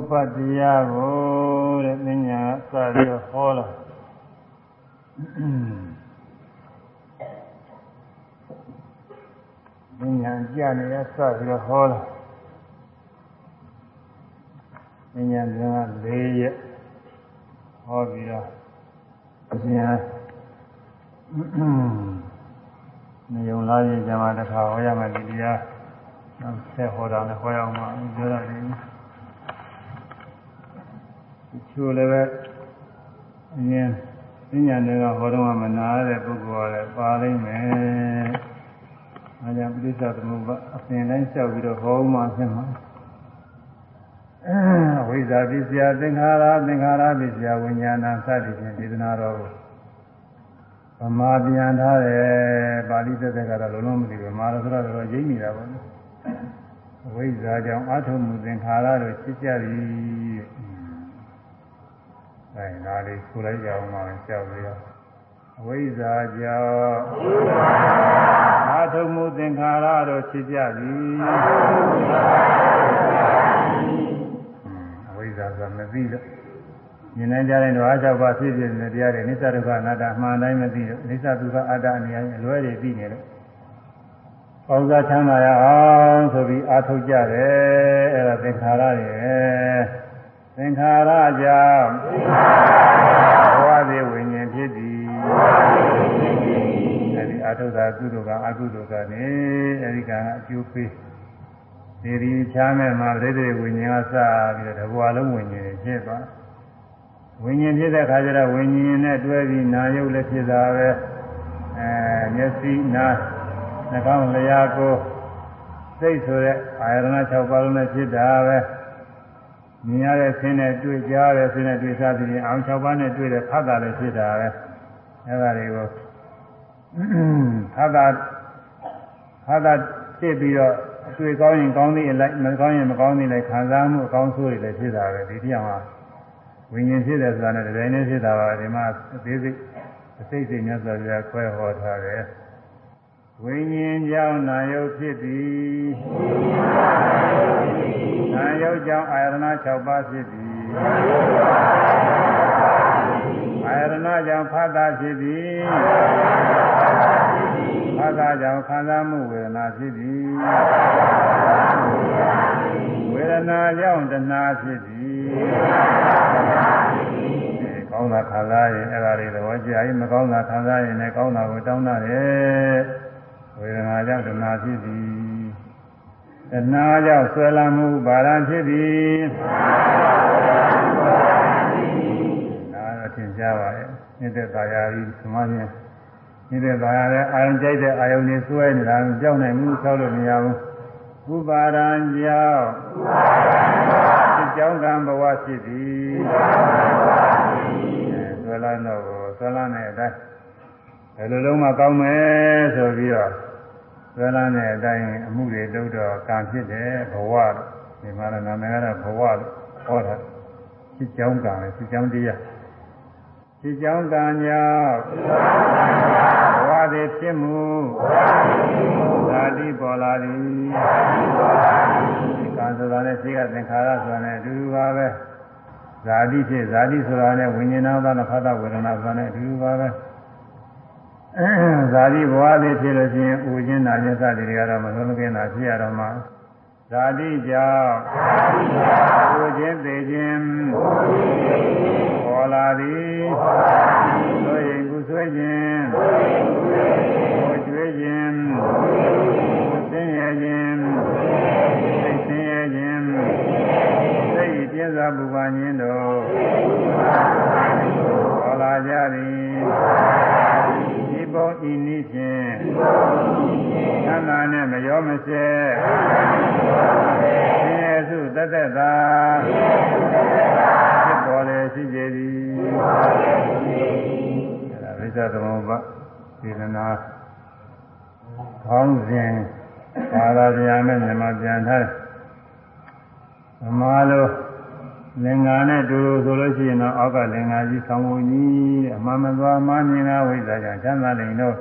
ဥပတရားကိုတဲ့ဉာဏ်ကစပြီးတော့ဟောလာဉာဏ်ကြနေရစပြီးတော့ဟောလာဉာဏ်ဉာဏ်က၄ရက်ဟောပြီးတော့အပြန်နေုံလာရင်ဇမားတစ်ခါဟောရမယ်ဒီတရားနောက်ဆက်ဟောတာလည်းဟောရအောင်ပါပြောရတယ် ချိုးလည်းပဲအရင်ပညာတွေကဟောတော့မနာတဲ့ပုဂ္ဂိုလ်ကလည်းပါလိမ့်မယ်။အဲကြောင့်ပြိဿသမုပ္ပါအစဉ်တိုင်းလျှောက်ပြီးတော့ဟောမှဖြစ်မှာ။ဝိဇ္ဇာပစ္စယသင်္ခါရသင်္ခါရပစ္စယဝိညာဏစသည်ဖြင့်ဒေသနာတော်ကိုဗမာပြန်ထားတယ်ပါဠိသက်သက်ကတော့လုံးလုံးမသိဘူးဗမာဆိုတော့တော့ရိပ်နေတာပေါ့နော်။ဝိဇ္ဇာကြောင့်အထုံမှုသင်္ခါရတို့ဖြစ်ကြသည် အဲဒါလေးဆိုလိုက်ကြအောင်ပါကြောက်ပြီးတော့အဝိဇ္ဇာကြောင့်အာထုံမှုသင်္ခါရတို့ဖြစ်ကြသည်အဝိဇ္ဇာဆိုမသိတော့ဉာဏ်နဲ့ကြားတဲ့တော့အားကြောင့်ပါဖြစ်ဖြစ်နေတရားတွေအနိစ္စဒုက္ခအနတ္တအမှန်တိုင်းမသိတော့အနိစ္စဒုက္ခအတ္တအနေနဲ့အလွဲတွေသိနေတော့ပေါင်းစားချမ်းသာရအောင်ဆိုပြီးအာထုတ်ကြတယ်အဲ့ဒါသင်္ခါရတွေ သင်္ခါရကြောင့်ဘဝသည်ဝိညာဉ်ဖြစ်သည်အဲဒီအထုသာကုသိုလ်ကအကုသိုလ်ကနေအဲဒီကအကျိုးပေးဒီဒီချားမဲ့မှာပြိတ္တိဝိညာဉ်ကစပြီးတော့တဘဝလုံးဝိညာဉ်ဖြစ်သွားဝိညာဉ်ဖြစ်တဲ့ခါကျတော့ဝိညာဉ်နဲ့တွဲပြီးနာယုတ်လည်းဖြစ်တာပဲအဲမျက်စိနားနှာခေါင်းလျှာကိုယ်စိတ်ဆိုတဲ့အာရဏ6ပါးလုံးနဲ့ဖြစ်တာပဲ မြင်ရတဲ့ဆင်းနဲ့တွေ့ကြရတဲ့ဆင်းနဲ့တွေ့စားပြီးအောင်၆ပါးနဲ့တွေ့တဲ့ဖတ်တာလည်းဖြစ်တာပဲအဲဒါတွေကိုဖတ်တာဖတ်တာဖြစ်ပြီးတော့တွေ့ကောင်းရင်ကောင်းသည်အလိုက်မကောင်းရင်မကောင်းသည်လိုက်ခံစားမှုအကောင်းဆိုးတွေလည်းဖြစ်တာပဲဒီတရားမှာဝိညာဉ်ဖြစ်တယ်ဆိုတာနဲ့တကယ်နဲ့ဖြစ်တာပါဒီမှာအသေးစိတ်အစိတ်စိတ်မြတ်စွာဘုရားခွဲဟောထားတယ် ဝိညာဉ်ကြောင့်နာယုတ်ဖြစ်သည်နာယုတ်ကြောင့်အာယတနာ6ပါးဖြစ်သည်အာယတနာကြောင့်ဖတ်တာဖြစ်သည်ဖတ်တာကြောင့်ခံစားမှုဝေဒနာဖြစ်သည်ဝေဒနာကြောင့်တဏှာဖြစ်သည်ကောင်းတာခံစားရင်အဲ့ဒါတွေတော့ကြာရင်မကောင်းတာခံစားရင်လည်းကောင်းတာကိုတောင်းတတယ် ဝေဒနာကြောင့်တဏှာဖြစ်သည်တဏှာကြောင့်ဆွဲလမ်းမှုဘာရဖြစ်သည်ဒါတော့သင်ကြားပါရဲ့နေတဲ့သာယာကြီးသမားချင်းနေတဲ့သာယာတဲ့အာယုံကြိုက်တဲ့အာယုံတွေဆွဲနေတာကြောက်နိုင်မှုဆောက်လို့မရဘူးဥပါဒံကြောင့်ဒီကြောင့်ကံဘဝဖြစ်သည်ဆွဲလမ်းတော့ဆွဲလမ်းတဲ့အတိုင်းဘယ်လိုလုံးမကောင်းမယ်ဆိုပြီးတော့ ဆွဲလန်းတဲ့အတိုင်းအမှုတွေလုပ်တော့ကံဖြစ်တယ်ဘဝလို့ဒီမှာလည်းနာမည်ကတော့ဘဝလို့ဟောတာဖြစ်ကြောင်းကံပဲဖြစ်ကြောင်းတရားဖြစ်ကြောင်းကံကြောင့်ဘဝသည်ဖြစ်မှုဇာတိပေါ်လာသည်ကံဆိုတာနဲ့ရှိကသင်္ခါရဆိုတာနဲ့အတူတူပါပဲဇာတိဖြစ်ဇာတိဆိုတာနဲ့ဝိညာဏသနာဖသဝေဒနာဆိုတာနဲ့အတူတူပါပဲ ဇာတိဘဝသည်ဖြစ်လို့ရှိရင်ဥခြင်းနာခြင်းစသည်တွေကတော့မဆုံးမကင်းတာဖြစ်ရတော့မှဇာတိကြောင့်ဥခြင်းသိခြင်းပေါ်လာသည်ဆိုရင်ကုဆွေးခြင်းကိုကျွေးခြင်းဆင်းရဲခြင်းသိဆင်းရဲခြင်းသိပြင်းစွာပူပန်ခြင်းတို့ပေါ်လာကြသည် ဘုံဤနည်းဖြင့်သံဃာနဲ့မရောမစဲဆင်းရဲစုတသက်သာဖြစ်ပေါ်လေရှိကြသည်အဲဒါဝိဇ္ဇသမုပ္ပါစေတနာခေါင်းစဉ်ဘာသာပြန်နဲ့မြန်မာပြန်ထားဗမာလို လင်္ကာနဲ့တူတူဆိုလို့ရှိရင်တော့အောက်ကလင်္ကာကြီးဆောင်းဝင်ကြီးတဲ့အမှန်မသွားမှမြင်တာဝိဇ္ဇာကြောင့်ချမ်းသာလိမ့်တော့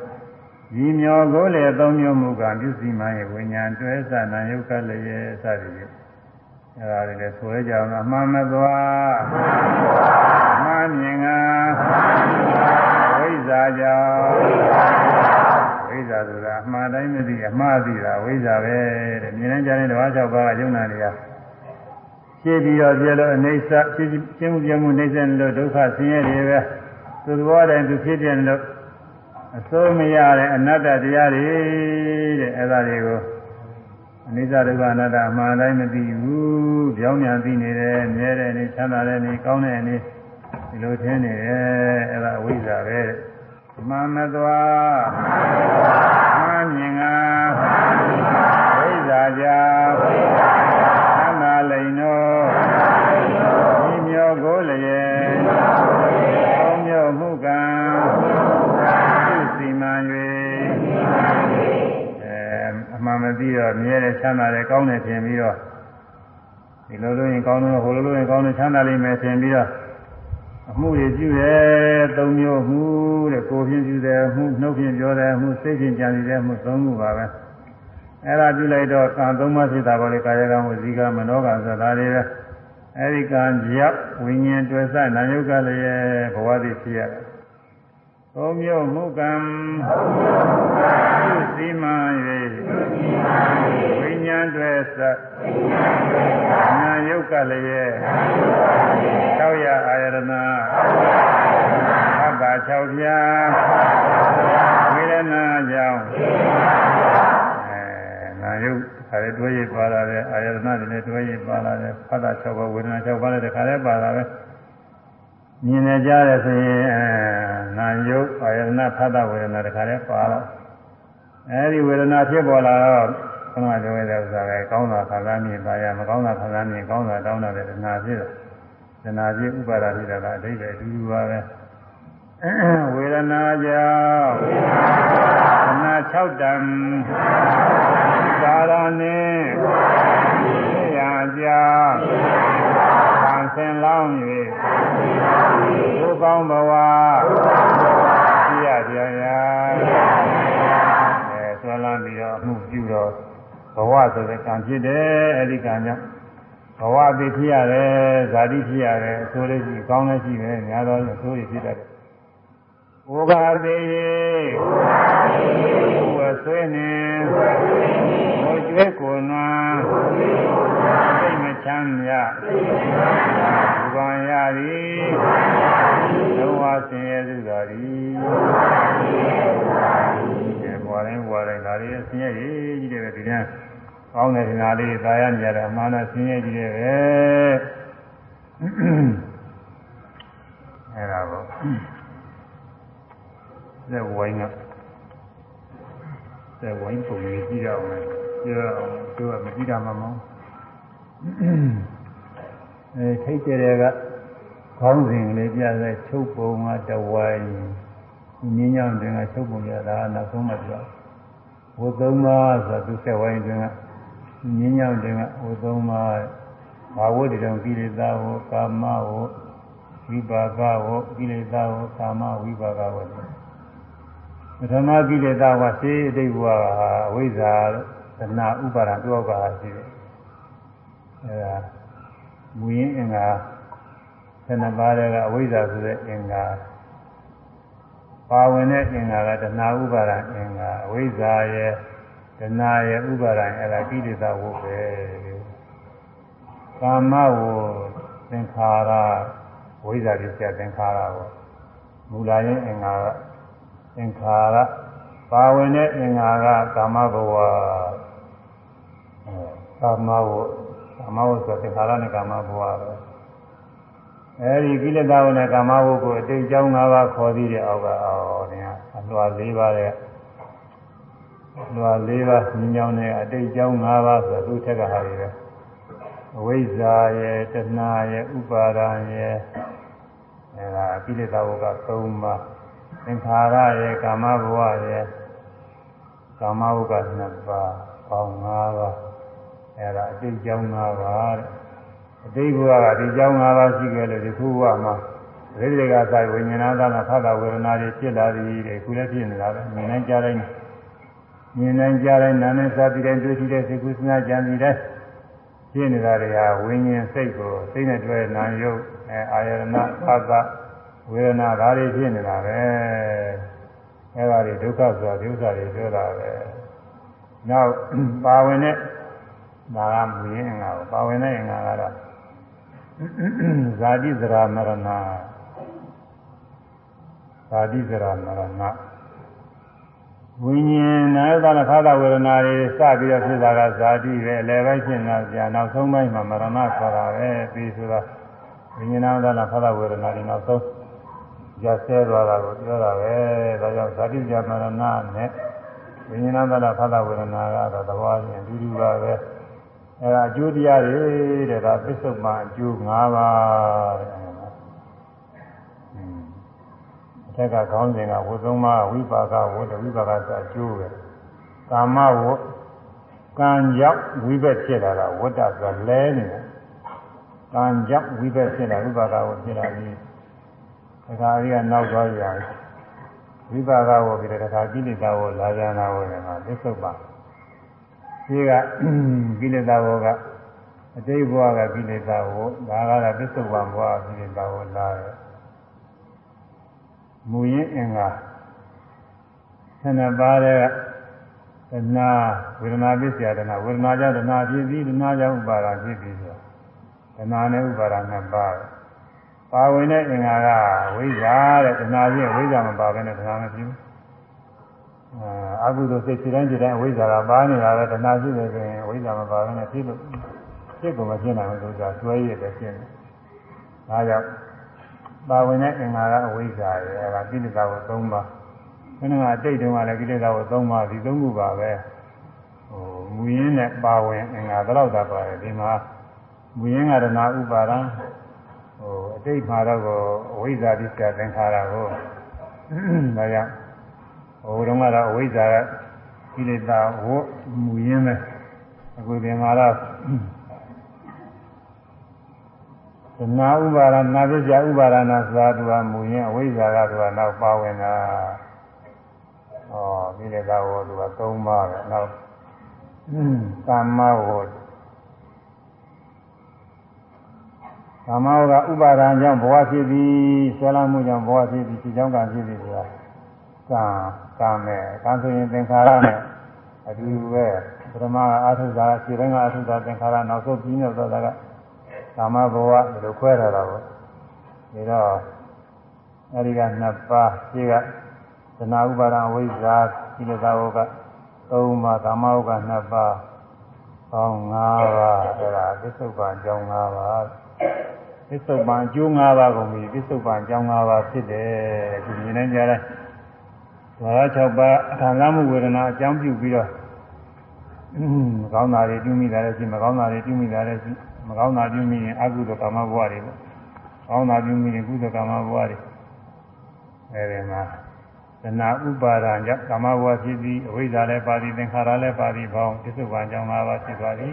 ဒီမျောကိုလေသုံးမျိုးမူကပြုစီမရဲ့ဝိညာဉ်တွဲစနာယုတ်ကလည်းရဲ့စသည်ဖြင့်အဲဒါတွေလည်းဆိုရကြအောင်အမှန်မသွားအမှန်မြင်ကဝိဇ္ဇာကြောင့်ဝိဇ္ဇာဆိုတာအမှန်တိုင်းမသိအမှားသိတာဝိဇ္ဇာပဲတဲ့မြင်နိုင်ကြတဲ့ဓဝါ၆ပါးကယုံနာတွေက ရှင်းပြီးတော့ပြလို့အနေဆရှင်းရှင်းမှုပြမှုနေစံလို့ဒုက္ခဆင်းရဲတွေပဲသူသဘောတိုင်းသူဖြစ်တယ်လို့အစိုးမရတဲ့အနတ္တတရားတွေတဲ့အဲဒါတွေကိုအနိစ္စဒုက္ခအနတ္တအမှန်တိုင်းမသိဘူးကြောင်းမြန်သိနေတယ်မြဲတယ်နေချမ်းသာတယ်နေကောင်းတယ်နေဒီလိုထင်နေတယ်အဲဒါအဝိဇ္ဇာပဲမှန်မသွားမှန်မြင်ကဝိဇ္ဇာကြောင့်သံသာ ဒီမျိုးကိုလည်းသုံးမျိုးမှုကံသူစီမံ၍အမှန်မသိတော့မြဲတယ်ချမ်းသာတယ်ကောင်းတယ်ထင်ပြီးတော့ဒီလိုလို့ရင်ကောင်းတယ်ဟိုလိုလို့ရင်ကောင်းတယ်ချမ်းသာလိမ့်မယ်ထင်ပြီးတော့အမှုတွေပြုတယ်သုံးမျိုးမှုတဲ့ကိုယ်ဖြင့်ပြုတယ်မှုနှုတ်ဖြင့်ပြောတယ်မှုစိတ်ဖြင့်ကြံစည်တယ်မှုသုံးခုပါပဲအဲ့ဒါပြုလိုက်တော့ကံသုံးပါးဖြစ်တာပေါ့လေကာယကံဝစီကမနောကံဆိုတာတွေပဲ အဲ့ဒီကံကြောင့်ဝိညာဉ်တွေ့ဆနာယုတ်ကလည်းဘဝတည်ဖြစ်ရတယ်သုံးမျိုးမှုကံသုစီမံ၍ဝိညာဉ်တွေသနာယုတ်ကလည်း၆ရအာယရဏသဗ္ဗ၆ပြာဝေဒနာကြောင့်အဲနာယုတ် ခါလေးတွဲရပါလာတယ်အာယရဏတွေလည်းတွဲရပါလာတယ်ဖတ်တာ၆ပါးဝေဒနာ၆ပါးလည်းတခါလည်းပါလာပဲမြင်နေကြတယ်ဆိုရင်နာယုတ်အာယနာဖသဝေဒနာတခါလဲပါတော့အဲဒီဝေဒနာဖြစ်ပေါ်လာတော့ခဏပြောရတဲ့ဥစ္စာပဲကောင်းတာခံစားမြင်ပါရမကောင်းတာခံစားမြင်ကောင်းတာတောင်းတာလည်းဒနာဖြစ်တယ်ဒနာဖြစ်ဥပါဒဖြစ်တာကအတိတ်ပဲအတူတူပါပဲ ဝေဒနာကြောင့်ဒနာ6တံသာရဏိရာကြောင့်ခံစင်လောင်း၍ဘုကောင်းဘဝပြရကြရာအဲဆွဲလန်းပြီးတော့မှုပြုတော့ဘဝဆိုတဲ့ကံဖြစ်တယ်အဲဒီကံကြောင့်ဘဝသိဖြစ်ရတယ်ဇာတိဖြစ်ရတယ်အဆိုးလေးရှိကောင်းလေးရှိပဲများတော့အဆိုးတွေဖြစ်တတ်တယ် ဝဂါသေးဝဆွေးနေဝကျွေးကိုနွမ်းစိတ်မချမ်းမြဘူကံရသည်လုံးဝဆင်းရဲစုသာသည်ဘဝတိုင်းဘဝတိုင်းဒါလေးဆင်းရဲကြီးတယ်ပဲဒီတန်းကောင်းတဲ့ဒီနာလေးသာရကြတယ်အမှန်တော့ဆင်းရဲကြီးတယ်ပဲအဲ့ဒါပေါ့ သက်ဝိုင်းကသက်ဝိုင်းပုံကြီးကြည့်ရအောင်လေပြောအောင်သူကမကြည့်တာမှမဟုတ်အဲထိတ်ကြတဲ့ကခေါင်းစဉ်လေးပြတဲ့ချုပ်ပုံကတဝိုင်းညင်းညောင်းတင်ကချုပ်ပုံရတာနောက်ဆုံးမှပြောဝုသုံးပါးဆိုသူဆက်ဝိုင်းတင်ကညင်းညောင်းတင်ကဝုသုံးပါးဘာဝတ္တံကိလေသာဟောကာမဟောဝိပါကဟောကိလေသာဟောကာမဝိပါကဟော ပထမကိလေသာကစေအတိတ်ဘဝကအဝိဇ္ဇာသနာဥပါဒံတောကရှိတယ်အဲဒါမူရင်းအင်္ဂါ12ပါးတွေကအဝိဇ္ဇာဆိုတဲ့အင်္ဂါပါဝင်တဲ့အင်္ဂါကတဏှာဥပါဒံအင်္ဂါအဝိဇ္ဇာရဲ့တဏှာရဲ့ဥပါဒံအဲဒါကိလေသာဝုပဲကာမဝသင်္ခါရဝိဇ္ဇာပြည့်စက်သင်္ခါရကိုမူလာရင်အင်္ဂါက သင်္ခါရပါဝင်တဲ့အင်္ဂါကကာမဘဝကာမဝကာမဝဆိုသင်္ခါရနဲ့ကာမဘဝပဲအဲဒီကိလေသာဝနဲ့ကာမဝကိုအတိတ်ကြောင်း၅ပါးခေါ်ပြီးတဲ့အောက်ကအော်တင်အလွာ၄ပါးတဲ့လွာ၄ပါးညီညောင်းတဲ့အတိတ်ကြောင်း၅ပါးဆိုသူ့ထက်ကဟာတွေပဲအဝိဇ္ဇာရဲ့တဏှာရဲ့ဥပါဒာရဲ့အဲဒါကိလေသာဝက၃ပါး သင်္ခါရရဲ့ကာမဘဝရဲ့ကာမဝကနှစ်ပါးပေါင်း၅ပါးအဲဒါအတိတ်ကြောင်း၅ပါးတဲ့အတိတ်ဘဝကဒီကြောင်း၅ပါးရှိခဲ့လို့ဒီခုဘဝမှာဒိဋ္ဌိကသာဝိညာဏသနာဖသဝေဒနာတွေဖြစ်လာသည်တဲ့ခုလည်းဖြစ်နေတာပဲမြင်နိုင်ကြတိုင်းမြင်နိုင်ကြတိုင်းနာနဲ့စသည်တိုင်းတွေ့ရှိတဲ့စိတ်ကူးစဉ်းစားကြံစီတဲ့ဖြစ်နေတာတွေဟာဝိညာဉ်စိတ်ကိုစိတ်နဲ့တွဲနာယုတ်အဲအာယရဏသတ္တ ဝေဒနာဒါတွေဖြစ်နေတာပဲအဲဒါတွေဒုက္ခဆိုတာဒုက္ခတွေပြောတာပဲနောက်ပါဝင်တဲ့ဒါကမူရင်းအင်္ဂါကိုပါဝင်တဲ့အင်္ဂါကတော့ဇာတိဇရာမရဏဇာတိဇရာမရဏဝိညာဉ်နာယသနာခါသဝေဒနာတွေစပြီးတော့ဖြစ်တာကဇာတိပဲအလယ်ပိုင်းဖြစ်နေတာကြာနောက်ဆုံးပိုင်းမှာမရဏဆိုတာပဲပြီးဆိုတော့ဝိညာဉ်နာယသနာခါသဝေဒနာတွေနောက်ဆုံး ရဆဲသွားတာကိုပြောတာပဲဒါကြောင့်ဇာတိဇရာမရဏနဲ့ဝိညာဉ်နာယသနာခါသဝေဒနာကတော့သဘောချင်းအတူတူပါပဲအဲဒါအကျိုးတရားတွေတဲ့ဒါပစ္စုပ္ပန်အကျိုး၅ပါးတဲ့တက်ကခေါင်းစဉ်ကဝိသုံးပါးဝိပါကဝတ္တဝိပါကစအကျိုးပဲကာမဝကံရောက်ဝိဘက်ဖြစ်လာတာဝတ္တဆိုလဲနေတယ်ကံရောက်ဝိဘက်ဖြစ်လာဝိပါကဝဖြစ်လာပြီး ဒါကကြီးကနောက်သွားရဝိပါကဝပြီးတော့တခါကိလေသာဝလာကြနာဝတယ်မှာပစ္စုပ္ပန်ဒီကကိလေသာဘောကအတိတ်ဘဝကကိလေသာဘောဒါကတော့ပစ္စုပန်ဘဝကိလေသာဘောလာတယ်မူရင်းအင်္ဂါဆန္ဒပါတဲ့တဏှာဝေဒနာပစ္စယတဏှာဝေဒနာကြောင့်တဏှာဖြစ်ပြီးတဏှာကြောင့်ဥပါဒာဖြစ်ပြီးဆိုတဏှာနဲ့ဥပါဒာနှစ်ပါး ပါဝင်တဲ့အင်္ဂါကဝိဇ္ဇာတဲ့တဏှာချင်းဝိဇ္ဇာမပါဘဲနဲ့တဏှာမဖြစ်ဘူးအာဟုသို့စိတ်ဖြစ်တိုင်းဖြစ်တိုင်းအဝိဇ္ဇာကပါနေတာပဲတဏှာရှိတယ်ဆိုရင်အဝိဇ္ဇာမပါဘဲနဲ့ဖြစ်လို့ဖြစ်ကုန်မဖြစ်နိုင်ဘူးဆိုတာတွဲရတဲ့ဖြစ်နေ။ဒါကြောင့်ပါဝင်တဲ့အင်္ဂါကအဝိဇ္ဇာရဲ့အဲဒါကိလေသာကို၃ပါး။ခဏကအတိတ်တုန်းကလည်းကိလေသာကို၃ပါးဒီ၃ခုပါပဲ။ဟိုမူရင်းနဲ့ပါဝင်အင်္ဂါတော့တာပါတယ်ဒီမှာမူရင်းကရဏဥပါဒံ ဟိုအတိတ်မှာတော့အဝိဇ္ဇာတိစ္ဆာသင်္ခါရကိုဒါကြောင့်ဟိုတုန်းကတော့အဝိဇ္ဇာကကိလေသာဝတ်မူရင်းပဲအခုဒီမှာတော့သနာဥပါဒနာပြကြဥပါဒနာသာသူကမူရင်းအဝိဇ္ဇာကသူကနောက်ပါဝင်တာဩကိလေသာဝတ်သူက၃ပါးပဲနောက်ကာမဝတ် ကာမဝတ်ကဥပါဒံကြောင့်ဘဝဖြစ်ပြီးဆွဲလာမှုကြောင့်ဘဝဖြစ်ပြီးဒီကြောင့်ကဖြစ်ပြီးဆိုတာကံကံနဲ့ကံဆိုရင်သင်္ခါရနဲ့အတူတူပဲပထမအာထုဇာခြေတိုင်းကအာထုဇာသင်္ခါရနောက်ဆုံးပြီးတော့တာကကာမဘဝဒီလိုခွဲထားတာပေါ့ဒီတော့အဲဒီကနှစ်ပါးရှိကသနာဥပါဒဝိဇ္ဇာကိလေသာဝကသုံးပါးကာမဝကနှစ်ပါးပေါင်း၅ပါးအဲဒါပစ္စုပန်အကြောင်း၅ပါး ပစ္စုပန်အကျိုး၅ပါးကုန်ပြီပစ္စုပန်အကြောင်း၅ပါးဖြစ်တယ်ဒီမြင်နေကြတယ်ဝါရ6ပါးခံစားမှုဝေဒနာအကြောင်းပြုပြီးတော့မကောင်းတာတွေပြုမိတာလည်းရှိမကောင်းတာတွေပြုမိတာလည်းရှိမကောင်းတာပြုမိရင်အကုသိုလ်ကာမဘဝတွေပေါ့ကောင်းတာပြုမိရင်ကုသိုလ်ကာမဘဝတွေအဲဒီမှာသနာဥပါဒံကြောင့်ကာမဘဝဖြစ်ပြီးအဝိဇ္ဇာလည်းပါသည်သင်္ခါရလည်းပါသည်ပေါင်းပစ္စုပန်ကြောင့်၅ပါးဖြစ်သွားပြီ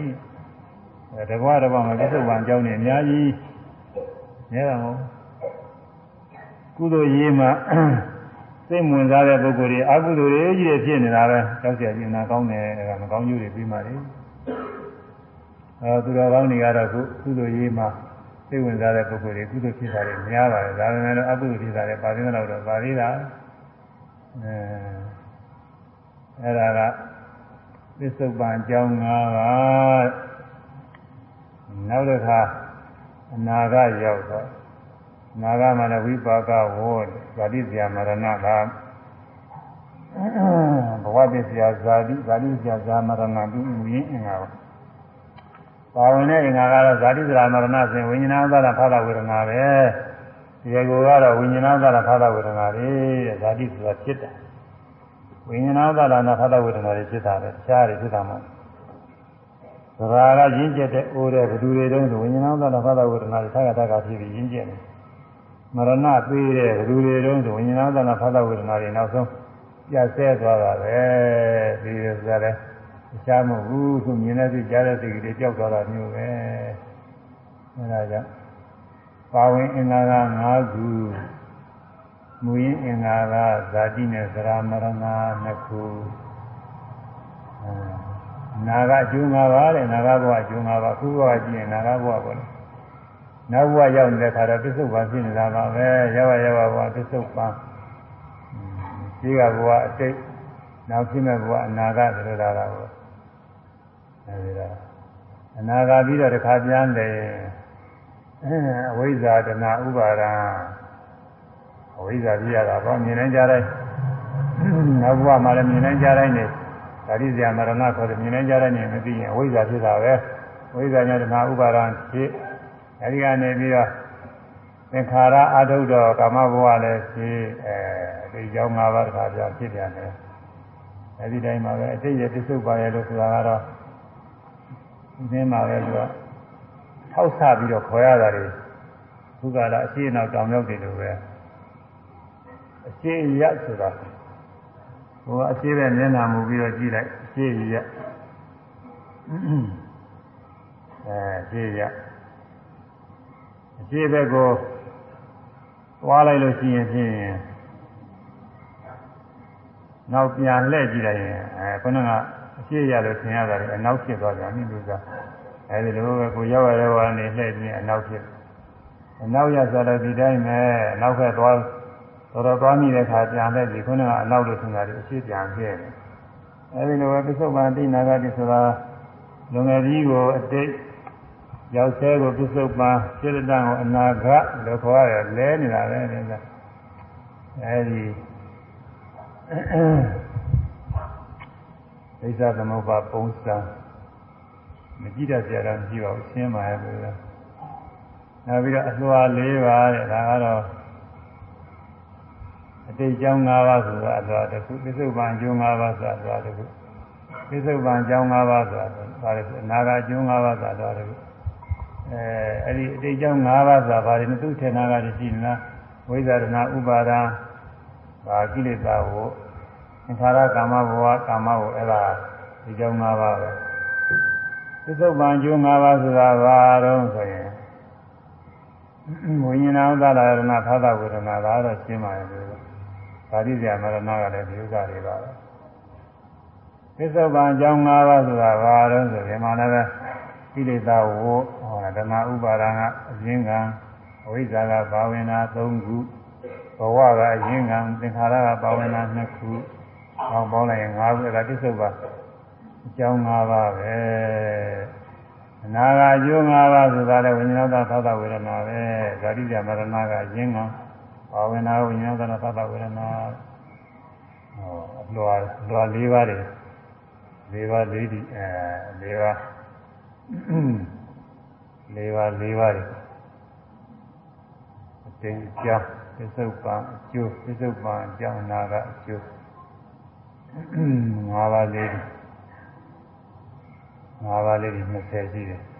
အဲတဘဝတဘဝမှာပစ္စုပန်ကြောင့်နေအများကြီးနဲတာမဟုတ်ကုသိုလ်ရေးမှာစိတ်ဝင်စားတဲ့ပုဂ္ဂိုလ်တွေအကုသိုလ်တွေကြီးတွေဖြစ်နေတာပဲကြောက်ကြပြင်နာကောင်းတယ်အဲဒါမကောင်းကျိုးတွေပြီးမှလေအဲသူတော်ကောင်းတွေကတော့ကုကုသိုလ်ရေးမှာစိတ်ဝင်စားတဲ့ပုဂ္ဂိုလ်တွေကုသိုလ်ဖြစ်တာတွေများပါတယ်ဒါပေမဲ့လို့အကုသိုလ်ဖြစ်တာတွေပါသေးတယ်တော့ပါသေးတာအဲအဲ့ဒါကသစ္စုပ္ပန်အကြောင်း၅ပါး နောက်တစ်ခါအနာဂတ်ရောက်တော့နာဂမလည်းဝိပါကဝေါ်ဇာတိဇာမရဏကဘဝပစ္စယဇာတိဇာတိဇာဇာမရဏသူမူရင်းအင်္ဂါပါဝင်တဲ့အင်္ဂါကတော့ဇာတိဇာမရဏဆိုရင်ဝိညာဏသရဖသဝေဒနာပဲဒီကောကတော့ဝိညာဏသရဖသဝေဒနာတွေဇာတိဆိုတာဖြစ်တယ်ဝိညာဏသရနာဖသဝေဒနာတွေဖြစ်တာပဲတခြားတွေဖြစ်တာမဟုတ် သရာကရင်းကျက်တဲ့အိုးတဲ့ဘဒူတွေတုံးဆိုဝိညာဏသရဖသဝေဒနာတွေသာကတကဖြစ်ပြီးရင်းကျက်တယ်မရဏသေးတဲ့လူတွေတုံးဆိုဝိညာဏသနာဖသဝေဒနာတွေနောက်ဆုံးပြတ်ဆဲသွားတာပဲဒီလိုဆိုတဲ့အခြားမဟုတ်ဘူးသူမြင်တဲ့စိတ်ကြားတဲ့စိတ်တွေကြောက်သွားတာမျိုးပဲအဲဒါကြောင့်ပါဝင်အင်္ဂါက၅ခုမူရင်းအင်္ဂါကဇာတိနဲ့သရမရဏနှစ်ခုအဲ နာကအကျိုး၅ပါးတဲ့နာဂဘဝအကျိုး၅ပါးခုဘဝကြည့်ရင်နာဂဘဝပေါ့လေနောက်ဘဝရောက်နေတဲ့ခါတော့ပစ္စုပန်ဖြစ်နေတာပါပဲရောက်ရရောက်ဘဝပစ္စုပန်ဒီကဘဝအတိတ်နောက်ဖြစ်မဲ့ဘဝအနာဂတ်ဆိုတာကတော့အဲဒီတော့အနာဂတ်ပြီးတော့တစ်ခါပြန်တယ်အဝိဇ္ဇာတဏဥပါဒံအဝိဇ္ဇာပြရတာပေါ့မြင်နိုင်ကြတဲ့နောက်ဘဝမှာလည်းမြင်နိုင်ကြတဲ့နေ ဓာတိဇာမရဏခေါ်တယ်မြင်နိုင်ကြတဲ့နေမသိရင်အဝိဇ္ဇာဖြစ်တာပဲအဝိဇ္ဇာညတဏဥပါဒံဖြစ်အဲဒီကနေပြီးတော့သင်္ခါရအာထုတော်ကာမဘဝလည်းဖြစ်အဲဒီကြောင်း၅ပါးတစ်ခါပြန်ဖြစ်ပြန်တယ်အဲဒီတိုင်းမှာပဲအတိတ်ရဲ့ပစ္စုပန်ရဲ့လို့ဆိုတာကတော့ဒီထဲမှာပဲသူကထောက်ဆပြီးတော့ခေါ်ရတာတွေခုကလာအရှိအနောက်တောင်ရောက်တယ်လို့ပဲအရှိရဆိုတာ ဟိုအရှိပဲမျက်နှာမူပြီးတော့ကြည့်လိုက်အရှိရအဲအရှိရအရှိဘက်ကိုသွားလိုက်လို့ရှိရင်ဖြင့်နောက်ပြန်လှည့်ကြည့်လိုက်ရင်အဲခုနကအရှိရလို့ထင်ရတာလေအနောက်ဖြစ်သွားတယ်အမိလူစားအဲဒီလိုပဲကိုရောက်ရတဲ့ဘဝနေလှည့်ပြီးအနောက်ဖြစ်အနောက်ရဆိုတော့ဒီတိုင်းပဲအနောက်ဘက်သွား တော်တော်သွားမိတဲ့ခါပြန်လှည့်ပြီးခုနကအနောက်လို့ထင်တာဒီအရှိပြန်ဖြစ်တယ်အဲဒီလိုပဲပစ္စုပန်တိနာဂတိဆိုတာလွန်ငယ်ကြီးကိုအတိတ်ရောက်ဆဲကိုပစ္စုပန်စိတ္တံကိုအနာဂတ်လို့ခေါ်ရတယ်လဲနေတာပဲနေတာအဲဒီဒိဋ္ဌသမုပ္ပါပုံစံမကြည့်တတ်ကြတာမရှိပါဘူးရှင်းပါရဲ့လို့နောက်ပြီးတော့အလွှာ၄ပါးတဲ့ဒါကတော့ အတိတ်ကြောင်း၅ပါးဆိုတာအလွှာတစ်ခုပစ္စုပန်ကျိုး၅ပါးဆိုတာအလွှာတစ်ခုပစ္စုပန်ကြောင်း၅ပါးဆိုတာဒါလည်းအနာဂတ်ကျိုး၅ပါးဆိုတာအလွှာတစ်ခုအဲအဲ့ဒီအတိတ်ကြောင်း၅ပါးဆိုတာဘာတွေမသူ့ထေနာကရှိနေလားဝိဇာရဏဥပါဒာဘာကိလေသာကိုသင်္ခါရကာမဘဝကာမဘဝအဲ့ဒါဒီကြောင်း၅ပါးပဲသစ္စုပ္ပန်ကျိုး၅ပါးဆိုတာဘာတော့ဆိုရင်ဝိညာဏဥဒ္ဒလာရဏသာသဝေဒနာဒါတော့ရှင်းပါရဲ့လို့ ဗာတိဇာမရဏကလည်းဒီဥစ္စာတွေပါပဲသစ္စုပ္ပန်ကျိုး၅ပါးဆိုတာဘာတော့ဆိုရင်မှလည်းပဲကိလေသာဝဟောဓမ္မဥပါဒံကအရင်းကံအဝိဇ္ဇာကဘာဝနာ၃ခုဘဝကအရင်းကံသင်္ခါရကဘာဝနာ၂ခုပေါင်းပေါင်းလိုက်ရင်၅ခုအဲ့ဒါသစ္စုပ္ပန်အကြောင်း၅ပါးပဲအနာဂါအကျိုး၅ပါးဆိုတာလည်းဝိညာဏသသဝေဒနာပဲဇာတိပြမရဏကရင်းက ဘာဝနာဝိညာဏသသဝေဒနာဟောအလွာလွာ၄ပါးတွေ၄ပါး၄ဒီအဲ၄ပါး၄ပါး၄ပါးတွေအတိတ်အကြောင်းသစ္စုပ္ပန်အကျိုးသစ္စုပ္ပန်အကြောင်းအနာဂါအကျိုး၅ပါးလေး၅ပါးလေး20ရှိတယ်။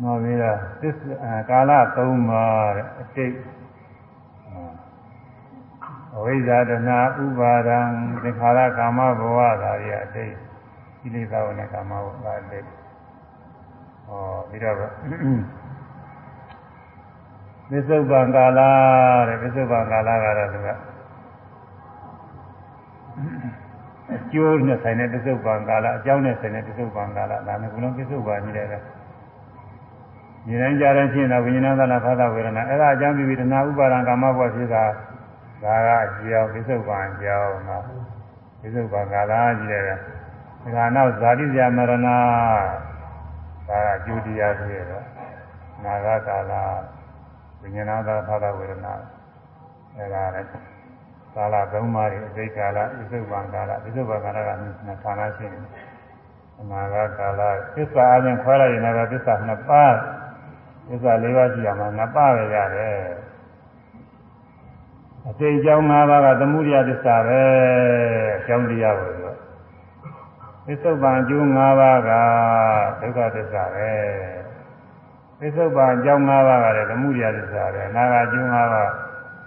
နောက်ပြီးတော့သစ္စာကာလ3ပါးတဲ့အတိတ်အဝိဇ္ဇာတဏဥပါဒံသင်္ခါရကာမဘဝဒါတွေအတိတ်ကိလေသာဝနဲ့ကာမဘဝအတိတ်ဟောပြီးတော့သစ္စုပ္ပန်ကာလတဲ့သစ္စုပ္ပန်ကာလကတော့သူကအကျိုးနဲ့ဆိုင်တဲ့ပစ္စုပန်ကာလအကြောင်းနဲ့ဆိုင်တဲ့ပစ္စုပန်ကာလဒါနဲ့ဘုလုံးပစ္စုပန်ကြီးတယ်ပဲ ဉာဏ်ကြတဲ့ဖြစ်တော့ဝိညာဏသနာဖသဝေဒနာအဲ့ဒါအကြောင်းပြီးပြီးတဏှာဥပါဒံကာမဘဝဖြစ်တာဒါကအကြောင်းပစ္စုပန်အကြောင်းနော်ပစ္စုပန်ကာလကြီးတယ်ပဲဒါနောက်ဇာတိဇာမရဏဒါကအကျိုးတရားဖြစ်တော့နာဂကာလဝိညာဏသနာဖသဝေဒနာအဲ့ဒါလည်းကာလသုံးပါးတွေအတိတ်ကာလဣသုဘံကာလဣသုဘံကာလကနှစ်ဌာနရှိတယ်အနာဂတ်ကာလသစ္စာအချင်းခွဲလိုက်ရင်လည်းသစ္စာနှစ်ပါး သစ္စာလေးပါးရှိရမှာနှစ်ပါးပဲရတယ်အတိတ်အကြောင်း၅ပါးကသမှုရိယသစ္စာပဲအကြောင်းတရားပဲဆိုသစ္စုပ္ပန်အကျိုး၅ပါးကဒုက္ခသစ္စာပဲသစ္စုပ္ပန်အကြောင်း၅ပါးကလည်းသမှုရိယသစ္စာပဲအနာဂတ်အကျိုး၅ပါး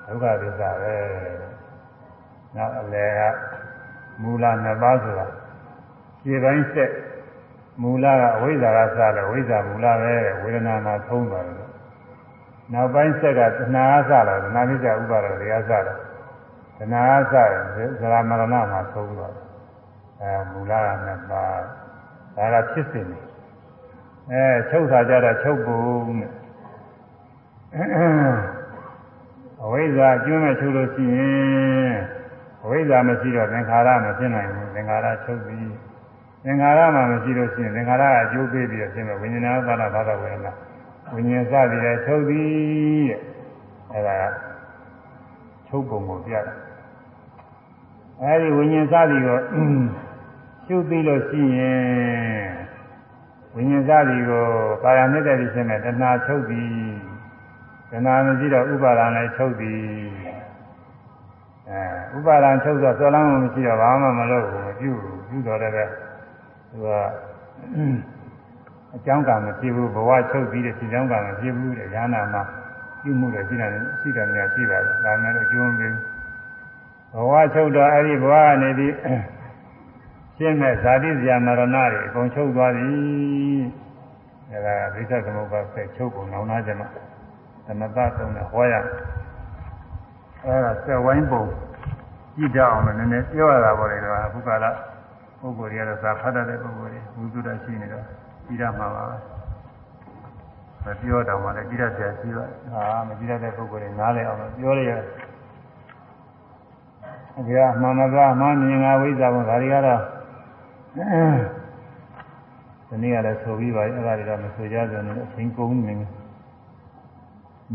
ဒုက္ခသစ္စာပဲနောက်အလယ်ကမူလနှစ်ပါးဆိုတာခြေပိုင်းဆက် မူလကအဝိဇ္ဇာကစတယ်ဝိဇ္ဇာမူလပဲဝေဒနာမှာသုံးပါတယ်နောက်ပိုင်းဆက်ကတဏှာကစတယ်တဏှာမိစ္ဆာဥပါဒတွေကစတယ်တဏှာကစတယ်ဇရာမရဏမှာသုံးတော့အဲမူလကနှစ်ပါးဒါကဖြစ်စဉ်နေအဲချုပ်တာကြတော့ချုပ်ပုံနဲ့အဝိဇ္ဇာကျွမ်းမဲ့ချုပ်လို့ရှိရင်အဝိဇ္ဇာမရှိတော့သင်္ခါရမဖြစ်နိုင်ဘူးသင်္ခါရချုပ်ပြီး သင်္ခါရမှမရှိလို့ရှိရင်သင်္ခါရကအကျိုးပေးပြီးတော့ဖြစ်မဲ့ဝိညာဏသာနာဘာသာဝေဒနာဝိညာဉ်စသည်လည်းချုပ်သည်တဲ့အဲဒါချုပ်ပုံကိုပြတယ်အဲဒီဝိညာဉ်စသည်ကိုရှုသိလို့ရှိရင်ဝိညာဉ်စသည်ကိုကာယနဲ့တည်းဖြစ်မဲ့တဏှာချုပ်သည်တဏှာမရှိတော့ဥပါဒာလည်းချုပ်သည်အဲဥပါဒံချုပ်တော့သောလမ်းမရှိတော့ဘာမှမလုပ်ဘူးမပြုဘူးပြုတော့လည်း သူကအကြောင်းကမဖြစ်ဘူးဘဝချုပ်ပြီးတဲ့ဒီကြောင်းကမဖြစ်ဘူးတဲ့ဉာဏ်နာမှာပြုမှုတွေရှိတယ်ရှိတယ်များရှိပါတယ်ဒါမှလည်းအကျိုးမပေးဘူးဘဝချုပ်တော့အဲ့ဒီဘဝကနေပြီးရှင်းမဲ့ဇာတိဇာမရဏတွေအကုန်ချုပ်သွားပြီအဲဒါဒိဋ္ဌသမုပ္ပါဒ်ဆက်ချုပ်ပုံနောင်နာကြမှာသမတသုံးနဲ့ဟောရအဲဒါဆက်ဝိုင်းပုံကြည့်ကြအောင်လည်းနည်းနည်းပြောရတာပေါ့လေတော့အခုကလာ ပုဂ္ဂိုလ်တွေကတော့သာဖတ်တတ်တဲ့ပုဂ္ဂိုလ်တွေဝိသုဒ္ဓရှိနေတော့ပြီးရမှာပါပဲမပြောတော့မှလည်းပြီးရဆရာရှိတော့ဟာမပြီးရတဲ့ပုဂ္ဂိုလ်တွေနားလည်အောင်ပြောရရဒီကမှန်မပါမှမြင်ငါဝိဇ္ဇာဘုံဒါတွေကတော့ဒီနေ့ကလည်းဆိုပြီးပါအဲ့ဒါတွေတော့မဆိုကြဆိုနေအချင်းကုန်နေ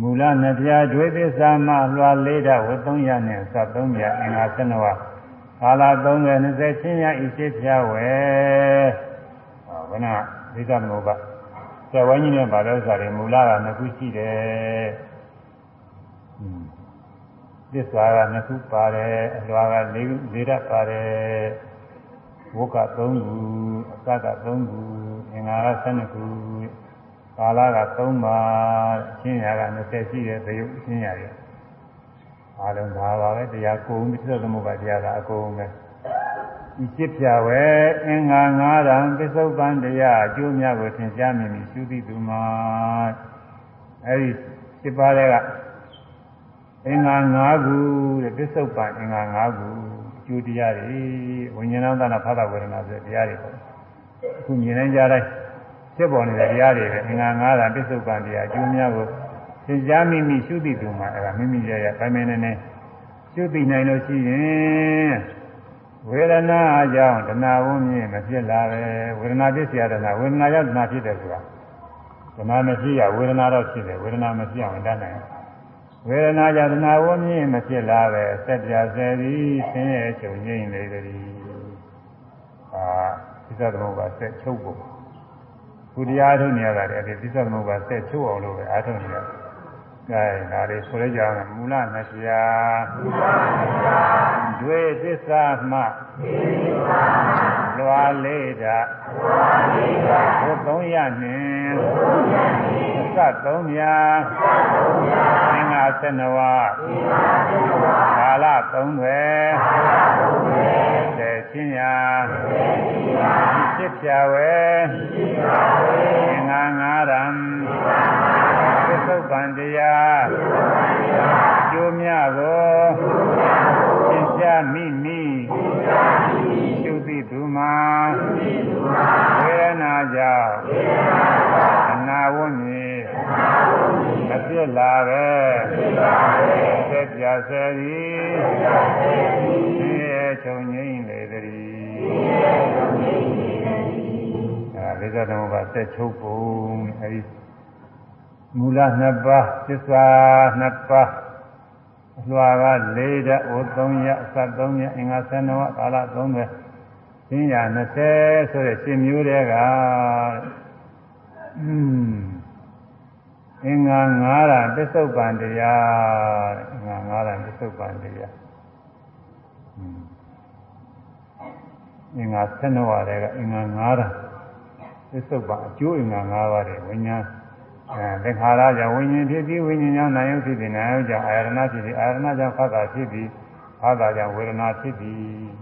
မူလနှစ်ပြားကျွေးသစ္စာမှလွှာလေးဓာဝ300နဲ့73ပြားအင်္ဂါ7ဝါ ကာလ30 20ချင်းရဤရှိဖြာဝဲဟောဘုနာဒိဋ္ဌသမုပ္ပါဆယ်ဝိုင်းကြီးနဲ့ဗာလို့ဆိုရင်မူလကနှစ်ခုရှိတယ်သစ္စာကနှစ်ခုပါတယ်အလွာက၄ခု၄ဓာတ်ပါတယ်ဝုက3ခုအစက3ခုအင်္ဂါက12ခုကာလက3ပါအချင်းရာက20ရှိတယ်သယုတ်အချင်းရာတွေ အားလုံးဒါပါပဲတရားကုန်ပြီးသစ္စာသမုပ္ပါတရားကအကုန်ပဲဒီจิตဖြာဝဲအင်္ဂါ၅ဓာတ်ပစ္စုပန်တရားအကျိုးများကိုသင်ကြားမြင်ပြီးရှုသိသူမှာအဲဒီစိပါးတွေကအင်္ဂါ၅ခုတဲ့ပစ္စုပန်အင်္ဂါ၅ခုအကျိုးတရားတွေဝိညာဏသနာဖသဝေဒနာဆိုတဲ့တရားတွေပေါ့အခုမြင်နိုင်ကြတိုင်းဖြစ်ပေါ်နေတဲ့တရားတွေပဲအင်္ဂါ၅ဓာတ်ပစ္စုပန်တရားအကျိုးများကိုသ င်ကြားမိမိရှုသိသူမှာအဲဒါမိမိရရပိုင်ပိုင်နေနေရှုသိနိုင်လို့ရှိရင်ဝေဒနာအကြောင်းတဏှာဝုမြင့်မဖြစ်လာပဲဝေဒနာဖြစ်เสียတဏှာဝေဒနာရောက်တဏှာဖြစ်တယ်ဆိုတာတဏှာမရှိရဝေဒနာတော့ဖြစ်တယ်ဝေဒနာမဖြစ်အောင်တတ်နိုင်ဝေဒနာကြောင့်တဏှာဝုမြင့်မဖြစ်လာပဲဆက်ပြဆယ်သည်ဆင်းရဲချုပ်ငြိမ့်လေသည်အာသစ္စာသမုပ္ပါဆက်ချုပ်ဖို့ခုတရားထုတ်နေရတာလေဒီသစ္စာသမုပ္ပါဆက်ချုပ်အောင်လို့ပဲအားထုတ်နေရတယ် ကဲဒါလေးဆိုရကြအောင်မူလနှစ်ရာမူလနှစ်ရာတွေ့သစ္စာမှတွေ့သစ္စာမှလွာလေးတာလွာလေးတာဘုသုံးရနှင့်ဘုသုံးရနှင့်သတ်သုံးမြာသတ်သုံးမြာသင်္ဃာဆနဝသင်္ဃာဆနဝကာလသုံးတွေကာလသုံးတွေသေချင်းရာသေချင်းရာဖြစ်ဖြာဝဲဖြစ်ဖြာဝဲသင်္ဃာငါးရံသင်္ဃာငါးရံ သစ္စုပန်တရားကျိုးများကိုသင်္ချာမိမိကျုသိသူမှာဝေဒနာကြောင့်အနာဝဉ္ဇေမဖြစ်လာပဲဆက်ပြဆဲသည်သင်ရဲ့ချုပ်ငိမ့်လေသည်အဲဒါသမုပ္ပါဆက်ချုပ်ပုံအဲဒီ မူလ2ပါးသစ္စာ2ပါးအလွာက4ဓာတ်ဩ3ရအစ3ရအင်္ဂါ7ဝကာလ3ပဲသင်ညာ20ဆိုတဲ့ရှင်မျိုးတဲကအင်းအင်္ဂါ9ဓာတ်ပစ္စုပန်တရားအင်္ဂါ9ဓာတ်ပစ္စုပန်တရားအင်္ဂါ7ဝတဲကအင်္ဂါ9ဓာတ်ပစ္စုပန်အကျိုးအင်္ဂါ9ပါးတဲ့ဝိညာဉ် အဲသင်္ခါရကြောင့်ဝိညာဉ်ဖြစ်ပြီးဝိညာဉ်ကြောင့်နာယုဖြစ်ပြီးနာယုကြောင့်အာရဏဖြစ်ပြီးအာရဏကြောင့်ဖတ်တာဖြစ်ပြီးဖတ်တာကြောင့်ဝေဒနာဖြစ်ပြီး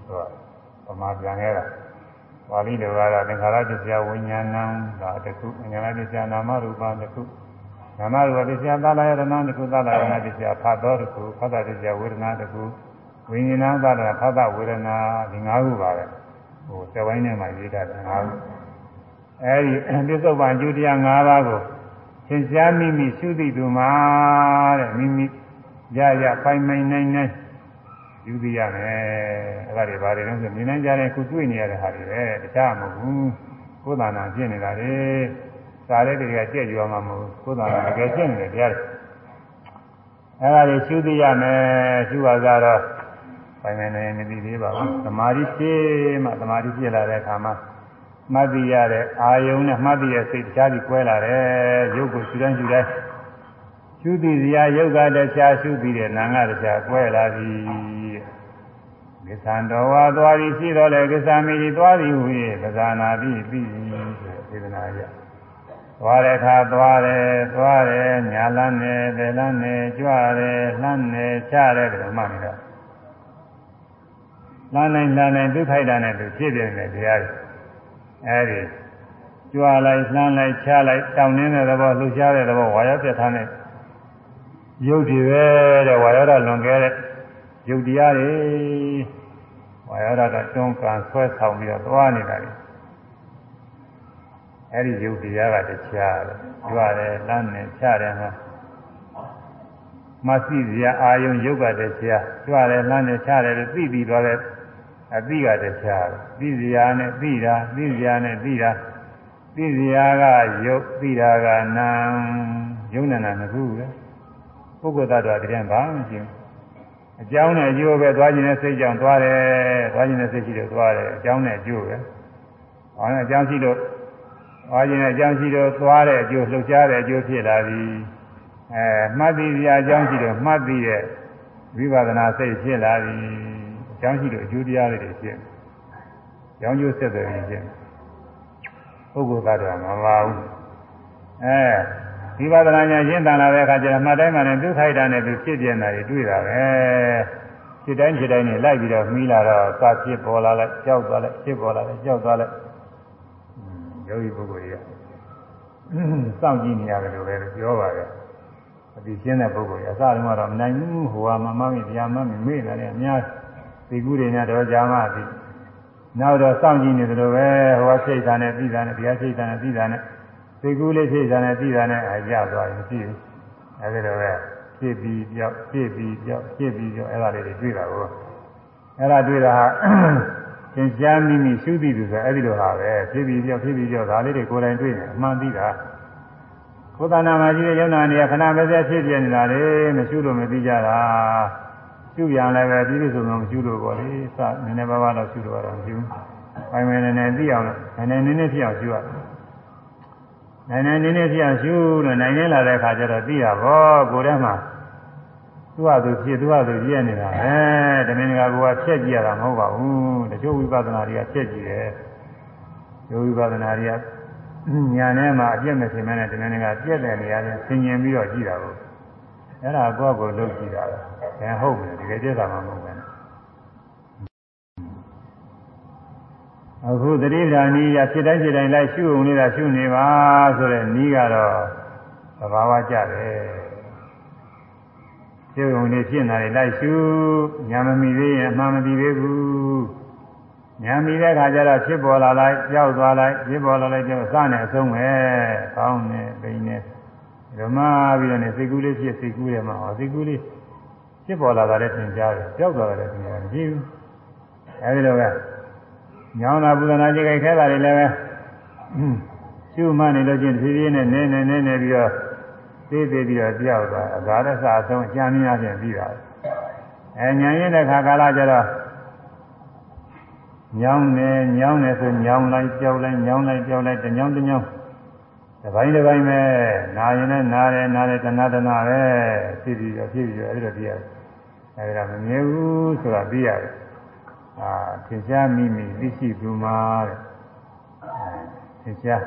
ဆိုတော့ပမာပြန်ခဲ့တာပါဠိလိုကတော့သင်္ခါရပစ္စယဝိညာဏံဒါတစ်ခုဝိညာဏပစ္စယနာမရူပတစ်ခုနာမရူပပစ္စယသာလယရဏတစ်ခုသာလယရဏပစ္စယဖတ်တော်တစ်ခုဖတ်တာပစ္စယဝေဒနာတစ်ခုဝိညာဏသာလဖတ်တာဝေဒနာဒီ၅ခုပါပဲဟိုသဝိုင်းထဲမှာရေးထားတယ်ငါးခုအဲဒီပစ္စုပန်ကျူတရား၅ပါးကို သင်ရှားမိမိရှုသိသူမှာတဲ့မိမိရရပိုင်ပိုင်နိုင်နိုင်ယူသိရမယ်အဲ့ဒါတွေဘာတွေလဲဆိုမြင်နိုင်ကြတဲ့ခုတွေ့နေရတဲ့ဟာတွေပဲတခြားမဟုတ်ဘူးကိုယ်သာနာဖြစ်နေတာလေစားတဲ့တွေကကြက်ရွာမှာမဟုတ်ကိုယ်သာနာတကယ်ဖြစ်နေတယ်တရားအဲ့ဒါတွေရှုသိရမယ်ရှုပါကြတော့ပိုင်ပိုင်နိုင်နိုင်မသိသေးပါဘူးသမာဓိဖြစ်မှသမာဓိဖြစ်လာတဲ့အခါမှာ မှတ်သိရတဲ့အာယုံနဲ့မှတ်သိရစိတ်တခြားပြီးကွဲလာတယ်ရုပ်ကိုရှုတိုင်းရှုတိုင်းရှုသိစရာယုတ်ကတခြားရှုသိတဲ့နာငါတခြားကွဲလာပြီကိသံတော်ဝါသွားပြီးရှိတော်လေကိသမိတိသွားပြီးဟူ၍ပဇာနာပြီးပြီးဆိုဒေသနာရသွားတဲ့အခါသွားတယ်သွားတယ်ညာလန်းနေဗေလန်းနေကြွတယ်လှမ်းနေချတယ်ဒီလိုမှနေတော့လှမ်းနိုင်လှမ်းနိုင်ဒုက္ခိုက်တာနဲ့သူဖြစ်တယ်နဲ့တရား အဲဒီကြွလိုက်လှမ်းလိုက်ချလိုက်တောင်းနေတဲ့သဘောလှူရှားတဲ့သဘောဝါရပြတ်ထားတဲ့ရုပ်တွေပဲတဲ့ဝါရဒလွန်ခဲ့တဲ့ရုပ်တရားတွေဝါရဒကတွန်းကန်ဆွဲဆောင်ပြီးတော့သွားနေတာလေအဲဒီရုပ်တရားကတရားတယ်ကြွတယ်လမ်းတယ်ချတယ်ဟာမရှိစရာအာယုံရုပ်ကတရားကြွတယ်လမ်းတယ်ချတယ်လို့သိပြီးသွားတဲ့ အသိကတရားသိစရာနဲ့သိတာသိစရာနဲ့သိတာသိစရာကရုပ်သိတာကနာယုံနာနာနှစ်ခုပဲပုဂ္ဂိုလ်သတ္တဝါတည်းဘာမှမရှိဘူးအကြောင်းနဲ့အကျိုးပဲသွားခြင်းနဲ့စိတ်ကြောင့်သွားတယ်သွားခြင်းနဲ့စိတ်ရှိလို့သွားတယ်အကြောင်းနဲ့အကျိုးပဲဟောအကြောင်းရှိလို့သွားခြင်းနဲ့အကြောင်းရှိလို့သွားတဲ့အကျိုးလှုပ်ရှားတဲ့အကျိုးဖြစ်လာပြီအဲမှတ်သိစရာအကြောင်းရှိလို့မှတ်သိတဲ့ဝိပဿနာစိတ်ဖြစ်လာပြီအ ကြောင်းရှိလို့အကျိုးတရားတွေဖြစ်။ကြောင်းကျိုးဆက်တယ်ဖြစ်။ပုဂ္ဂိုလ်ကတော့မပါဘူး။အဲဝိပဿနာညာရှင်းတန်လာတဲ့အခါကျတော့မှတ်တိုင်းမှလည်းဒုက္ခိုက်တာနဲ့သူဖြစ်ပြနေတာတွေတွေ့တာပဲ။ဖြစ်တိုင်းဖြစ်တိုင်းနဲ့လိုက်ပြီးတော့မှီးလာတော့စဖြစ်ပေါ်လာလိုက်ကြောက်သွားလိုက်ဖြစ်ပေါ်လာလိုက်ကြောက်သွားလိုက်။ယောဂီပုဂ္ဂိုလ်တွေကစောင့်ကြည့်နေရတယ်လို့ပဲပြောပါတယ်။အဒီရှင်းတဲ့ပုဂ္ဂိုလ်ရအစတုန်းကတော့မနိုင်ဘူးဟိုကမမမိတရားမမိမေ့လာတယ်အများ သိကူတွေနဲ့တော့ကြာမှသိနောက်တော့စောင့်ကြည့်နေသလိုပဲဟိုကစိတ်ဓာတ်နဲ့ပြီးတာနဲ့တရားစိတ်ဓာတ်နဲ့ပြီးတာနဲ့သိကူလေးစိတ်ဓာတ်နဲ့ပြီးတာနဲ့အကြသွားရင်ရှိဘူးအဲဒီလိုပဲဖြစ်ပြီးပြောက်ဖြစ်ပြီးပြောက်ဖြစ်ပြီးပြောက်အဲ့ဒါလေးတွေတွေ့တာကိုအဲ့ဒါတွေ့တာဟာသင်ရှားမိမိရှုသိသူဆိုအဲ့ဒီလိုဟာပဲဖြစ်ပြီးပြောက်ဖြစ်ပြီးပြောက်ဒါလေးတွေကိုယ်တိုင်တွေ့နေအမှန်သိတာဘုဒ္ဓနာမှာကြီးတဲ့ယုံနာနေရခဏပဲဆက်ဖြစ်ပြနေတာလေမရှုလို့မသိကြတာ ရှုပြန်လည်းပဲပြည့်ပြည့်စုံစုံမရှုလို့ပေါ့လေစနည်းနည်းပါးပါးတော့ရှုလို့တော့မရှုဘူး။ပိုင်မယ်နည်းနည်းသိအောင်လို့နည်းနည်းနည်းနည်းဖြစ်အောင်ရှုရတယ်။နည်းနည်းနည်းနည်းဖြစ်အောင်ရှုလို့နိုင်နေလာတဲ့အခါကျတော့သိရပါကိုယ်ထဲမှာသူ့ဟာသူဖြစ်သူ့ဟာသူပြည့်နေတာပဲ။တမင်ကကိုယ်ကဖြက်ကြည့်ရတာမဟုတ်ပါဘူး။တချို့ဝိပဿနာတွေကဖြက်ကြည့်တယ်။ယောဝိပဿနာတွေကညာထဲမှာအပြည့်မစင်မဲနဲ့တမင်ကပြည့်တယ်နေရာချင်းဆင်ញင်ပြီးတော့ကြည့်တာကို အဲ့ဒါကိုယ့်ကိုယ်လုပ်ကြည့်တာပဲ။ဘယ်ဟုတ်မလဲတကယ်ကျက်တာမှမဟုတ်ဘူးအခုသတိဓာနီးရဖြစ်တိုင်းဖြစ်တိုင်းလိုက်ရှုုံနေတာရှုနေပါဆိုတဲ့နီးကတော့သဘာဝကျတယ်ရှုုံနေဖြစ်နေတယ်လိုက်ရှုညာမမီသေးရင်အမှန်မသိသေးဘူးညာမီတဲ့ခါကျတော့ဖြစ်ပေါ်လာလိုက်ကြောက်သွားလိုက်ဖြစ်ပေါ်လာလိုက်ကြောက်စနဲ့အဆုံးပဲကောင်းနေပိန်နေ ဓမ္မပြီးတော့နေစိတ်ကူးလေးဖြစ်စိတ်ကူးတယ်မှာဟောစိတ်ကူးလေးဖြစ်ပေါ်လာတာလည်းသင်ကြားတယ်ကြောက်သွားတယ်သင်ကြားမရှိဘူးအဲဒီလိုပဲညောင်းတာပူဇနာကြိတ်ခိုက်ခဲတာတွေလည်းပဲရှုမှနေလို့ချင်းဖြည်းဖြည်းနဲ့နည်းနည်းနည်းနည်းပြီးတော့သေးသေးပြီးတော့ကြောက်သွားအသာရစအဆုံးအကျမ်းများချင်းပြီးတာအဲညာရင်တဲ့ခါကာလကျတော့ညောင်းနေညောင်းနေဆိုညောင်းလိုက်ကြောက်လိုက်ညောင်းလိုက်ကြောက်လိုက်တညောင်းတညောင်း တစ်ပိုင်းတစ်ပိုင်းပဲနာရင်လည်းနာတယ်နာတယ်တဏှာတဏှာပဲဖြစ်ပြီးတော့ဖြစ်ပြီးတော့အဲ့ဒါသိရတယ်အဲ့ဒါမမြဲဘူးဆိုတာသိရတယ်အာသင်ရှားမိမိသိရှိသူမှာတဲ့သင်ရှား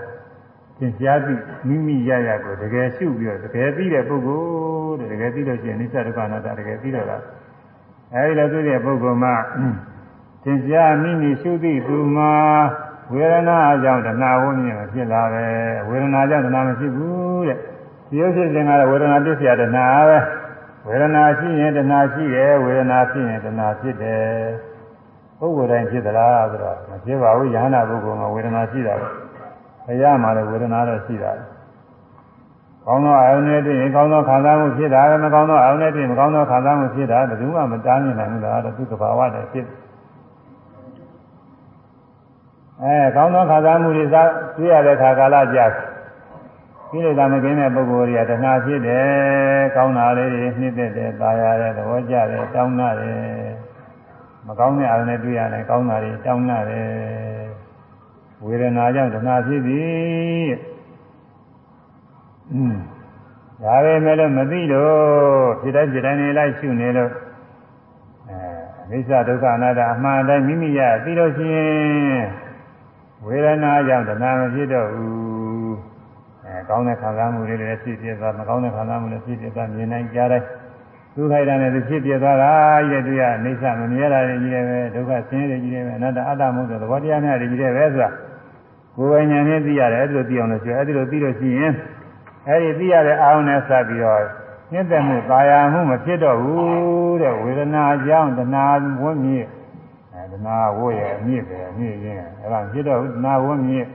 သင်ရှားပြီးမိမိရရကိုတကယ်ရှုပြီးတော့တကယ်သိတဲ့ပုဂ္ဂိုလ်တဲ့တကယ်သိလို့ရှိရင်နိစ္စဒုက္ခအနတ္တတကယ်သိတော့တာအဲဒီလိုသိတဲ့ပုဂ္ဂိုလ်မှာသင်ရှားမိမိရှုသိသူမှာ ဝေဒနာကြောင့်တဏှာဝိညာဉ်ဖြစ်လာတယ်ဝေဒနာကြောင့်တဏှာမဖြစ်ဘူးတဲ့ဒီရုပ်ဖြစ်ခြင်းကတော့ဝေဒနာပြည့်စရာတဏှာပဲဝေဒနာရှိရင်တဏှာရှိတယ်ဝေဒနာဖြစ်ရင်တဏှာဖြစ်တယ်ပုဂ္ဂိုလ်တိုင်းဖြစ်သလားဆိုတော့မဖြစ်ပါဘူးယ ahanan ပုဂ္ဂိုလ်မှာဝေဒနာရှိတာပဲဘုရားမှာလည်းဝေဒနာတော့ရှိတာကောင်းသောအာယုန်နဲ့တည်းကောင်းသောခံစားမှုဖြစ်တာပဲမကောင်းသောအာယုန်နဲ့တည်းမကောင်းသောခံစားမှုဖြစ်တာဘယ်သူမှမတားမြင်နိုင်ဘူးလားတော့သူကဘာဝနဲ့ဖြစ် အဲကောင်းသောခံစားမှုတွေစားတွေ့ရတဲ့ခါကာလကြာကိလေသာမကင်းတဲ့ပုဂ္ဂိုလ်တွေကတဏှာဖြစ်တယ်ကောင်းတာလေးတွေနှိမ့်သက်တယ်ตายရတယ်သဘောကျတယ်တောင်းတတယ်မကောင်းတဲ့အာရုံနဲ့တွေ့ရတယ်ကောင်းတာတွေတောင်းတတယ်ဝေဒနာကြောင့်တဏှာဖြစ်ပြီอืมဒါပဲမဲ့လို့မသိတော့ဖြစ်တဲ့ဖြစ်တဲ့နေလိုက်ရှုနေလို့အဲအနိစ္စဒုက္ခအနတ္တအမှန်တိုင်းမိမိရသိလို့ရှိရင် ဝေဒနာကြောင့်တဏှာမဖြစ်တော့ဘူးအဲကောင်းတဲ့ခံစားမှုတွေလည်းဖြစ်ဖြစ်သွားမကောင်းတဲ့ခံစားမှုလည်းဖြစ်ဖြစ်သွားမြင်နိုင်ကြတယ်သူခိုက်တာနဲ့ဖြစ်ဖြစ်သွားတာရဲ့တွေ့ရအိဋ္ဌမမြဲတာတွေကြီးတယ်ပဲဒုက္ခဆင်းရဲတွေကြီးတယ်ပဲအနတ္တအတ္တမဟုတ်တဲ့သဘောတရားများတွေကြီးတယ်ပဲဆိုတာကိုယ်ဝိညာဉ်နဲ့သိရတယ်အဲ့ဒီလိုသိအောင်လို့ဆိုအဲ့ဒီလိုသိလို့ရှိရင်အဲ့ဒီသိရတဲ့အာရုံနဲ့စပ်ပြီးတော့ညစ်တဲ့မှု၊ကာယမှုမဖြစ်တော့ဘူးတဲ့ဝေဒနာကြောင့်တဏှာဝန်းမြင့် အဲတဏှာဝိုးရဲ့အမြင့်ပဲအမြင့်ရင်းအဲ့ဒါဖြစ်တော့တဏှာဝန်းမြင့်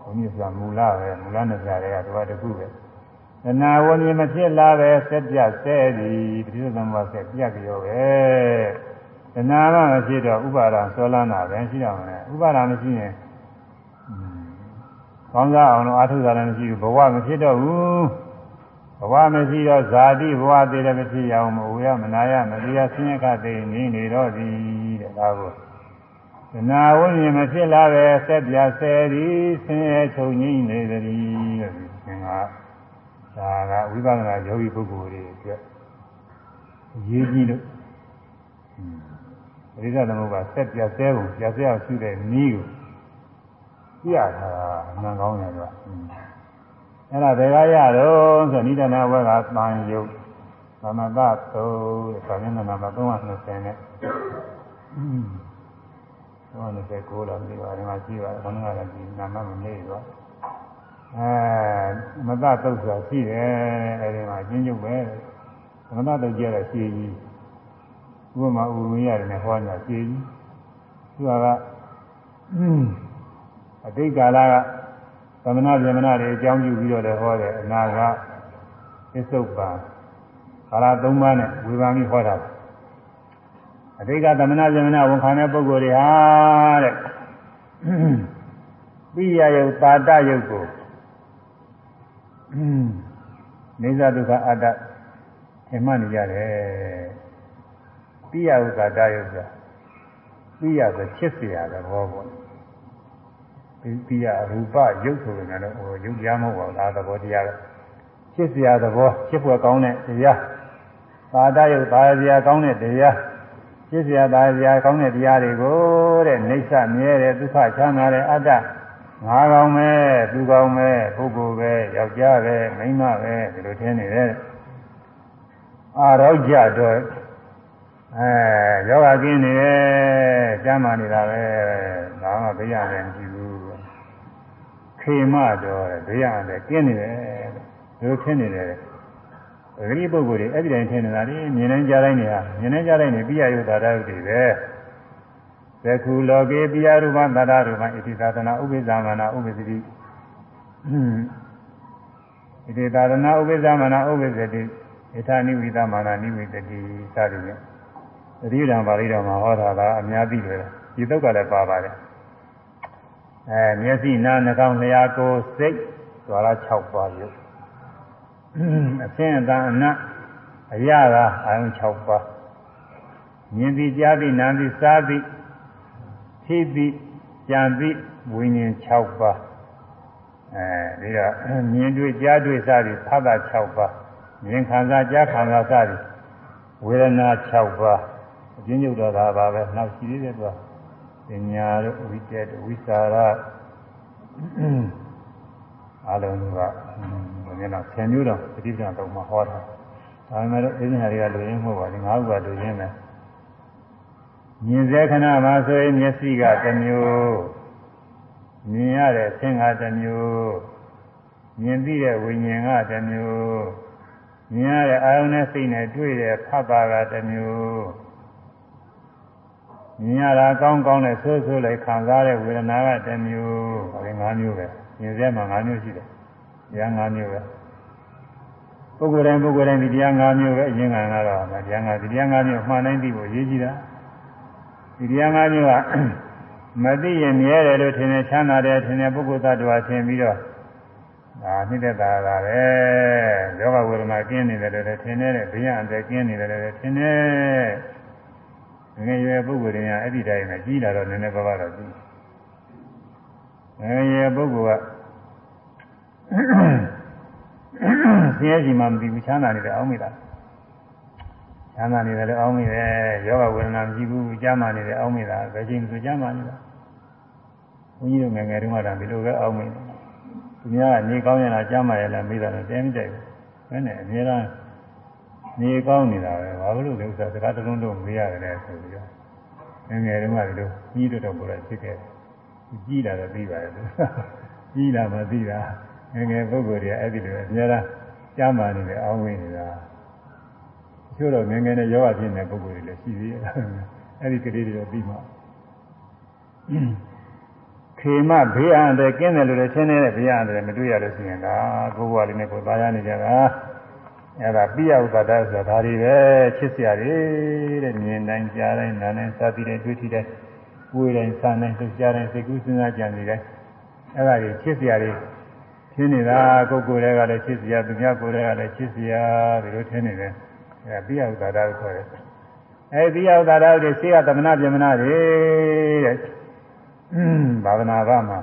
ဘုန်းကြီးဆိုတာမူလပဲမူလနဲ့ကြားတဲ့ကတစ်ခုပဲတဏှာဝဉ္ဇမဖြစ်လာပဲဆက်ပြဆဲသည်ပဋိသသမဘဆက်ပြကြောပဲတဏှာကမဖြစ်တော့ဥပါဒံဆွဲလန်းတာပဲရှိတော့မယ်ဥပါဒံမရှိရင်ကောင်းစားအောင်လို့အာထုတာလည်းမရှိဘူးဘဝမဖြစ်တော့ဘူးဘဝမရှိတော့ဇာတိဘဝသေးတယ်မဖြစ်ရအောင်မဝေရမနာရမတရားဆင်းရဲခသိနေနေတော့သည်တဲ့ဒါကို တဏှာဝဉ္ဇမဖြစ်လာပဲဆက်ပြဆဲသည်ဆင်းရဲချုပ်ငြိမ့်နေသည်လို့သင်္ဃာဒါကဝိပဿနာယောဂီပုဂ္ဂိုလ်တွေအတွက်အရေးကြီးလို့ပရိသတ်သမုပ္ပါဆက်ပြဆဲကိုပြဆဲအောင်ရှိတဲ့နည်းကိုပြတာအမှန်ကောင်းတယ်ကွာအဲ့ဒါဘယ်ကရတော့ဆိုနိဒနာဝဲကပန်ယုတ်သမတသုဗာမင်းနာမှာ320နဲ့ 329လောက်ဒီပါတယ်မှာရှိပါတယ်ဘုန်းကြီးကလည်းဒီနာမမမေ့တော့အဲမတသုတ်ဆိုတာရှိတယ်အဲဒီမှာအချင်းချုပ်ပဲမတသုတ်ကြရတဲ့ရှည်ကြီးဥပမာဥရင်းရတယ်နဲ့ဟောနေတာရှည်ကြီးသူကအတိတ်ကာလကသမဏဗြဟ္မဏတွေအကြောင်းပြုပြီးတော့လည်းဟောတယ်အနာကသစ္ဆုတ်ပါကာလ၃ပါးနဲ့ဝေဘာမိဟောတာ အတိတ်ကသမဏဗြဟ္မဏဝန်ခံတဲ့ပုဂ္ဂိုလ်တွေဟာတဲ့ပိယယုတ်ပါတယုတ်ကိုနေဇဒုက္ခအတ္တထင်မှတ်နေကြတယ်ပိယဥက္ကတာယုတ်ပိယဆိုချစ်เสียတဲ့ဘောပေါ့ပိယရူပရုပ်ဆိုရင်လည်းဟိုရုပ်တရားမဟုတ်ပါဘူးဒါသဘောတရားပဲချစ်เสียသဘောချစ်ဖွယ်ကောင်းတဲ့တရားပါဒယုတ်ပါစရာကောင်းတဲ့တရား ပြည့်စရာသာစရာကောင်းတဲ့တရားတွေကိုတဲ့နေဆမြဲတဲ့ဒုက္ခချမ်းသာတဲ့အတ္တငါကောင်းပဲသူကောင်းပဲပုဂ္ဂိုလ်ပဲယောက်ျားပဲမိန်းမပဲဒီလိုထင်နေတယ်အာရောကြတော့အဲယောဂကင်းနေတယ်ကျမ်းမာနေတာပဲဒါမှဘေးရတယ်မရှိဘူးခေမတော်ဘေးရတယ်ကင်းနေတယ်ဒီလိုထင်နေတယ် ပဂရိပုဂ္ဂိုလ်တွေအဲ့ဒီတိုင်းထင်နေတာလေမြင်နိုင်ကြတိုင်းနေဟာမြင်နိုင်ကြတိုင်းနေပြရယုတာရယုတွေပဲသကုလောကေပိယရူပသတ္တရူပဣတိသာသနာဥပိ္ပဇာမနာဥပိ္ပတိဣတိသာသနာဥပိ္ပဇာမနာဥပိ္ပတိဣထာနိဝိသမနာနိဝိတတိစသည်ဖြင့်သတိဓမ္မပါဠိတော်မှာဟောတာကအများသိတယ်ဒီတုတ်ကလည်းပါပါတယ်အဲမျက်စိနားနှာခေါင်းလျှာကိုယ်စိတ်သွားလား6ပါးရုပ် အစင်းအတန်အနတ်အရာသာအာယုံ6ပါးမြင်ပြီးကြားပြီးနားပြီးစားပြီးသိပြီးကြံပြီးဝိညာဉ်6ပါးအဲဒီတော့မြင်တွေ့ကြားတွေ့စသည်သတ္တ6ပါးမြင်ခံစားကြားခံစားစသည်ဝေဒနာ6ပါးအကျဉ်းချုပ်တော့တာပါပဲနောက်ရှိသေးတယ်သူကပညာတို့ဝိတ္တဝိစာရ အလုံးကဘယ်နဲ့လဲဆယ်မျိုးတော့ပဋိပဒံတော့မှဟောတာဒါပေမဲ့လို့အင်းဟာတွေကလူရင်းမဟုတ်ပါဘူးငါးခုကလူရင်းပဲမြင်စေခဏမှာဆိုရင်မျက်စိကတစ်မျိုးမြင်ရတဲ့အဆင့်ကတစ်မျိုးမြင်ပြီးတဲ့ဝိညာဉ်ကတစ်မျိုးမြင်ရတဲ့အာယုန်နဲ့စိတ်နဲ့တွေ့တဲ့ဖတ်တာကတစ်မျိုးမြင်ရတာကောင်းကောင်းနဲ့ဆိုးဆိုးလိုက်ခံစားတဲ့ဝေဒနာကတစ်မျိုးဟောဒီ၅မျိုးပဲ မြင်စဲမှာ၅မျိုးရှိတယ်တရား၅မျိုးပဲပုဂ္ဂိုလ်တိုင်းပုဂ္ဂိုလ်တိုင်းဒီတရား၅မျိုးပဲအရင်ကကတော့တရား၅ဒီတရား၅မျိုးမှန်တိုင်းသိဖို့ရေးကြည့်တာဒီတရား၅မျိုးကမသိရင်မြဲတယ်လို့ထင်တယ်ချမ်းသာတယ်ထင်တယ်ပုဂ္ဂိုလ်သတ္တဝါထင်ပြီးတော့ဒါနှိမ့်သက်တာကပဲယောဂဝေဒနာကျင်းနေတယ်လို့ထင်တယ်ဘေးရန်အသက်ကျင်းနေတယ်လို့ထင်တယ်ငယ်ရွယ်ပုဂ္ဂိုလ်တွေကအဲ့ဒီတိုင်းနဲ့ကြီးလာတော့နည်းနည်းပါးပါးတော့ကြီး ငယ်ရွယ်ပုဂ္ဂိုလ်ကဆင်းရဲစီမှမပြီးဘူးချမ်းသာနေတယ်အောင်းမိတာချမ်းသာနေတယ်လည်းအောင်းမိတယ်ယောဂဝေဒနာမရှိဘူးကြားမှနေတယ်အောင်းမိတာဘယ်ချိန်သူကြားမှနေတာဘုန်းကြီးတို့ငယ်ငယ်တုန်းကတော့ဒီလိုပဲအောင်းမိတယ်သူများကနေကောင်းရလားကြားမှရလားမိတာလည်းတဲမကြိုက်ဘူးဘယ်နဲ့အများအားနေကောင်းနေတာပဲဘာလို့လဲဥစ္စာစကားတစ်လုံးလုံးမေးရတယ်ဆိုပြီးတော့ငယ်ငယ်တုန်းကဒီလိုကြီးတော့တော့ပေါ်လာဖြစ်ခဲ့တယ် ကြီးလာတော့ပြီးပါတယ်ကြီးလာမှသိတာငယ်ငယ်ပုဂ္ဂိုလ်တွေကအဲ့ဒီလိုအများအားကြားမှနေတယ်အောင်းမိနေတာချို့တော့ငယ်ငယ်နဲ့ယောဂဖြစ်နေတဲ့ပုဂ္ဂိုလ်တွေလည်းရှိသေးတယ်အဲ့ဒီကလေးတွေတော့ပြီးမှခေမဘေးအန္တရာယ်ကင်းတယ်လို့လည်းရှင်းနေတဲ့ဘေးအန္တရာယ်မတွေ့ရလို့ရှိရင်ဒါကိုယ်ဘဝလေးနဲ့ကိုယ်သားရနေကြတာအဲ့ဒါပိယဥပါဒဆိုတာဒါတွေပဲချစ်စရာတွေတဲ့မြင်တိုင်းကြားတိုင်းနားတိုင်းစားပြီးတိုင်းတွေ့ထိတိုင်း ကိုယ်တိုင်းစားတိုင်းသိကြားတိုင်းစိတ်ကူးစဉ်းစားကြံနေတိုင်းအဲ့ဒါတွေချစ်စရာတွေထင်းနေတာကိုယ်ကိုယ်တွေကလည်းချစ်စရာသူများကိုယ်တွေကလည်းချစ်စရာဒီလိုထင်းနေတယ်အဲပိယဥပါဒကိုခေါ်တယ်အဲပိယဥပါဒတွေရှိကသမဏပြမနာတွေတဲ့ဘာဝနာကမှာ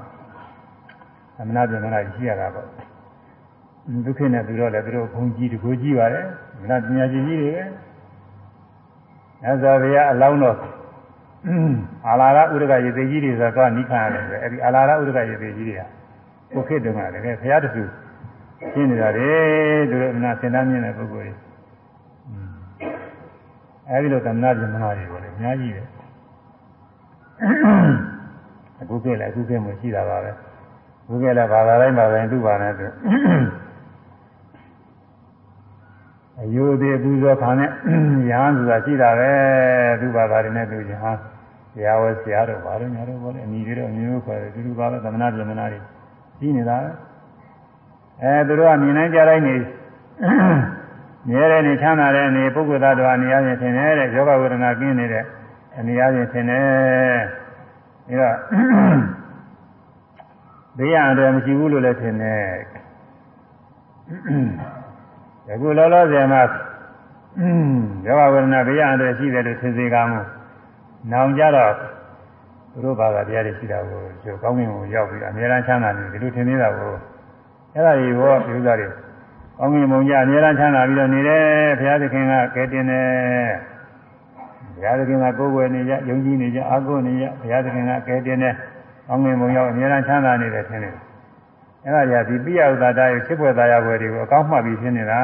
သမဏပြမနာရှိရတာပေါ့ဒုက္ခနဲ့ပြီးတော့လည်းသူတို့ဘုံကြီးတကူကြီးပါတယ်မနာပညာရှင်ကြီးတွေပဲမြတ်စွာဘုရားအလောင်းတော် အာလာရဥဒကရေသေးကြီးတွေဆိုတော့နိခါရတယ်အဲဒီအာလာရဥဒကရေသေးကြီးတွေကကိုခေတ္တကလည်းဘုရားတဆူရှင်းနေတာလေသူတို့အနာစင်သားမြင့်တဲ့ပုဂ္ဂိုလ်တွေအဲဒီလိုသမဏပြမနာတွေကိုလည်းအများကြီးပဲအခုကလည်းအခုကမှရှိတာပါပဲအခုကလည်းဘာသာတိုင်းဘာသာတိုင်းသူ့ဘာနဲ့သူ အယုသေးပူဇော်ခံတဲ့ရဟန်းဆိုတာရှိတာပဲသူ့ဘာသာတွေနဲ့သူရဟန်းဆရာဝဆရာတို့ဘာလို့ညာတော့ဘောလဲအနီတွေတော့အမျိုးခေါ်တယ်သူတို့ဘာလို့သမဏပြမနာတွေရှိနေတာပဲအဲသူတို့ကမြင်နိုင်ကြတိုင်းနေမြဲတဲ့နေချမ်းသာတဲ့နေပုဂ္ဂိုလ်သားတော်အနေအချင်းထင်တယ်တဲ့ယောဂဝေဒနာကင်းနေတဲ့အနေအချင်းထင်တယ်အဲဒါဘေးရန်တယ်မရှိဘူးလို့လည်းထင်တယ် ယခုလောလောဆယ်မှာယောဂဝေဒနာဘေးရန်တယ်ရှိတယ်လို့ထင်စေကောင်းနောင်ကြတော့သူတို့ဘာသာတရားတွေရှိတာကိုကျိုးကောင်းကင်ကိုရောက်ပြီးအများအားချမ်းသာနေတယ်ဒီလိုထင်နေတာကိုအဲ့ဒါတွေဘောဒီဥစ္စာတွေကောင်းကင်ဘုံကြအများအားချမ်းသာပြီးတော့နေတယ်ဘုရားသခင်ကကဲတင်တယ်ဘုရားသခင်ကကိုယ်ွယ်နေကြယုံကြည်နေကြအာကိုနေကြဘုရားသခင်ကကဲတင်တယ်ကောင်းကင်ဘုံရောက်အများအားချမ်းသာနေတယ်ထင်တယ် အဲ့ဒါကြီးဒီပိယဥဒ္ဒါရဲ့ဖြစ်ပွက်သားရပွဲတွေကိုအကောင်းမှတ်ပြီးဖြစ်နေတာ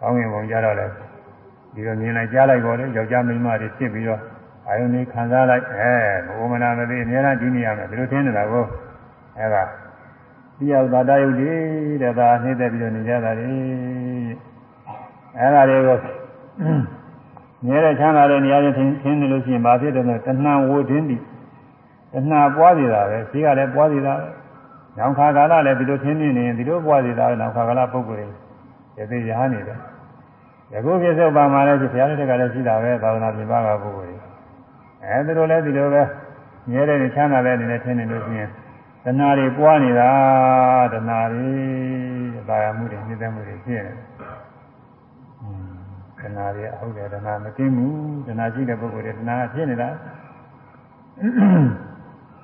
ကောင်းကင်ဘုံကြတော့လေဒီလိုမြင်လိုက်ကြားလိုက်ပေါ်တယ်ယောက်ျားမိန်းမတွေဖြစ်ပြီးတော့အာယုန်ကြီးခံစားလိုက်အဲဘုမနာမသိအများအားကြီးနေရမယ်ဒီလိုထင်နေတာကိုအဲဒါပြယောသာတယုတ်ကြီးတဲ့ဒါနှိမ့်သက်ပြီးတော့နေကြတာလေအဲဒါတွေကိုမြဲတဲ့ချမ်းသာတဲ့နေရာချင်းထင်းနေလို့ရှိရင်ဘာဖြစ်တယ်လဲတဏှာဝတင်းတိတဏှာပွားနေတာပဲရှိကလည်းပွားနေတာပဲ နောက်ခါကာလလည်းဒီလိုထင်းနေနေရင်ဒီလိုပွားနေတာနောက်ခါကာလပုဂ္ဂိုလ်တွေရသေးရဟန်းနေတယ်ယခုပြစ္ဆုတ်ပါမှာလည်းဘုရားတက်ကလည်းရှိတာပဲသာသနာ့ပြပါကပုဂ္ဂိုလ်တွေအဲဒီလိုလဲဒီလိုပဲမြဲတဲ့ချမ်းသာတဲ့အနေနဲ့ထင်နေလို့ရှိရင်တဏှာတွေပွားနေတာတဏှာတွေဘာယာမှုတွေနှိမ့်သက်မှုတွေဖြစ်နေတယ်တဏှာတွေအဟုတ်တယ်တဏှာမကင်းဘူးတဏှာရှိတဲ့ပုဂ္ဂိုလ်တွေတဏှာဖြစ်နေတာ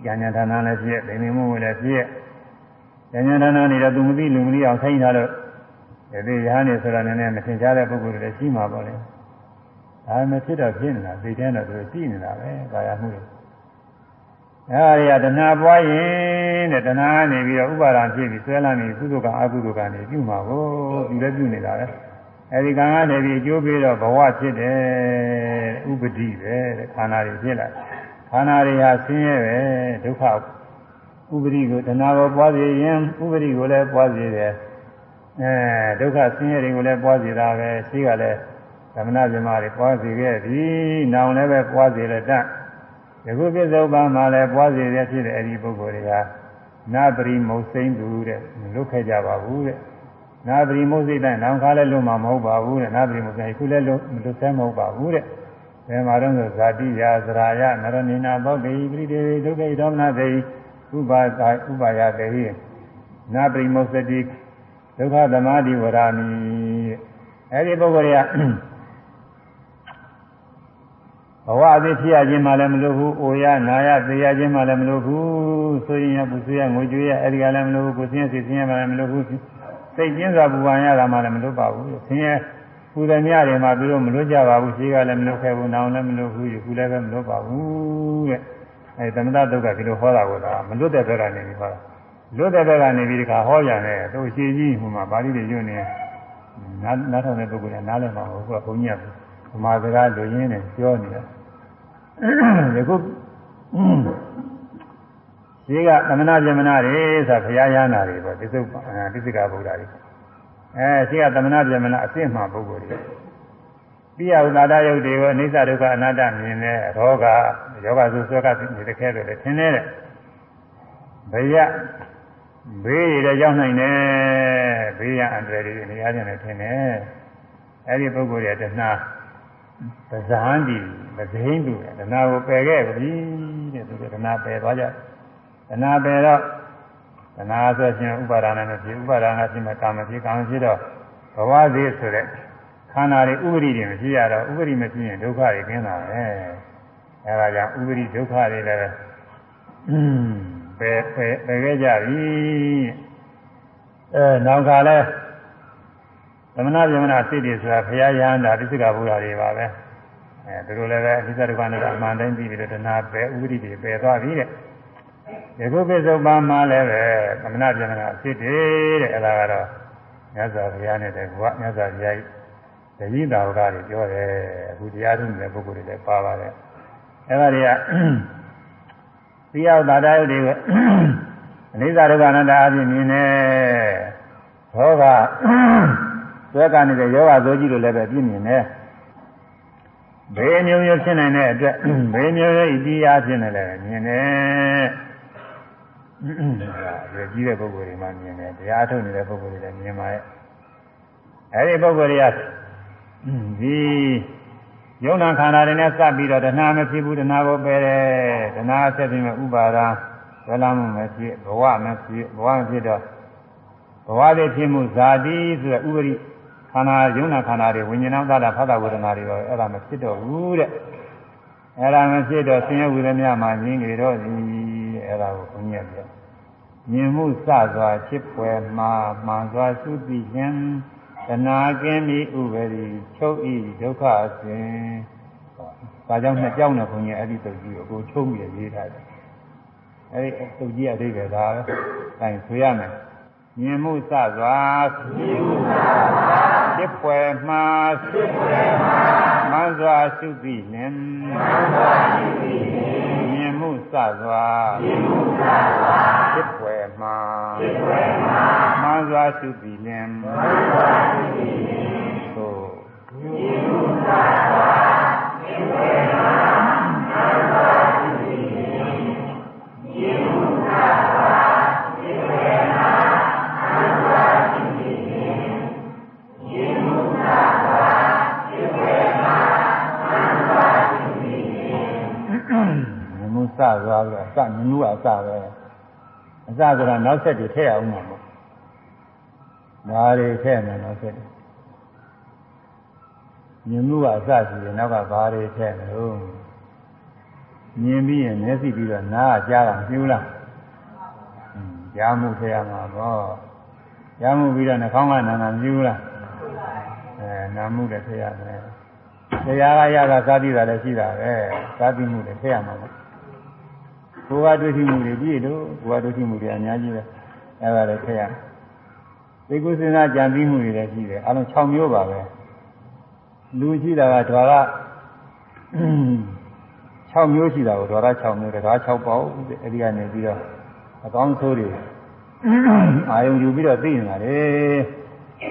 ဉာဏ်ဉာဏ်ဌာနလည်းဖြစ်ဒိနေမှုလည်းဖြစ် ဉာဏ်ဉာဏ်ဌာနနေတော့သူမသိလူမသိအောင်ဆိုင်ထားလို့ဒီရဟန်းနေဆိုတာနည်းနည်းမထင်ရှားတဲ့ပုဂ္ဂိုလ်တွေလည်းရှိမှာပေါ့လေဒါမှဖြစ်တော့ဖြစ်နေတာသိတဲ့တော့သူကြည့်နေတာပဲကာယမှုတွေအဲဒီကတဏှာပွားရင်တဲ့တဏှာကနေပြီးတော့ဥပါဒံဖြစ်ပြီးဆွဲလာနေကုသိုလ်ကအကုသိုလ်ကနေပြုမှာကိုပြုလည်းပြုနေတာပဲအဲဒီကံကနေပြီးအကျိုးပေးတော့ဘဝဖြစ်တယ်ဥပတိပဲတဲ့ခန္ဓာတွေဖြစ်လာခန္ဓာတွေဟာဆင်းရဲပဲဒုက္ခ ဥပတိကိုတဏှာကိုပွားစေရင်ဥပတိကိုလည်းပွားစေတယ်အဲဒုက္ခဆင်းရဲတွေကိုလည်းပွားစေတာပဲရှိကလည်းသမဏဇမတွေပွားစီခဲ့ပြီနောင်လည်းပဲပွားစီလက်တယခုပြစ္ဆုတ်ပံမှာလည်းပွားစီရဖြစ်တဲ့အဲဒီပုဂ္ဂိုလ်တွေကနာပရိမုတ်စိမ့်သူတဲ့လွတ်ခဲ့ကြပါဘူးတဲ့နာပရိမုတ်စိတ်တိုင်းနောင်ခါလည်းလွတ်မှာမဟုတ်ပါဘူးတဲ့နာပရိမုတ်စိတ်ခုလည်းလွတ်မလွတ်ဆဲမဟုတ်ပါဘူးတဲ့ဘယ်မှာတော့ဆိုဇာတိယာသရာယနရဏိနာဘောဂိပရိဒေဝိဒုက္ခိဒေါမနတေ ဥပါသာဥပါယတေနာပရိမုတ်စတိဒုက္ခသမာဓိဝရာမိအဲဒီပုဂ္ဂိုလ်တွေကဘဝအသေးဖြစ်ရခြင်းမှလည်းမလိုဘူး။အိုရနာရသေရခြင်းမှလည်းမလိုဘူး။ဆိုရင်ရပူဆွေးရငွေကြွေးရအဲဒီကလည်းမလိုဘူး။ကိုယ်ဆင်းရဲစိတ်ဆင်းရဲမှလည်းမလိုဘူး။စိတ်ကျဉ်းစွာပူပန်ရတာမှလည်းမလိုပါဘူး။ဆင်းရဲပူတဲ့မြတွေမှာပြီးတော့မလွတ်ကြပါဘူး။ရှိကလည်းမလွတ်ခဲ့ဘူး။နောင်လည်းမလွတ်ဘူး။ခုလည်းပဲမလွတ်ပါဘူးတဲ့။ အဲသမထဒုက္ခဒီလိုဟောတာကမလွတ်တဲ့ဘက်ကနေပြီးဟောတာ။လွတ်တဲ့ဘက်ကနေပြီးဒီခါဟောပြန်တယ်။သူအရှိကြီးဟိုမှာပါဠိတွေညွှန်းနေနားနားထောင်တဲ့ပုဂ္ဂိုလ်ကနားလည်မှာဟုတ်ကဲ့ဘုန်းကြီးကဗမာစကားလူရင်းနဲ့ပြောနေတာ။ယခုဒီကသမဏဗြဟ္မဏတွေဆိုဘုရားရဟနာတွေပေါ့တိသုတ်တိစ္ဆကဗုဒ္ဓတွေအဲရှိကသမဏဗြဟ္မဏအစစ်မှပုဂ္ဂိုလ်တွေ ပိယဥပါဒယုတ်တွေကိုအိသဒုက္ခအနတ္တမြင်တဲ့ရောဂယောဂဆိုဆွဲကနေတဲ့ခဲတယ်ထင်နေတဲ့ဘယဘေးရတဲ့ရောက်နိုင်တယ်ဘေးရအန္တရာယ်တွေနေရာချင်းလည်းထင်တယ်အဲဒီပုဂ္ဂိုလ်ရဲ့တဏှာပဇာန်ဒီမသိန်းသူဒနာကိုပယ်ခဲ့ပြီတဲ့သူကဒနာပယ်သွားကြဒနာပယ်တော့ဒနာဆိုရှင်ဥပါဒနာနဲ့ဖြစ်ဥပါဒနာဖြစ်မဲ့ကာမဖြစ်ကာမဖြစ်တော့ဘဝသေးဆိုတဲ့ ခန္ဓာတွေဥပရိတွေမဖြစ်ရတော့ဥပရိမဖြစ်ရင်ဒုက္ခတွေကျင်းတာပဲအဲဒါကြောင့်ဥပရိဒုက္ခတွေလည်းပယ်ပယ်ပယ်ခဲ့ကြပြီအဲနောက်ကလည်းသမဏဗြဟ္မဏစိတ်တွေဆိုတာဘုရားရဟန္တာပိစိကဘုရားတွေပါပဲအဲသူတို့လည်းပဲအစ္ဆဒုက္ခနဲ့အမှန်တိုင်းပြီးပြီးတော့တဏှာပယ်ဥပဒိတွေပယ်သွားပြီတဲ့ဒီကုပ္ပစ္စုပ္ပန်မှာလည်းပဲသမဏဗြဟ္မဏစိတ်တွေတဲ့အဲဒါကတော့မြတ်စွာဘုရားနဲ့တည်းကမြတ်စွာဘုရား တတိတာဝကတွေပြောတယ်အခုတရားထုနေတဲ့ပုဂ္ဂိုလ်တွေလည်းပါပါတယ်အဲဒါတွေကသီယသာတယုတ်တွေကိုအနိစ္စဒုက္ခအနတ္တအပြင်မြင်နေဘောကဆွဲကနေတဲ့ယောဂသိုးကြီးလိုလည်းပဲပြည့်မြင်တယ်ဘေးမျိုးမျိုးဖြစ်နိုင်တဲ့အတွက်ဘေးမျိုးရဲ့ဤတရားဖြစ်နေလည်းမြင်တယ်အဲဒါကြီးတဲ့ပုဂ္ဂိုလ်တွေမှမြင်တယ်တရားထုတ်နေတဲ့ပုဂ္ဂိုလ်တွေလည်းမြင်ပါရဲ့အဲဒီပုဂ္ဂိုလ်တွေက ဒီယုံနာခန္ဓာတွေနဲ့စပ်ပြီးတော့တဏှာမဖြစ်ဘူးတဏှာကိုပယ်တယ်တဏှာဆက်ပြီးမှဥပါဒာဝလမှုမဖြစ်ဘဝမဖြစ်ဘဝမဖြစ်တော့ဘဝတွေဖြစ်မှုဇာတိဆိုတဲ့ဥပရိခန္ဓာယုံနာခန္ဓာတွေဝိညာဏသတ္တဖသဝေဒနာတွေတော့အဲ့ဒါမဖြစ်တော့ဘူးတဲ့အဲ့ဒါမဖြစ်တော့ဆင်းရဲဝေဒနာမှာငြင်းကြတော့ဒီအဲ့ဒါကိုဘုန်းကြီးကပြောမြင်မှုစစွာချစ်ဖွယ်မှာမှန်စွာသုတိခြင်း တဏှာကင်းပြီးဥပရိချုပ်ဤဒုက္ခအစဉ်ဒါကြောင့်နှစ်ကြောင်းနဲ့ဘုန်းကြီးအဲ့ဒီတုတ်ကြီးကိုအကိုချုပ်ပြီးရေးထားတယ်အဲ့ဒီတုတ်ကြီးအဓိပ္ပာယ်ဒါပဲအဲဆိုရမယ်မြင်မှုစစွာမြင်မှုစစွာဖြစ်ဖွယ်မှာဖြစ်ဖွယ်မှာမန်းစွာရှုသည်နှင့်မန်းစွာရှုသည်နှင့်မြင်မှုစစွာမြင်မှုစစွာဖြစ်ဖွယ်မှာဖြစ်ဖွယ်မှာမန်းစွာရှုသည်နှင့်မန်းစွာရှုသည်နှင့်သို့မြင်မှုစစွာဖြစ်ဖွယ်မှာမန်းစွာရှုသည်နှင့်မြင်မှု စစွာဖြစ်ဖွယ်မှာမှုစသွားပြီးတော့အစမြင်မှုကအစပဲအစဆိုတာနောက်ဆက်တွေထည့်အောင်မှာပေါ့ ဒါတွေထည့်မယ်နောက်ဆက်တွေမြင်မှုကအစရှိတယ်နောက်ကဘာတွေထည့်မလို့မြင်ပြီးရင်မျက်စိပြီးတော့နားကကြားတာမပြူလားကြားမှုထည့်ရမှာပေါ့ကြားမှုပြီးတော့နှာခေါင်းကနာနာမပြူလားအဲနာမှုလည်းထည့်ရမယ်တရားကရတာသာတိတာလည်းရှိတာပဲသာတိမှုလည်းထည့်ရမှာပေါ့ကိုယ်ကတွေ့ရှိမှုတွေပြည့်လို့ကိုယ်ကတွေ့ရှိမှုတွေအများကြီးပဲအဲဒါလည်းထည့်ရ သိကုစဉ်းစားကြံပြီးမှုတွေလည်းရှိတယ်အလုံး6မျိုးပါပဲလူရှိတာကဓဝါက6မျိုးရှိတာကိုဓဝါက6မျိုးဓဝါ6ပေါက်အဲဒီကနေပြီးတော့အကောင်းဆိုးတွေအာယုံယူပြီးတော့သိနေတာလေ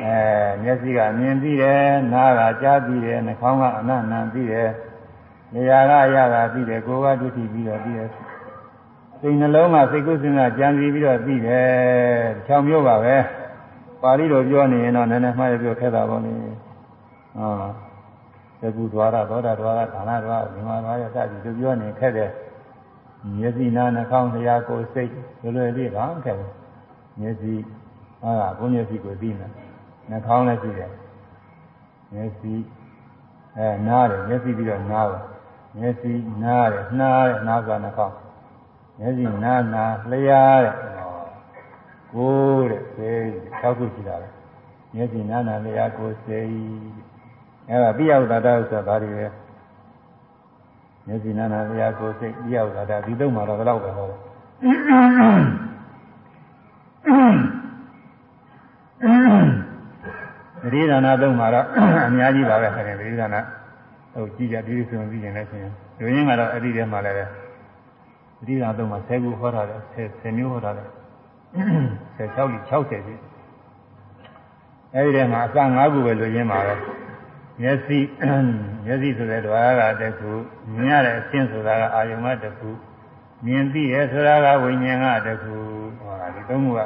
အဲမျက်စိကမြင်ပြီးတယ်နားကကြားပြီးတယ်နှာခေါင်းကအနံ့နံပြီးတယ်နေရာကရတာပြီးတယ်ကိုယ်ကဒုတိပြီးတော့ပြီးတယ်စိတ်နှလုံးကစိတ်ကုသနာကြံစီပြီးတော့ပြီးတယ်၆မျိုးပါပဲ ပါဠိတော်ပြောနေရင်တော့နည်းနည်းမှားရပြောခဲ့တာပေါ့လေဟောသကုဒွါရသောတာဒွါရဌာနဒွါရဒီမှာဒွါရစသည်သူပြောနေခဲ့တယ်မျက်စိနာနှာခေါင်းတရားကိုယ်စိတ်လွယ်လွယ်လေးကခဲ့တယ်မျက်စိဟာကိုမျက်စိကိုသိနေနှာခေါင်းလည်းရှိတယ်မျက်စိအဲနားတယ်မျက်စိပြီးတော့နားတယ်မျက်စိနားတယ်နှားတယ်နားကနှာခေါင်းမျက်စိနားနာလျားတဲ့ ကိုတဲ့စေ၆ခုရှိတာပဲမျက်စိနားနာလျားကိုစေအဲဒါပိယဝတ္တဥစ္စာဒါတွေပဲမျက်စိနားနာလျားကိုစိတ်ပိယဝတ္တဒီသုံးမှာတော့ဘယ်တော့ပဲဟောတယ်သတိဒါနာသုံးမှာတော့အများကြီးပါပဲခင်ဗျသတိဒါနာဟုတ်ကြည့်ကြဒီလိုဆိုရင်ပြီးရင်လည်းရှင်လူရင်းကတော့အဲ့ဒီထဲမှာလည်းသတိဒါသုံးမှာ10ခုဟောတာလေ10 10မျိုးဟောတာလေ 16လ60ရှိအဲ့ဒီထဲမှာအစ5ခုပဲလူရင်းပါပဲမျက်စိမျက်စိဆိုတဲ့ဓဝါကတခုမြင်ရတဲ့အရှင်းဆိုတာကအာယုံကတခုမြင်သိရဆိုတာကဝိညာဉ်ကတခုဟောတာဒီသုံးခုက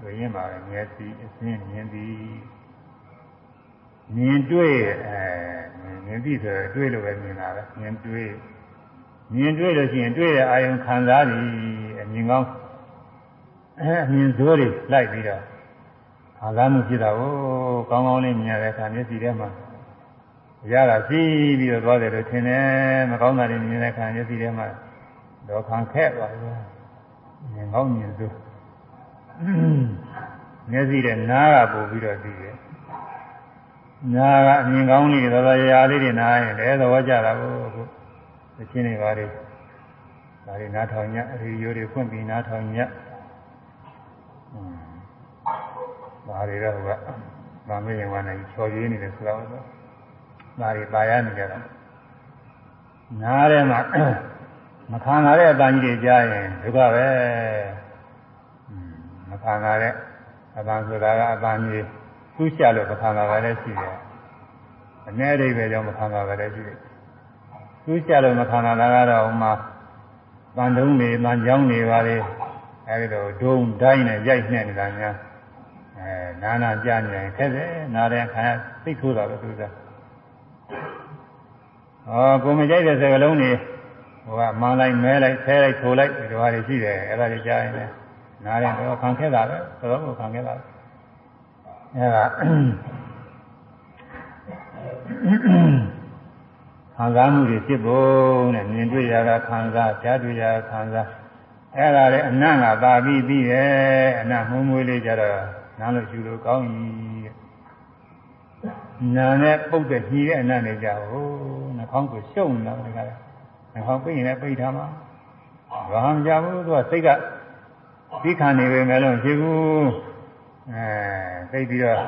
လူရင်းပါပဲမျက်စိအရှင်းမြင်သည်မြင်တွေ့အဲမြင်ပြီဆိုတော့တွေ့လို့ပဲမြင်တာပဲမြင်တွေ့မြင်တွေ့လို့ရှိရင်တွေ့တဲ့အာယုံခံစားပြီးအမြင်ကောင်း အဲအမြင်စိုးတွေလိုက်ပြီးတော့ခံစားမှုဖြစ်တာကိုကောင်းကောင်းလေးမြင်ရတဲ့အခါမျက်စိထဲမှာရတာစီးပြီးတော့သွားတယ်လို့ထင်တယ်မကောင်းတာတွေမြင်တဲ့အခါမျက်စိထဲမှာတော့ခံခက်သွားတယ်မြင်ကောင်းမြင်စိုးမျက်စိတဲ့နားကပို့ပြီးတော့သိတယ်နာကအမြင်ကောင်းလေးတော်တော်ရာလေးတွေနားရင်လည်းသဘောကျတာကိုအခုသချင်းတွေပါလေဒါတွေနားထောင်ညအရီယိုတွေဖွင့်ပြီးနားထောင်ည ဒါတွေတော့ကမမေ့ရင်ဝါနေချော်ရင်းနေတယ်ဆိုတော့ဒါတွေပါရနေကြတာနားထဲမှာမခံရတဲ့အတန်ကြီးတွေကြားရင်ဒုက္ခပဲမခံရတဲ့အတန်ဆိုတာကအတန်ကြီးသူ့ရှာလို့မခံတာပဲလည်းရှိတယ်။အ ਨੇ အိဗယ်ကြောင့်မခံတာပဲလည်းရှိတယ်။သူ့ရှာလို့မခံတာကတော့ဟိုမှာတန်တုံးတွေတန်ကြောင်းတွေပါလေအဲဒီတော့ဒုံတိုင်းနဲ့ရိုက်နှက်နေတာများ အဲနာနာကြနေရင်ခက်တယ်နားတဲ့ခါသိထိုးတာပဲသူက။အော်ကိုမကြိုက်တဲ့စကလုံးတွေဟိုကမှန်လိုက်မဲလိုက်ဆဲလိုက်ထိုးလိုက်ဒီလိုဟာတွေရှိတယ်အဲ့ဒါတွေကြားရင်လည်းနားတဲ့တော့ခံခဲ့တာပဲတော်တော်ကိုခံခဲ့တာပဲအဲဒါခံစားမှုတွေဖြစ်ဖို့နဲ့မြင်တွေ့ရတာခံစားကြားတွေ့ရတာခံစားအဲ့ဒါလည်းအနံ့ကသာပြီးပြီးတယ်အနံ့မှုံးမွေးလေးကြတော့ နားလို့ယူလို့ကောင်းပြီနာနဲ့ပုတ်တဲ့ညီတဲ့အနံ့တွေကြဟိုနှာခေါင်းကိုရှုံနေတာကလည်းနှာခေါင်းပိတ်ရင်လည်းပိတ်ထားမှာဘာမှမကြဘူးသူကစိတ်ကသိခံနေပေမဲ့လို့ဖြစ်ဘူးအဲသိပြီးတော့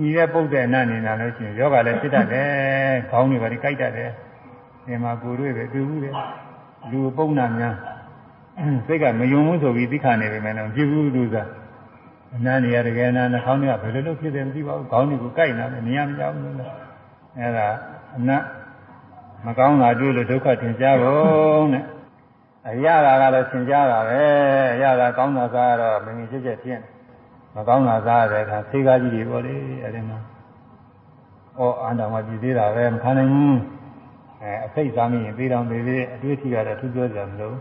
ညီတဲ့ပုတ်တဲ့နတ်နေလာလို့ရှိရင်ယောဂလည်းဖြစ်တတ်တယ်ခေါင်းတွေပါဒီကြိုက်တတ်တယ်ဒီမှာကိုယ်တွေပဲတွေ့ဘူးလေလူပုံနာများစိတ်ကမယုံဘူးဆိုပြီးသိခါနေပေမဲ့လည်းဖြစ်ဘူးသူစား အနန္တရတကယ်နာနှာခေါင်းတွေကဘယ်လိုလုပ်ဖြစ်တယ်မသိပါဘူးခေါင်းတွေကိုကြိုက်နေတယ်နေရာမကြောက်ဘူးလေအဲဒါအနတ်မကောင်းတာတွေ့လို့ဒုက္ခထင်ရှားကုန်တဲ့အရာကလည်းသင်ကြားတာပဲအရာကကောင်းတာစားတော့မငြိချက်ချက်ဖြစ်နေမကောင်းတာစားတဲ့အခါဆေးကားကြီးတွေပေါ့လေအဲဒီမှာဩအန္တမပြည်သေးတာပဲမခံနိုင်ဘူးအဲအဖိတ်စားမိရင်သေးတောင်သေးသေးအတွေ့အထိကတော့သူပြောကြမလို့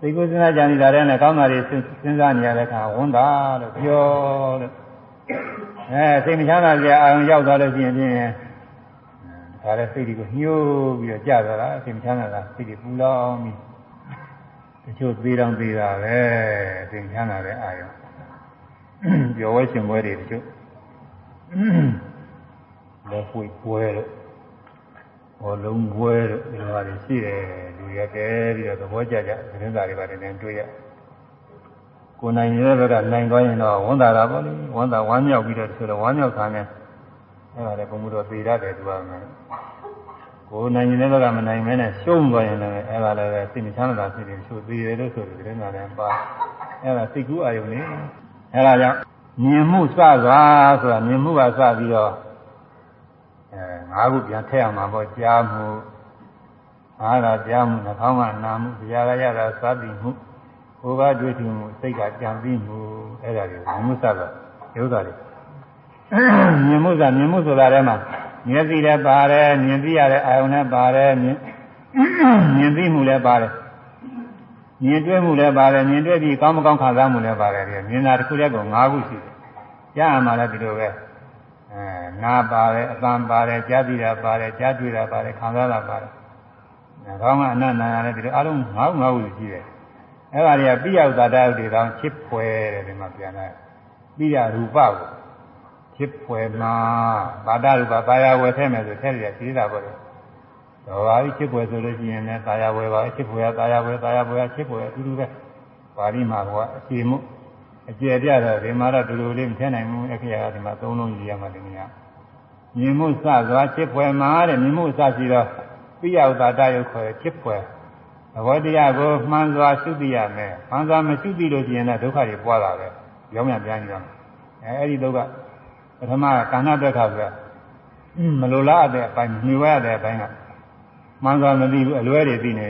သိကုသနာကြံနေတာတဲ့နဲ့ကောင်းတာတွေစဉ်းစားနေရတဲ့အခါဝန်တာလို့ပြောလို့အဲစိတ်မချမ်းသာကြအာရုံရောက်သွားလို့ရှိရင်ဖြင့်ဒါလည်းစိတ်တွေကိုညှိုးပြီးတော့ကြာသွားတာစိတ်မချမ်းသာတာစိတ်တွေပူလောင်ပြီးတချို့သေးတောင်သေးတာပဲစိတ်မချမ်းသာတဲ့အာရုံပြောဝဲရှင်ပွဲတွေတချို့လက်ပွေပွဲလို့ ဘောလုံးပွဲလို့ဒီလိုပါတွေရှိတယ်လူရကဲပြီးတော့သဘောကျကြသတင်းစာတွေပါတယ်နဲ့တွေ့ရကိုနိုင်ရဲ့ဘက်ကနိုင်သွားရင်တော့ဝန်တာတာပေါ့လေဝန်တာဝမ်းမြောက်ပြီးတော့ဆိုတော့ဝမ်းမြောက်ခံတယ်အဲ့ဒါလည်းဘုံမှုတော့သိရတယ်သူကမယ်ကိုနိုင်ရဲ့ဘက်ကမနိုင်မဲနဲ့ရှုံးသွားရင်လည်းအဲ့ဒါလည်းစိတ်မချမ်းသာဖြစ်တယ်သူသိတယ်လို့ဆိုတယ်သတင်းစာလည်းပါအဲ့ဒါစိတ်ကူးအာယုန်နေအဲဒါကြောင့်မြင်မှုစသာဆိုတာမြင်မှုကစပြီးတော့အဲ ငါးခုပြန်ထည့်အောင်မှာပေါ့ကြားမှုအားသာကြားမှုနှာခေါင်းကနာမှုတရားကရတာစသည်မှုဘုရားတွေ့ထူမှုစိတ်ကကြံပြီးမှုအဲ့ဒါတွေမြမှုစတော့ရုပ်သားတွေမြင်မှုစမြင်မှုဆိုတာထဲမှာမျက်စိလည်းပါတယ်မြင်သိရတဲ့အာယုံလည်းပါတယ်မြင်မြင်သိမှုလည်းပါတယ်မြင်တွေ့မှုလည်းပါတယ်မြင်တွေ့ပြီးကောင်းမကောင်းခံစားမှုလည်းပါတယ်ဒီမြင်တာတစ်ခုတည်းက၅ခုရှိတယ်ကြားရမှာလည်းဒီလိုပဲ အဲနာပါတယ်အပန်းပါတယ်ကြားသိတာပါတယ်ကြားတွေ့တာပါတယ်ခံစားတာပါတယ်နှာခေါင်းကအနတ်နာရတယ်ဒီလိုအလုံး၅ခု၅ခုရှိတယ်အဲ့ဒါတွေကပိယဥဒ္ဒတယုတ်တွေတောင်ချစ်ဖွယ်တယ်ဒီမှာပြန်လာပိယရူပကိုချစ်ဖွယ်မှာဘာဒရူပပါရဝယ်ထဲမယ်ဆိုထဲရပြီးတာပေါ့လေတော်ပါပြီချစ်ဖွယ်ဆိုလို့ရှိရင်လည်းတာယာဝယ်ပါချစ်ဖွယ်တာယာဝယ်တာယာဝယ်ချစ်ဖွယ်အတူတူပဲပါဠိမှာကအစီမှု အကျယ်ပြတော့ဒီမှာတော့ဒီလိုလေးမထည့်နိုင်ဘူးအခရာကဒီမှာသုံးလုံးယူရမှာဒီနေ့မြင်မှုစသွားချစ်ဖွယ်မှာတဲ့မြင်မှုစရှိတော့ပိယဥဒ္ဒတယုတ်ခေါ်တဲ့ချစ်ဖွယ်သဘောတရားကိုမှန်စွာရှုသိရမယ်မှန်စွာမရှုသိလို့ရှိရင်လည်းဒုက္ခတွေပွားတာပဲရောင်းရပြန်ကြမယ်အဲအဲ့ဒီဒုက္ခပထမကာဏဒုက္ခဆိုမလိုလားတဲ့အပိုင်းမြှဝဲရတဲ့အပိုင်းကမှန်စွာမသိဘူးအလွဲတွေသိနေ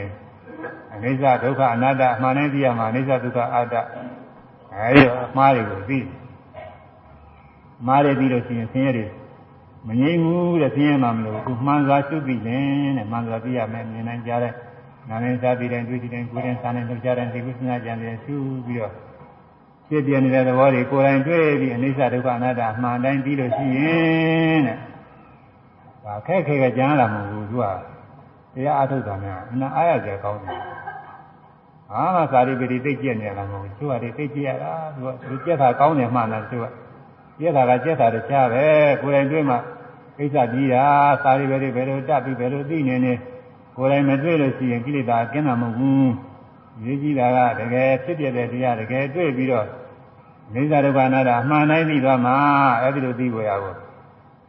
အနိစ္စဒုက္ခအနတ္တအမှန်နဲ့သိရမှာအနိစ္စဒုက္ခအတ္တ အဲဒီအမှားတွေကိုသိမှားတယ်သိလို့ရှိရင်ဆင်းရဲတွေမငြိမ်းဘူးတဲ့ဆင်းရဲမှမလို့သူမှန်စွာရှုသိရင်တဲ့မှန်စွာသိရမယ်မြင်နိုင်ကြတဲ့နာနဲ့စားပြီးတဲ့တွေ့ကြည့်တဲ့ကိုယ်နဲ့စားနေလောက်ကြတဲ့ဒီကုသနာကြံတဲ့ရှုပြီးတော့ဖြစ်ပြနေတဲ့သဘောတွေကိုယ်တိုင်တွေ့ပြီးအနိစ္စဒုက္ခအနတ္တအမှန်တိုင်းပြီးလို့ရှိရင်တဲ့ဒါခက်ခဲကကြမ်းလာမှာမဟုတ်ဘူးသူကတရားအထုတ်တာများအနာအားရကြကောင်းတယ် အာမသာရိပတိသိကျက်နေရတာမဟုတ်ဘူးသူကသိကျက်ရတာသူကသူကျက်တာကောင်းတယ်မှလားသူကကျက်တာကကျက်တာတခြားပဲကိုယ်တိုင်တွေ့မှကိစ္စကြီးတာသာရိပတိဘယ်လိုတက်ပြီးဘယ်လိုသိနေနေကိုယ်တိုင်မတွေ့လို့ရှိရင်ကိလေသာကင်းတာမဟုတ်ဘူးရေးကြည့်တာကတကယ်ဖြစ်ပြတဲ့တရားတကယ်တွေ့ပြီးတော့မိစ္ဆာဒုက္ခနာတာအမှန်တိုင်းသိသွားမှာအဲ့ဒီလိုသိဖို့ရဖို့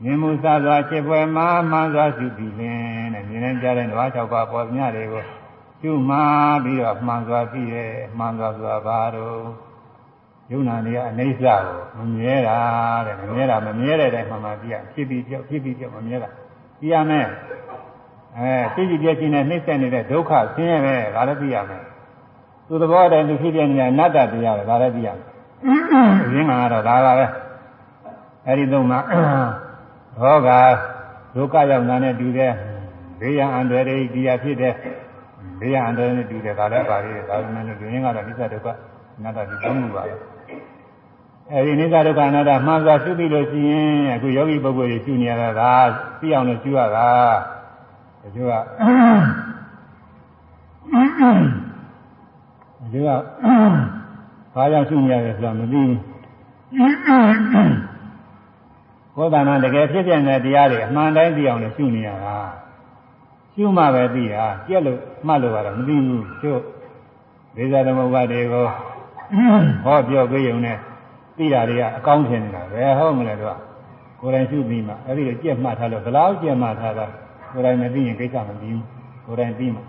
မြင်မှုစစွာချစ်ပွဲမှာမှန်စွာရှုပြီးလင်းတဲ့မြင်နေကြတဲ့ဓဝါ၆ပါးပေါ်မြတွေကို ရှုမှပြီးတော့မှန်စွာသိရဲ့မှန်စွာစွာပါတော့ယုံနာနေကအနိစ္စကိုမမြဲတာတဲ့မမြဲတာမမြဲတဲ့တိုင်မှမှပြဖြစ်ပြီးပြောက်ဖြစ်ပြီးပြောက်မမြဲတာပြရမယ်အဲသိကြည့်ပြချင်းနဲ့နှိမ့်ဆက်နေတဲ့ဒုက္ခဆင်းရဲပဲဒါလည်းသိရမယ်သူသဘောတည်းသူဖြစ်ပြနေတဲ့အနတ္တတရားပဲဒါလည်းသိရမယ်ရင်းကတော့ဒါပါပဲအဲဒီသုံးမှာဘောကဒုက္ခရောက်နာနဲ့တူတဲ့ဘေးရန်အန္တရာယ်တွေတရားဖြစ်တဲ့ ဘေးရန်အန္တရာယ်နဲ့တူတဲ့ဒါလည်းပါလေဒါပေမဲ့လူရင်းကတော့နိစ္စဒုက္ခအနတ္တဒီသုံးခုပါပဲအဲဒီနိစ္စဒုက္ခအနတ္တမှန်စွာရှုပြီးလို့ရှိရင်အခုယောဂီပုဂ္ဂိုလ်တွေရှုနေရတာဒါသိအောင်လို့ရှုရတာဒီလိုကဒီကဘာကြောင့်ရှုနေရတယ်ဆိုတာမသိဘူးဘောဓနာတကယ်ဖြစ်ပြနေတဲ့တရားတွေအမှန်တိုင်းသိအောင်လည်းရှုနေရတာ ရှုမှပဲသိတာကြက်လို့မှတ်လို့ကတော့မသိဘူးကျို့ဒေဇာသမုပ္ပါတွေကိုဟောပြောပေးရုံနဲ့သိတာတွေကအကောင်းထင်နေတာပဲဟုတ်မလဲတော့ကိုယ်တိုင်ရှုပြီးမှအဲ့ဒီလိုကြက်မှတ်ထားလို့ဘယ်လောက်ကြက်မှတ်ထားတာကိုယ်တိုင်မသိရင်ကိစ္စမပြီးဘူးကိုယ်တိုင်သိမှ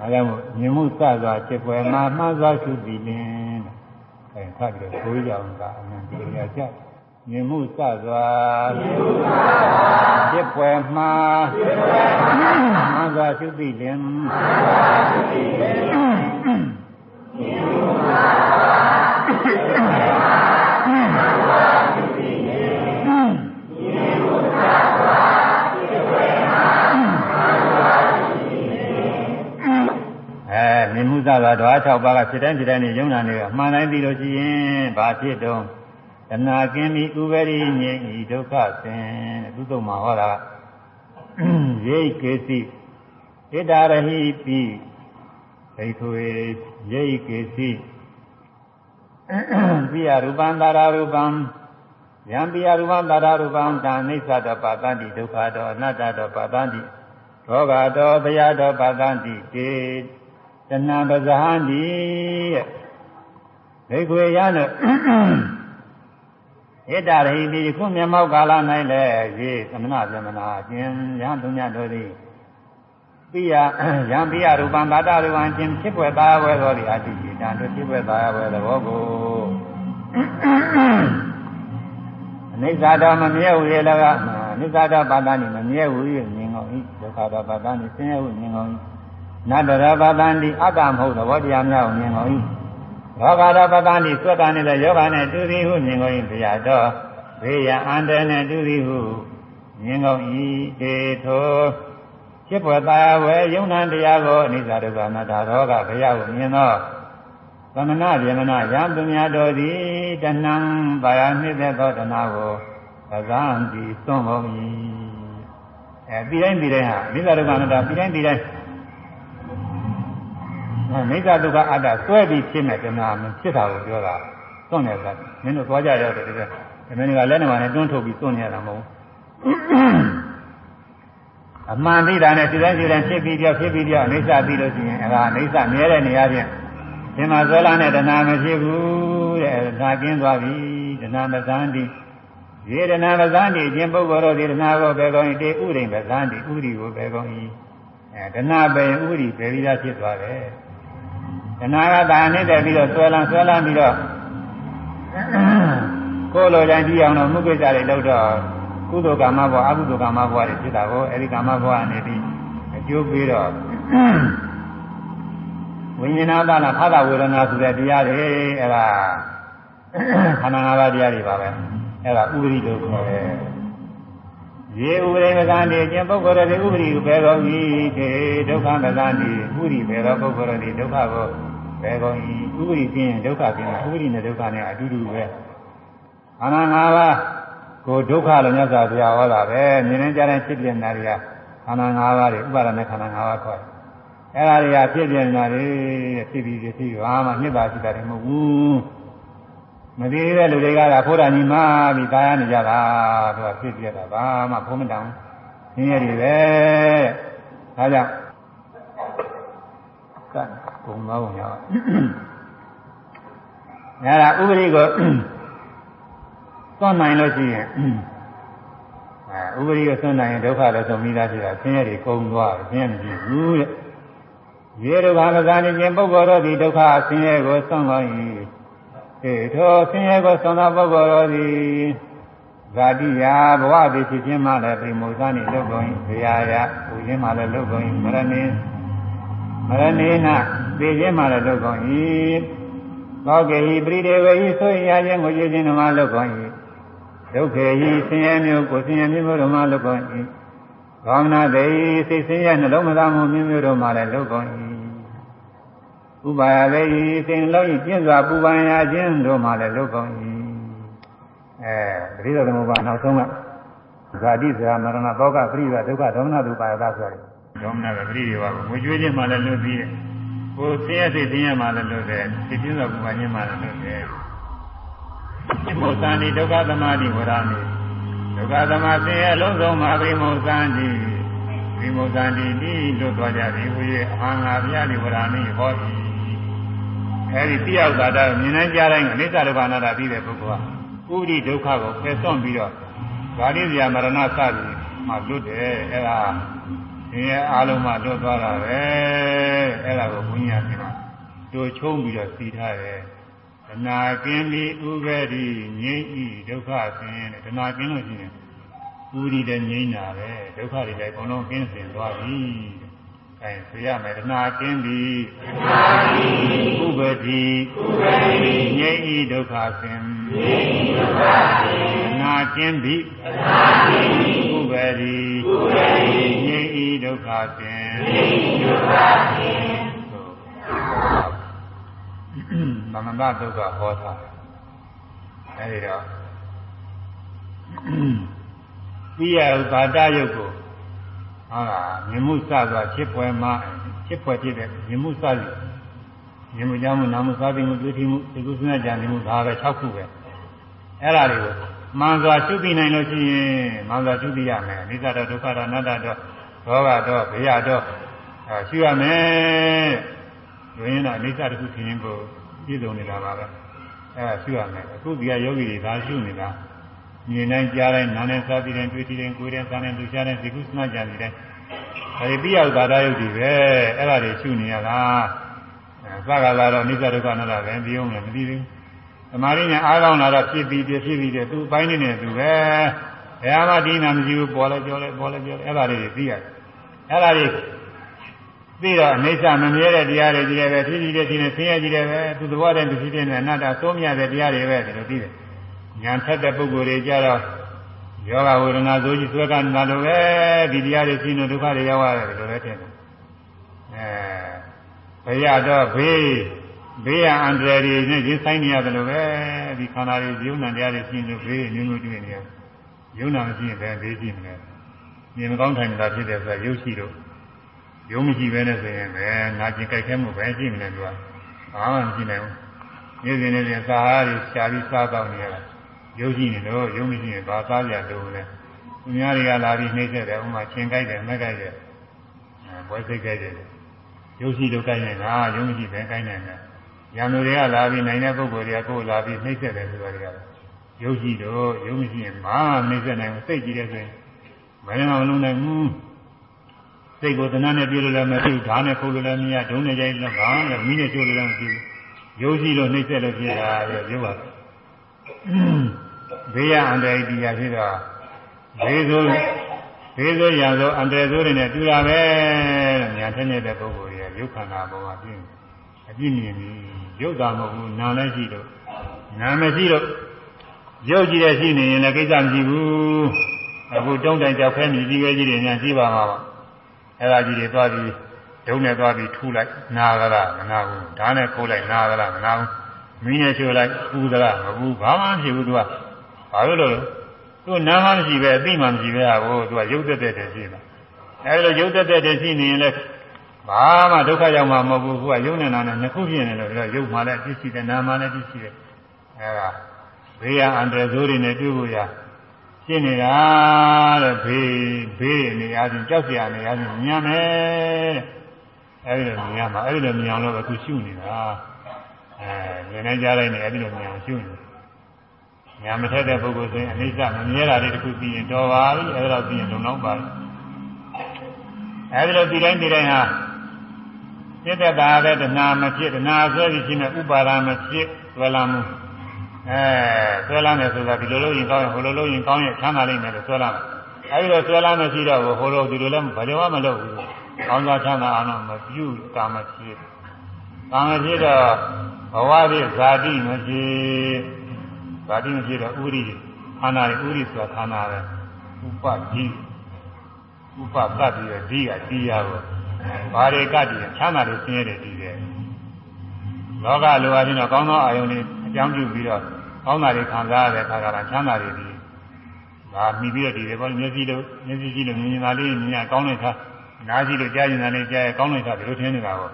အဲဒါမို့မြင်မှုစစွာချက်ပွဲမှာမှန်စွာရှုပြီးလင်းတဲ့အဲထပ်ပြီးတော့ကိုယ်ကြောင်ကအမှန်တရားချက် မြင်မှုစစွာမြင်မှုစစွာချက်ပွဲမှာချက်ပွဲမှာမှန်စွာရှုပြီးလင်းမှန်စွာရှုပြီးလင်းမြင်မှုစစွာချက်ပွဲမှာမှန်စွာရှုပြီးလင်းမြင်မှုစစွာချက်ပွဲမှာမှန်စွာရှုပြီးလင်းအဲမြင်မှုစစွာဓဝါ6ပါးကဖြစ်တိုင်းဖြစ်တိုင်းနေယုံနာနေအမှန်တိုင်းသိလို့ရှိရင်ဘာဖြစ်တော့ တဏှာကင်းပြီးဥပရိငြိမ်ဤဒုက္ခဆင်းသူတို့မှာဟောတာရိတ်ကေစီဣတရဟိပိဒိထွေရိတ်ကေစီပိယရူပံတာရရူပံယံပိယရူပံတာရရူပံဒါနိစ္စတောပါတန္တိဒုက္ခတောအနတ္တတောပါတန္တိရောဂတောတရားတောပါတန္တိတေတဏှာပဇဟန္တိတဲ့ဒိခွေရတဲ့ ဣတရိတိခုမျက်မှောက်ကာလ၌လည်းရေသမဏဗြဟ္မနာအရှင်ရဟန်းသူများတို့သည်ပိယယံပိယရူပံဘာတရူပံခြင်းဖြစ်ွယ်သာဝဲသောဒီအတ္တိจิตံတို့ဖြစ်ွယ်သာဝဲသဘောကိုအနိစ္စတော်မမြဲဝေလကအနိစ္စတော်ပါဒာနိမမြဲဝေမြင်ကုန်၏ဒုက္ခတော်ပါဒာနိဆင်းရဲဝေမြင်ကုန်၏နတရပတန္တိအတ္တမဟုတ်သဘောတရားများကိုမြင်ကုန်၏ ရောဂါရပတန္တိစွတ်တာနေတဲ့ယောဂနဲ့တူသည်ဟုမြင်ကုန်၏တရားတော်ဘေးရန်အန္တရာယ်နဲ့တူသည်ဟုမြင်ကုန်၏တေထောဖြစ်ပေါ်သာဝဲယုံနာတရားကိုအနိစ္စဒုက္ခအနတ္တရောဂဘုရားကိုမြင်သောသမဏဗေမနာယံသူများတော်သည်တဏံပါယနှစ်သက်သောတဏှာကိုပဇံတိသွန်ကုန်၏အဲပြီးတိုင်းပြီးတိုင်းဟာအနိစ္စဒုက္ခအနတ္တပြီးတိုင်းပြီးတိုင်း မိစ္ဆာဒုက္ခအတ္တဆွဲပြီးဖြစ်မဲ့တဏှာမဖြစ်တာကိုပြောတာသွန်တယ်ကမင်းတို့သွားကြရောက်တယ်ဒီကဒီမင်းကလက်နမနဲ့တွန်းထုတ်ပြီးသွန်နေရတာမဟုတ်ဘူးအမှန်သိတာနဲ့စိတ်တိုင်းစိတ်တိုင်းဖြစ်ပြီးပြောဖြစ်ပြီးပြောအိဋ္ဌသိလို့ရှိရင်အဲဒါအိဋ္ဌမြဲတဲ့နေရာချင်းဒီမှာဇောလာနဲ့တဏှာမဖြစ်ဘူးတဲ့ဒါကင်းသွားပြီတဏှာမသန်းတိရေတနာပဇန်တိအချင်းပုဂ္ဂိုလ်တို့ဒီတနာကိုပဲကောင်း၏တေဥရိပဇန်တိဥရိကိုပဲကောင်း၏အဲတနာပဲဥရိပဲပြီးသားဖြစ်သွားတယ် တနာကတာနေတဲ့ပြီးတော့ဆွဲလန်းဆွဲလန်းပြီးတော့ကိုယ်လိုတိုင်းကြည့်အောင်တော့မှုကိစ္စတွေလုပ်တော့ကုသိုလ်ကာမဘဝအကုသိုလ်ကာမဘဝတွေဖြစ်တာကိုအဲဒီကာမဘဝအနေပြီးအကျိုးပေးတော့ဝိညာဏသနာဖသဝေဒနာဆိုတဲ့တရားတွေအဲဒါခန္ဓာ၅ပါးတရားတွေပါပဲအဲဒါဥပရိလို့ခေါ်တယ် ရေဥပရိမကံနေခြင်းပုဂ္ဂိုလ်တွေဥပရိကိုပဲတော်ဤတေဒုက္ခမကံနေဥပရိပဲတော်ပုဂ္ဂိုလ်တွေဒုက္ခကိုပဲတော်ဤဥပရိပြင်းဒုက္ခပြင်းဥပရိနဲ့ဒုက္ခနဲ့အတူတူပဲခန္ဓာ၅ပါးကိုဒုက္ခလို့မြတ်စွာဘုရားဟောတာပဲမြင်နေကြတဲ့ဖြစ်ပြနေတာတွေကခန္ဓာ၅ပါးတွေဥပါဒနဲ့ခန္ဓာ၅ပါးခေါ်တယ်။အဲဒါတွေကဖြစ်ပြနေတာတွေဖြစ်ပြီးဖြစ်ပြီးဘာမှနှစ်ပါရှိတာတွေမဟုတ်ဘူး။ မသိတဲ့လူတွေကသာဖိုးတာညီမပြီးကာယနေကြတာသူကဖြစ်ပြတာဘာမှဖုံးမတောင်း။နင်းရည်ပဲ။ဒါကြောင့်ကတ်ဘုံသောဘုံရောက်။အဲဒါဥပရိကိုသွန်နိုင်လို့ရှိရင်အဲဥပရိယသွန်နိုင်ရင်ဒုက္ခလည်းသုံးပြီးသားဖြစ်တာဆင်းရဲတွေကုန်သွားဆင်းရဲမရှိဘူးတဲ့ရေဒုက္ခမသာနေခြင်းပုဂ္ဂိုလ်တို့သည်ဒုက္ခဆင်းရဲကိုသွန်ကောင်း၏ေ ထိုဆင်းရဲကိုသွန်သောပုဂ္ဂိုလ်တို့သည်ဇာတိယာဘဝတည်ဖြစ်ခြင်းမှလည်းပြိမုသနိလုတ်ကုန်၏ဇရာယပူခြင်းမှလည်းလုတ်ကုန်၏မရဏိမရဏိနသိခြင်းမှလည်းလုတ်ကုန်၏သောကေဟိပရိဒေဝေဟိဆိုရင်ရခြင်းကိုရခြင်းဓမ္မလုတ်ကုန်၏ဒုက္ခေဟိဆင်းရဲမျိုးကိုဆင်းရဲမျိုးတို့မှလုကုန်၏ကောင်းနာတေစိတ်ဆင်းရဲနှလုံးမသားမှုမျိုးမျိုးတို့မှလည်းလုကုန်၏ ဥပါယတေစိတ်လုံး၏ပြင်းစွာပူပန်ရခြင်းတို့မှလည်းလုကုန်၏အဲပရိသေသမုပ္ပါနောက်ဆုံးကဇာတိဇာမရဏသောကပရိသေဒုက္ခဒေါမနတုပါယသဆိုရတယ်ဒေါမနကပရိသေပါကိုငွေကျွေးခြင်းမှလည်းလွတ်ပြီးကိုဆင်းရဲစိတ်ဆင်းရဲမှလည်းလွတ်တယ်စိတ်ပြင်းစွာပူပန်ခြင်းမှလည်းလွတ်တယ်မုသံဒီဒုက္ခသမာဓိဝရဏိဒုက္ခသမာသင်ရဲ့အလုံးစုံမှာပြိမုသံဒီပြိမုသံဒီဒီလွတ်သွားကြသည်ဟူ၍အာငါဗျာနိဝရဏိဟောသည် အဲဒီတိယောက်သာတာမြင်နိုင်ကြတိုင်းအနိစ္စဒုက္ခအနတ္တပြီးတဲ့ပုဂ္ဂိုလ်ကဥဒိဒုက္ခကိုဖယ်စွန့်ပြီးတော့ဗာလိဇာမရဏစသည်မှလွတ်တယ်အဲဒါဒီရဲ့အားလုံးမှလွတ်သွားတာပဲအဲဒါကိုဘုရားရှင်ကတို့ချုံးပြီးတော့စီထားတယ်တဏှာကင်းပြီးဥပရိငြိမ့်ဤဒုက္ခဆင်းတဲ့တဏှာကင်းလို့ရှိရင်ဥရိတဲ့ငြိမ့်တာပဲဒုက္ခတွေလည်းအကုန်လုံးကင်းစင်သွားပြီ အဲဆိုရမယ်တဏှာကင်းပြီးတဏှာကင်းပြီးဥပရိဥပရိငြိမ့်ဤဒုက္ခဆင်းငြိမ့်ဤဒုက္ခဆင်းတဏှာကင်းပြီးတဏှာကင်းပြီးဥပရိဥပရိငြိမ့်ဤဒုက္ခဆင်းငြိမ့်ဤဒုက္ခဆင်းသမဏဒုက္ခဟောတာအဲဒီတော့ပြီးရဥပါဒယုတ်ကို ဟုတ်လားမြမှုစစွာဖြစ်ပွဲမှာဖြစ်ပွဲဖြစ်တဲ့မြမှုစစီမြမှုကြောင့်နာမှုစားပြီးမှုတွေ့ထိမှုဒီကုသနာကြံမှုဒါပဲ6ခုပဲအဲ့ဒါတွေကိုမှန်စွာရှုသိနိုင်လို့ရှိရင်မှန်စွာရှုသိရမယ်အနိစ္စတော့ဒုက္ခတော့အနတ္တတော့ဘောဂတော့ဘေယတော့ရှုရမယ်။ဝိညာဉ်အနိစ္စတစ်ခုထင်ရင်ကိုပြည့်စုံနေတာပါပဲအဲဒါရှုရမယ်အခုဒီကယောဂီတွေဒါရှုနေတာ မြင်တိုင်းကြားတိုင်းနားနဲ့စားပြီးတိုင်းတွေ့ပြီးတိုင်းကိုယ်တိုင်းစားနဲ့လူရှားတဲ့ဒီကုသနာကြံနေတိုင်းအဲဒီပြရောက်သာရယုတ်ဒီပဲအဲ့ဒါတွေရှုနေရလားအဲသက္ကလာတော့နိစ္စဒုက္ခနာတာပဲပြီးအောင်လည်းမပြီးဘူးသမာဓိညာအားကောင်းလာတော့ဖြစ်ပြီးပြဖြစ်ပြီးတဲ့သူအပိုင်းနေနေသူပဲဘယ်မှာဒီနာမရှိဘူးပေါ်လဲပြောလဲပေါ်လဲပြောလဲအဲ့ဒါတွေသိရတယ်အဲ့ဒါတွေပြီးတော့အိဋ္ဌမမြဲတဲ့တရားတွေကြီးတယ်ပဲဖြစ်ပြီးတဲ့ဒီနဲ့ဆင်းရဲကြီးတယ်ပဲသူသဘောတည်းသူဖြစ်တဲ့အနတ္တသုံးမြတဲ့တရားတွေပဲဒီလိုပြီးတယ် ဉာဏ်ထက်တဲ့ပုဂ္ဂိုလ်တွေကြတော့ယောဂဝေဒနာဆိုကြီးဆွဲကနာလိုပဲဒီတရားတွေရှိနေဒုက္ခတွေရောက်ရတယ်လို့လည်းထင်တယ်အဲဘယ်ရတော့ဘေးဘေးရအန္တရာယ်တွေနဲ့ရင်ဆိုင်နေရတယ်လို့ပဲဒီခန္ဓာတွေယုံနာတရားတွေရှိနေဘေးမျိုးမျိုးတွေ့နေရယုံနာမရှိရင်ပဲဘေးရှိမလဲမြင်မကောင်းထိုင်နေတာဖြစ်တယ်ဆိုတာရုပ်ရှိတော့ရုံးမရှိပဲနဲ့ဆိုရင်ပဲနာကျင်ကြိုက်ခဲမှုပဲရှိမလဲသူကဘာမှမရှိနိုင်ဘူးနေ့စဉ်နေ့စဉ်စာဟာတွေရှားပြီးစားတော့နေရတာ ရုပ်ရှိနေတော့ရုံးမရှိရင်ဘာစားကြလို့လဲသူများတွေကလာပြီးနှိမ့်ဆက်တယ်ဥမာချင်းကြိုက်တယ်မက်ကြိုက်တယ်ဘွဲစိတ်ကြိုက်တယ်ရုပ်ရှိတော့ကြိုက်နေတာရုံးမရှိပဲကြိုက်နေတာရံသူတွေကလာပြီးနိုင်တဲ့ပုဂ္ဂိုလ်တွေကကိုယ်လာပြီးနှိမ့်ဆက်တယ်ဆိုတာတွေကရုပ်ရှိတော့ရုံးမရှိရင်ဘာနှိမ့်ဆက်နိုင်ဘူးစိတ်ကြည့်တယ်ဆိုရင်မရမလုံးနိုင်ဘူးစိတ်ကိုသနာနဲ့ပြေလို့လည်းမဖြစ်ဓာတ်နဲ့ခုတ်လို့လည်းမရဒုံးနဲ့ကြိုက်လို့ဘာလဲမိနဲ့ချိုးလို့လည်းမဖြစ်ရုပ်ရှိလို့နှိမ့်ဆက်လို့ဖြစ်တာရုပ်ပါ ဘေးရအန္တရာယ်တရားဖြစ်တော့ဘေးဆိုဘေးဆိုရဆိုအန္တရာယ်ဆိုတွေနဲ့တူတာပဲတဲ့ညာထက်နေတဲ့ပုဂ္ဂိုလ်တွေကရုပ်ခန္ဓာပေါ်မှာပြင်းအပြည့်မြင်ပြီးရုပ်သာမဟုတ်ဘူးနာလည်းရှိတော့နာမရှိတော့ရုပ်ကြည့်တဲ့ရှိနေရင်လည်းကိစ္စမရှိဘူးအခုတုံးတိုင်ကြောက်ခဲမြည်ကြီးခဲကြီးတွေညာရှိပါမှာပါအဲ့ဒါကြီးတွေသွားပြီးဒုံနဲ့သွားပြီးထူလိုက်နာကြလားမနာဘူးဓာတ်နဲ့ခိုးလိုက်နာကြလားမနာဘူးမင်းနဲ့ချိုးလိုက်ပူသလားမပူဘာမှမရှိဘူးသူက ဘာလို့လဲသူနာမှမရှိပဲအသိမှမရှိပဲဟာကိုသူကရုပ်သက်သက်တည်းရှိတာအဲလိုရုပ်သက်သက်တည်းရှိနေရင်လည်းဘာမှဒုက္ခရောက်မှာမဟုတ်ဘူးသူကရုပ်နဲ့နာနဲ့နှစ်ခုဖြစ်နေလို့ရုပ်မှလည်းပြည့်စုံတယ်နာမှလည်းပြည့်စုံတယ်အဲဒါဘေးရအန္တရာယ်ဆိုးတွေနဲ့တွေ့ဖို့ရရှင်းနေတာတဲ့ဘေးဘေးနေရာချင်းကြောက်စရာနေရာချင်းညံမယ်အဲဒီလိုမြင်ရမှာအဲဒီလိုမြင်အောင်လို့အခုရှုနေတာအဲမြင်နေကြလိုက်နေအဲဒီလိုမြင်အောင်ရှုနေ ညာမထက်တဲ့ပုဂ္ဂိုလ်ဆိုရင်အနိစ္စမမြဲတာလေးတစ်ခုပြီးရင်တော်ပါပြီအဲဒီတော့ပြီးရင်လုံလောက်ပါပြီအဲဒီလိုဒီတိုင်းဒီတိုင်းဟာစိတ်သက်သာတဲ့တဏှာမဖြစ်တဏှာဆွဲပြီးရှိနေဥပါဒာမဖြစ်ဝေလာမှုအဲဆွဲလာမယ်ဆိုတာဒီလိုလို့ရင်ကောင်းရင်ဟိုလိုလို့ရင်ကောင်းရင်ချမ်းသာလိမ့်မယ်လို့ဆွဲလာမယ်အဲဒီတော့ဆွဲလာမရှိတော့ဟိုလိုဒီလိုလည်းဘာကြောင့်မှမလုပ်ဘူးကောင်းစွာချမ်းသာအောင်မပြုကာမဖြစ်ကာမဖြစ်တော့ဘဝဖြစ်ဇာတိမဖြစ် ဇာတိမဖြစ်တော့ဥရိခန္ဓာရဥရိဆိုတာခန္ဓာပဲဥပတိဥပတတ်ပြီးတော့ဒီကတရားကိုဘာတွေကတည်းချမ်းသာလို့ဆင်းရဲတယ်ဒီတယ်လောကလိုအပ်ရင်တော့ကောင်းသောအာယုန်တွေအကြောင်းပြုပြီးတော့ကောင်းတာတွေခံစားရတဲ့အခါကချမ်းသာတွေဒီဒါမိပြီးတော့ဒီတယ်ပေါ့မျက်စိလို့မျက်စိကြည့်လို့မြင်နေတာလေးမြင်ရကောင်းတဲ့အခါနားကြည့်လို့ကြားနေတာလေးကြားရကောင်းတဲ့အခါဒီလိုထင်နေတာပေါ့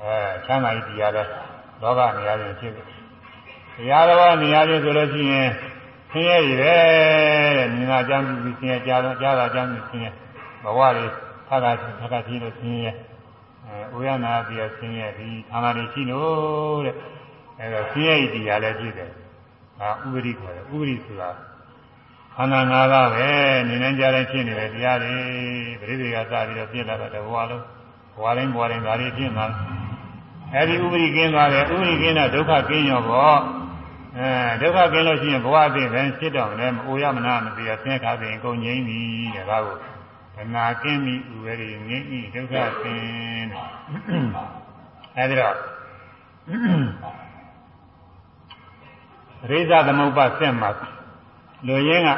အဲချမ်းသာကြီးတရားလဲလောကနေရာချင်းဖြစ် တယ်တရားတော်နေရာချင်းဆိုလို့ရှိရင်ဆင်းရဲတွေပဲတဲ့မြင်တာအကြောင်းပြုပြီးဆင်းရဲကြားတော့ကြားတာအကြောင်းပြုဆင်းရဲဘဝတွေဖတ်တာဖတ်တာကြည့်လို့ဆင်းရဲအဲဥယနာပြီးတော့ဆင်းရဲဒီခန္ဓာတွေရှိလို့တဲ့အဲတော့ဆင်းရဲဤတရားလည်းဖြစ်တယ်ဒါဥပရိခေါ်တယ်ဥပရိဆိုတာခန္ဓာ၅ပါးပဲနေနေကြတဲ့ဖြစ်နေတဲ့တရားတွေပရိသေကစပြီးတော့ပြည့်လာတဲ့ဘဝလုံးဘဝတိုင်းဘဝတိုင်းဒါတွေဖြစ်မှာအဲဒီဥပရိကင်းသွားတယ်ဥပရိကင်းတာဒုက္ခကင်းရောပေါ့ အဲဒုက္ခကင်းလို့ရှိရင်ဘဝအသိပဲဖြစ်တော့လည်းမအိုရမနာမသိရဆင်းခါသိရင်ကုန်ငြိမ့်ပြီတဲ့ဒါကိုဘနာကင်းပြီဥဝရိငြိမ့်ပြီဒုက္ခကင်းအဲဒီတော့ရိဇသမုပ္ပါဆက်မှာလူရင်းက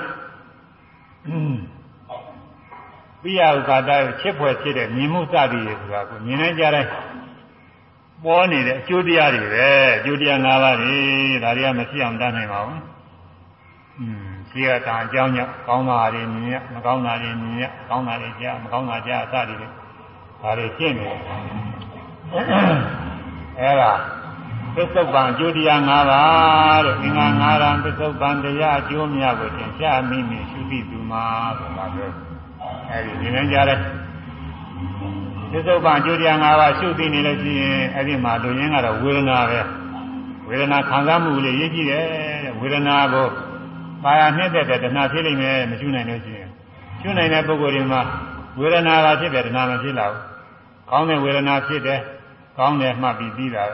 ပိယဥပါဒရဲ့ချစ်ဖွယ်ဖြစ်တဲ့မြင်မှုစသည်တွေဆိုတာကိုမြင်နေကြတဲ့ ပေါ်နေတဲ့အကျိုးတရားတွေပဲအကျိုးတရား၅ပါးတွေဒါတွေကမရှိအောင်တတ်နိုင်ပါဘူး။อืมရှိရတာအကြောင်းကြောင့်ကောင်းတာတွေမြင်ရမကောင်းတာတွေမြင်ရကောင်းတာတွေကြားမကောင်းတာကြားအစသည်တွေဒါတွေရှင်းနေတယ်။အဲဒါသစ္စုပ္ပန်အကျိုးတရား၅ပါးတဲ့သင်္ဃ၅ရံသစ္စုပ္ပန်တရားအကျိုးများကိုသင်ရှားမိမိရှုသိသူမှာဆိုတာပြောအဲဒီဒီနေ့ကြားတဲ့ သစ္စုပ္ပန်အကျိုးတရား၅ပါးရှုသိနေလို့ရှိရင်အဲ့ဒီမှာလူရင်းကတော့ဝေဒနာပဲဝေဒနာခံစားမှုလေးရည်ကြည့်တယ်တဲ့ဝေဒနာကိုပါရနှစ်သက်တဲ့တဏှာဖြစ်လိမ့်မယ်မရှုနိုင်လို့ရှိရင်ရှုနိုင်တဲ့ပုဂ္ဂိုလ်တွေမှာဝေဒနာကဖြစ်တယ်တဏှာမဖြစ်လာဘူးကောင်းတဲ့ဝေဒနာဖြစ်တယ်ကောင်းတယ်မှတ်ပြီးပြီးတာ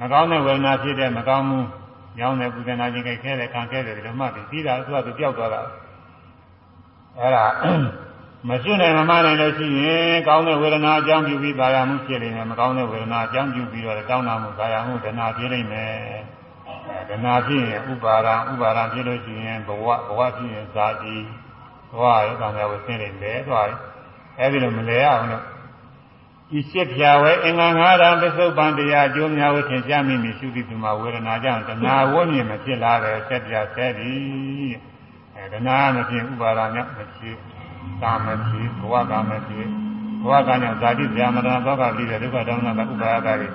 မကောင်းတဲ့ဝေဒနာဖြစ်တဲ့မကောင်းမှုညောင်းတဲ့ပူဇနာခြင်းကြိုက်ခဲတဲ့ခံခဲတဲ့ဒီလိုမှပြီးပြီးတာသူကသူပြောက်သွားတာအဲ့ဒါ မရှိနိုင်မမှန်နိုင်လို့ရှိရင်ကောင်းတဲ့ဝေဒနာအကြောင်းပြုပြီးပါရမှုဖြစ်နေမယ်မကောင်းတဲ့ဝေဒနာအကြောင်းပြုပြီးတော့တောင်းတမှုပါရမှုဒနာဖြစ်နေမယ်ဒနာဖြစ်ရင်ဥပါဒံဥပါဒံဖြစ်လို့ရှိရင်ဘဝဘဝဖြစ်ရင်ဇာတိဘဝရဲ့တန်ခါကိုဆင်းနေတယ်သွားတယ်အဲဒီလိုမလဲအောင်လို့ဤရှိဖြာဝဲအင်္ဂါငါးဓာတ်ပစ္စုပန်တရားအကျိုးများကိုသင်ကြားမိမိရှုတိသူမှာဝေဒနာကြောင့်တဏှာဝိမြင်မဖြစ်လာပဲဆက်ပြဆက်ပြီးအဲတဏှာမဖြစ်ဥပါဒာမြောက်မဖြစ် ကာမဖြစ်ဘဝကာမဖြစ်ဘဝကညာဇာတိဗျာမရဏသောကပြီးတဲ့ဒုက္ခဒေါမနကဥပါယကတွေ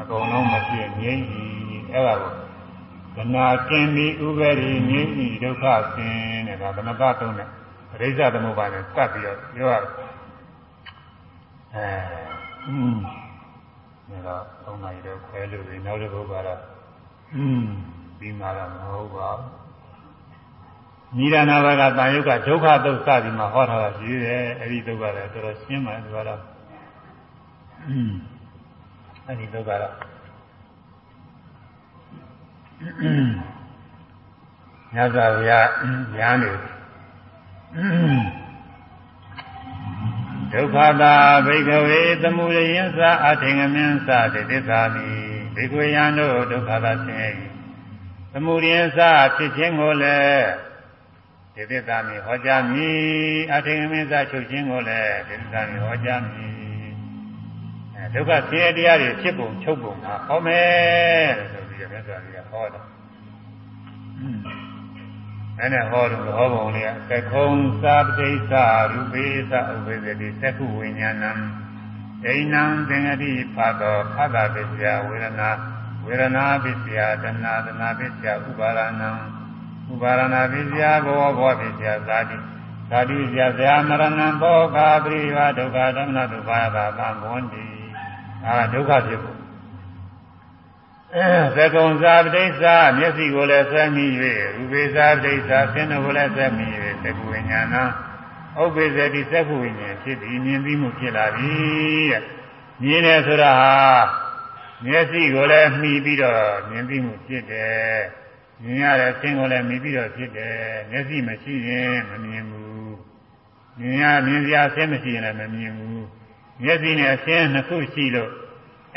အကုန်လုံးမဖြစ်ငြိမ့်ပြီအဲ့ဒါကိုဒနာကင်းပြီးဥပရိငြိမ့်ပြီဒုက္ခဆင်းတဲ့ဒါသမကသုံးတဲ့ပရိစ္ဆသမုပ္ပါနဲ့ကပ်ပြီးတော့ပြောရတယ်အဲနေတော့၃နာရီတော့ခွဲလို့ပြီးနောက်တစ်ခုကတော့ပြီးမှတော့မဟုတ်ပါဘူး နိဒာနာဘကတာယုတ်ကဒုက္ခဒုက္ခဒီမှာဟောထားတာရှိတယ်အဲ့ဒီဒုက္ခလည်းတော်တော်ရှင်းပါတယ်ဒီကတော့อืมအဲ့ဒီဒုက္ခတော့ညဇာဗျာညာနေဒုက္ခတာဘိကဝေသမှုရယင်းစာအထင်ငမင်းစာတိသစ္စာမိဘိကဝေယံတို့ဒုက္ခတာဆင်းရဲသမုဒိယစာဖြစ်ခြင်းကိုလည်း ဒီသစ္စာမိဟောကြားမည်အထင်္ဂမင်းသချုပ်ခြင်းကိုလည်းဒီသစ္စာမိဟောကြားမည်ဒုက္ခဆင်းရဲတရားတွေဖြစ်ပုံချုပ်ပုံမှာဟောမယ်ဆိုပြီးတော့မြတ်စွာဘုရားဟောတယ်အဲ့နဲ့ဟောတယ်ဟောပုံလေးကသကုံသာပတိသရူပေသဥပေသတိသက္ခုဝိညာဏံဒိဏံသင်္ကတိဖတ်တော်ဖတ်တာပစ္စယဝေဒနာဝေဒနာပစ္စယတဏတဏပစ္စယဥပါရဏံ ဥပါရဏပစ္စယဘောဘောပစ္စယသာတိသာတိပစ္စယဇာမရဏံဘောဂာပရိဝဒုက္ခဓမ္မဒုက္ခသာသံဘဝန္တိအာဒုက္ခဖြစ်ဖို့သကုံသာပဋိစ္စမျက်စိကိုလည်းဆွဲမိ၍ဥပေသာပဋိစ္စဆင်းကိုလည်းဆွဲမိ၍သကုဝိညာဏဥပေဇတိသကုဝိညာဉ်ဖြစ်ပြီးမြင်ပြီးမှုဖြစ်လာပြီတဲ့မြင်တယ်ဆိုတာဟာမျက်စိကိုလည်းမှီပြီးတော့မြင်ပြီးမှုဖြစ်တယ် မြင်ရတဲ့ဆင်းကိုလည်းမှီပြီးတော့ဖြစ်တယ်မျက်စိမရှိရင်မမြင်ဘူးမြင်ရမြင်စရာဆင်းမရှိရင်လည်းမမြင်ဘူးမျက်စိနဲ့အဆင်းနှစ်ခုရှိလို့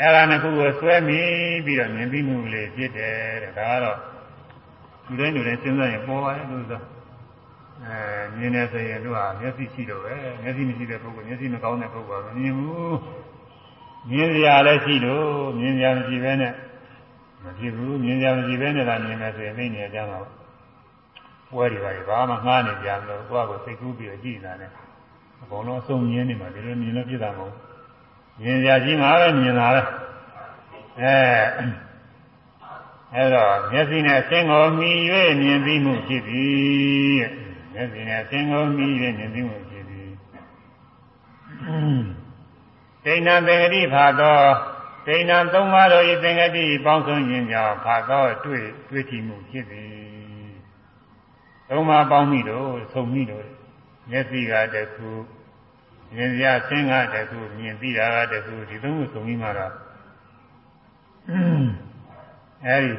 အဲ့ဒါနှစ်ခုကိုဆွဲမိပြီးတော့မြင်ပြီးမှုလေးဖြစ်တယ်တဲ့ဒါကတော့ဒီတိုင်းလူတိုင်းစဉ်းစားရင်ပေါ်ပါတယ်လို့ဆိုအဲမြင်နေဆိုရင်သူကမျက်စိရှိတော့ပဲမျက်စိမရှိတဲ့ပုဂ္ဂိုလ်မျက်စိမကောင်းတဲ့ပုဂ္ဂိုလ်ကမမြင်ဘူးမြင်စရာလည်းရှိလို့မြင်စရာမရှိဘဲနဲ့ မဖြစ်ဘူးမြင်စရာမရှိဘဲနဲ့သာမြင်မယ်ဆိုရင်သိနေကြမှာပွဲတွေပါဘာမှငှားနေကြလို့ကိုယ့်ကိုစိတ်ကူးပြီးကြည့်နေတာနဲ့အကုန်လုံးအဆုံးမြင်နေမှာဒီလိုမြင်လို့ပြတာမဟုတ်မြင်ကြကြီးမှာပဲမြင်တာပဲအဲအဲတော့မျက်စိနဲ့အင်းကိုမြည်၍မြင်သိမှုဖြစ်သည်မျက်စိနဲ့အင်းကိုမြည်၍မြင်သိမှုဖြစ်သည်ဒိဏသင်္ကတိဖာသော ဒိဏသုံးပါးတို့၏သင်္ကတိပေါင်းစုံခြင်းကြောင့်ဖာသောတွေ့တွေ့ထိမှုဖြစ်သည်သုံးပါးပေါင်းမိတော့ဆုံးမိတော့မျက်စိကတခုမြင်စရာဆင်းကတခုမြင်ပြီးတာကတခုဒီသုံးခုစုံပြီးမှတော့အဲဒီ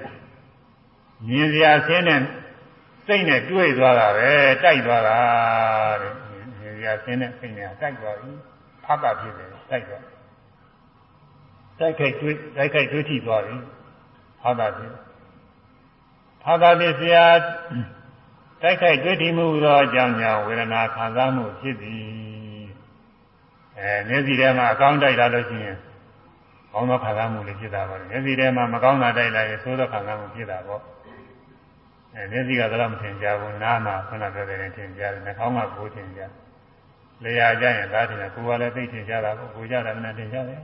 မြင်စရာဆင်းတဲ့စိတ်နဲ့တွေ့သွားတာပဲတိုက်သွားတာတဲ့မြင်စရာဆင်းတဲ့စိတ်နဲ့တိုက်သွားပြီဖတ်တာဖြစ်တယ်တိုက်သွား တိုက်ခိုက်တွေ့တိုက်ခိုက်တွေ့ထိသွားပြီဖတ်တာဖြစ်ဖတ်တာဖြစ်စရာတိုက်ခိုက်တွေ့ထိမှုသောအကြောင်းကြောင့်ဝေဒနာခံစားမှုဖြစ်သည်အဲမျက်စိထဲမှာအကောင်းတိုက်လာလို့ရှိရင်ကောင်းသောခံစားမှုလေးဖြစ်တာပါမျက်စိထဲမှာမကောင်းတာတိုက်လာရင်ဆိုးသောခံစားမှုဖြစ်တာပေါ့အဲမျက်စိကတော့မထင်ကြဘူးနားမှာခုနပြောတဲ့ထင်ကြတယ်နှာခေါင်းကကိုယ်ထင်ကြလျာကြရင်သားထင်တယ်ကိုယ်ကလည်းသိထင်ကြတာပေါ့ကိုယ်ကြတာလည်းထင်ကြတယ်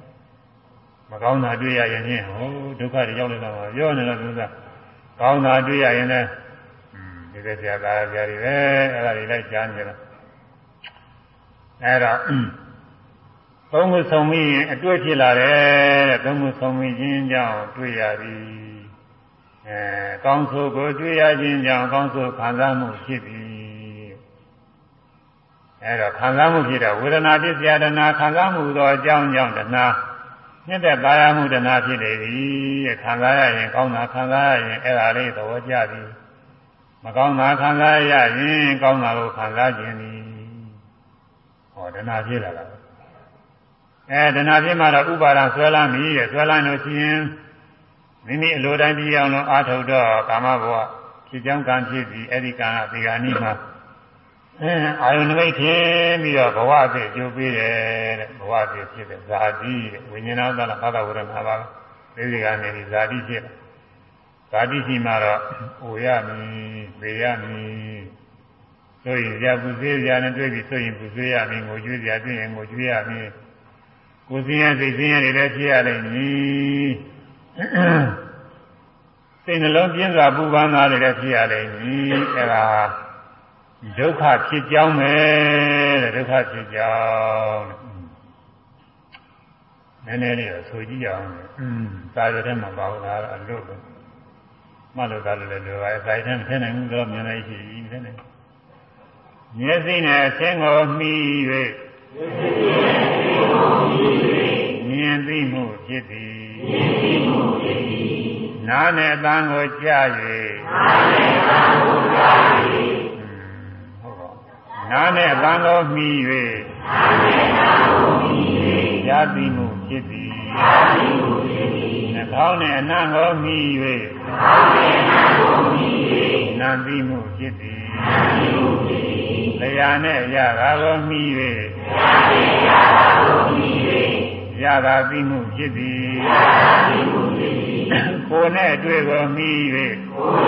မကောင်းတာတွေ့ရရင်ချင်းဟိုဒုက္ခတွေရောက်နေတာပါပြောနေတော့သူကကောင်းတာတွေ့ရရင်လည်းဒီသက်ဆရာသားဆရာတွေပဲအဲ့ဒါတွေလိုက်ကြားနေတယ်အဲ့တော့သုံးခုဆုံးပြီးရင်အတွေ့ဖြစ်လာတယ်တဲ့သုံးခုဆုံးပြီးခြင်းကြောင့်တွေ့ရသည်အဲကောင်းဆိုကိုတွေ့ရခြင်းကြောင့်ကောင်းဆိုခံစားမှုဖြစ်သည်အဲတော့ခံစားမှုဖြစ်တဲ့ဝေဒနာပစ္စယတနာခံစားမှုသောအကြောင်းကြောင့်တနာ မြင့်တဲ့ပါရမှုတနာဖြစ်နေသည်ခံစားရရင်ကောင်းတာခံစားရရင်အဲ့ဒါလေးသဘောကျသည်မကောင်းတာခံစားရရင်ကောင်းတာကိုခံစားခြင်းသည်ဟောောတဏှာဖြစ်လာတာအဲတဏှာဖြစ်မှတော့ဥပါဒဆွဲလမ်းပြီတဲ့ဆွဲလမ်းလို့ရှိရင်မိမိအလိုတိုင်းပြအောင်လို့အာထုတ်တော့ကာမဘဝဖြစ်ကြောင်းကံဖြစ်ပြီးအဲ့ဒီကံကဒီကဏီမှာ အဲအာယုန်မိတ်ထင်းပြီးတော့ဘဝအဖြစ်ကျိုးပေးတယ်တဲ့ဘဝအဖြစ်ဖြစ်တဲ့ဇာတိတဲ့ဝိညာဏသလားဘာသာဝရဏပါဒီဒီကနေဒီဇာတိဖြစ်တယ်ဇာတိရှိမှတော့အိုရမည်ပေရမည်ဆိုရင်ဇာပူသေးဇာနဲ့တွေ့ပြီးဆိုရင်ပူသေးရမည်ငိုကြွေးဇာတွေ့ရင်ငိုကြွေးရမည်ကိုယ်စင်းရစိတ်စင်းရတွေလည်းဖြစ်ရလိမ့်မည်စိတ်နှလုံးပြင်းစွာပူပန်တာတွေလည်းဖြစ်ရလိမ့်မည်အဲဒါ ဒုက္ခဖြစ်ကြောင်းပဲတဲ့ဒုက္ခဖြစ်ကြောင်းတဲ့နည်းနည်းလေးတော့ဆိုကြည့်ရအောင်။อืมသာရတဲ့မှာပါဘူးလားအလို့ပဲ။မှတ်လို့သားလို့လည်းလိုပါရဲ့။သာရတဲ့မထင်နိုင်ဘူးတော့မြင်လိုက်ရှိပြီမထင်နိုင်ဘူး။မျက်စိနဲ့အခြင်းကိုမှီ၍မြင်သိမှုဖြစ်သည်။မြင်သိမှုဖြစ်သည်။နားနဲ့အသံကိုကြား၍နားနဲ့အသံကိုကြား၍ နားနဲ့အသံကိုမှီ၍နားနဲ့အသံကိုမှီ၍ရသည်မှုဖြစ်သည်ရသည်မှုဖြစ်သည်နှာခေါင်းနဲ့အနံ့ကိုမှီ၍နှာခေါင်းနဲ့အနံ့ကိုမှီ၍နာသည်မှုဖြစ်သည်နာသည်မှုဖြစ်သည်လျာနဲ့ရတာကိုမှီ၍လျာနဲ့ရတာကိုမှီ၍ရတာသည်မှုဖြစ်သည်ရတာသည်မှုဖြစ်သည်ကိုယ်နဲ့တွေ့ကိုမှီ၍ကိုယ်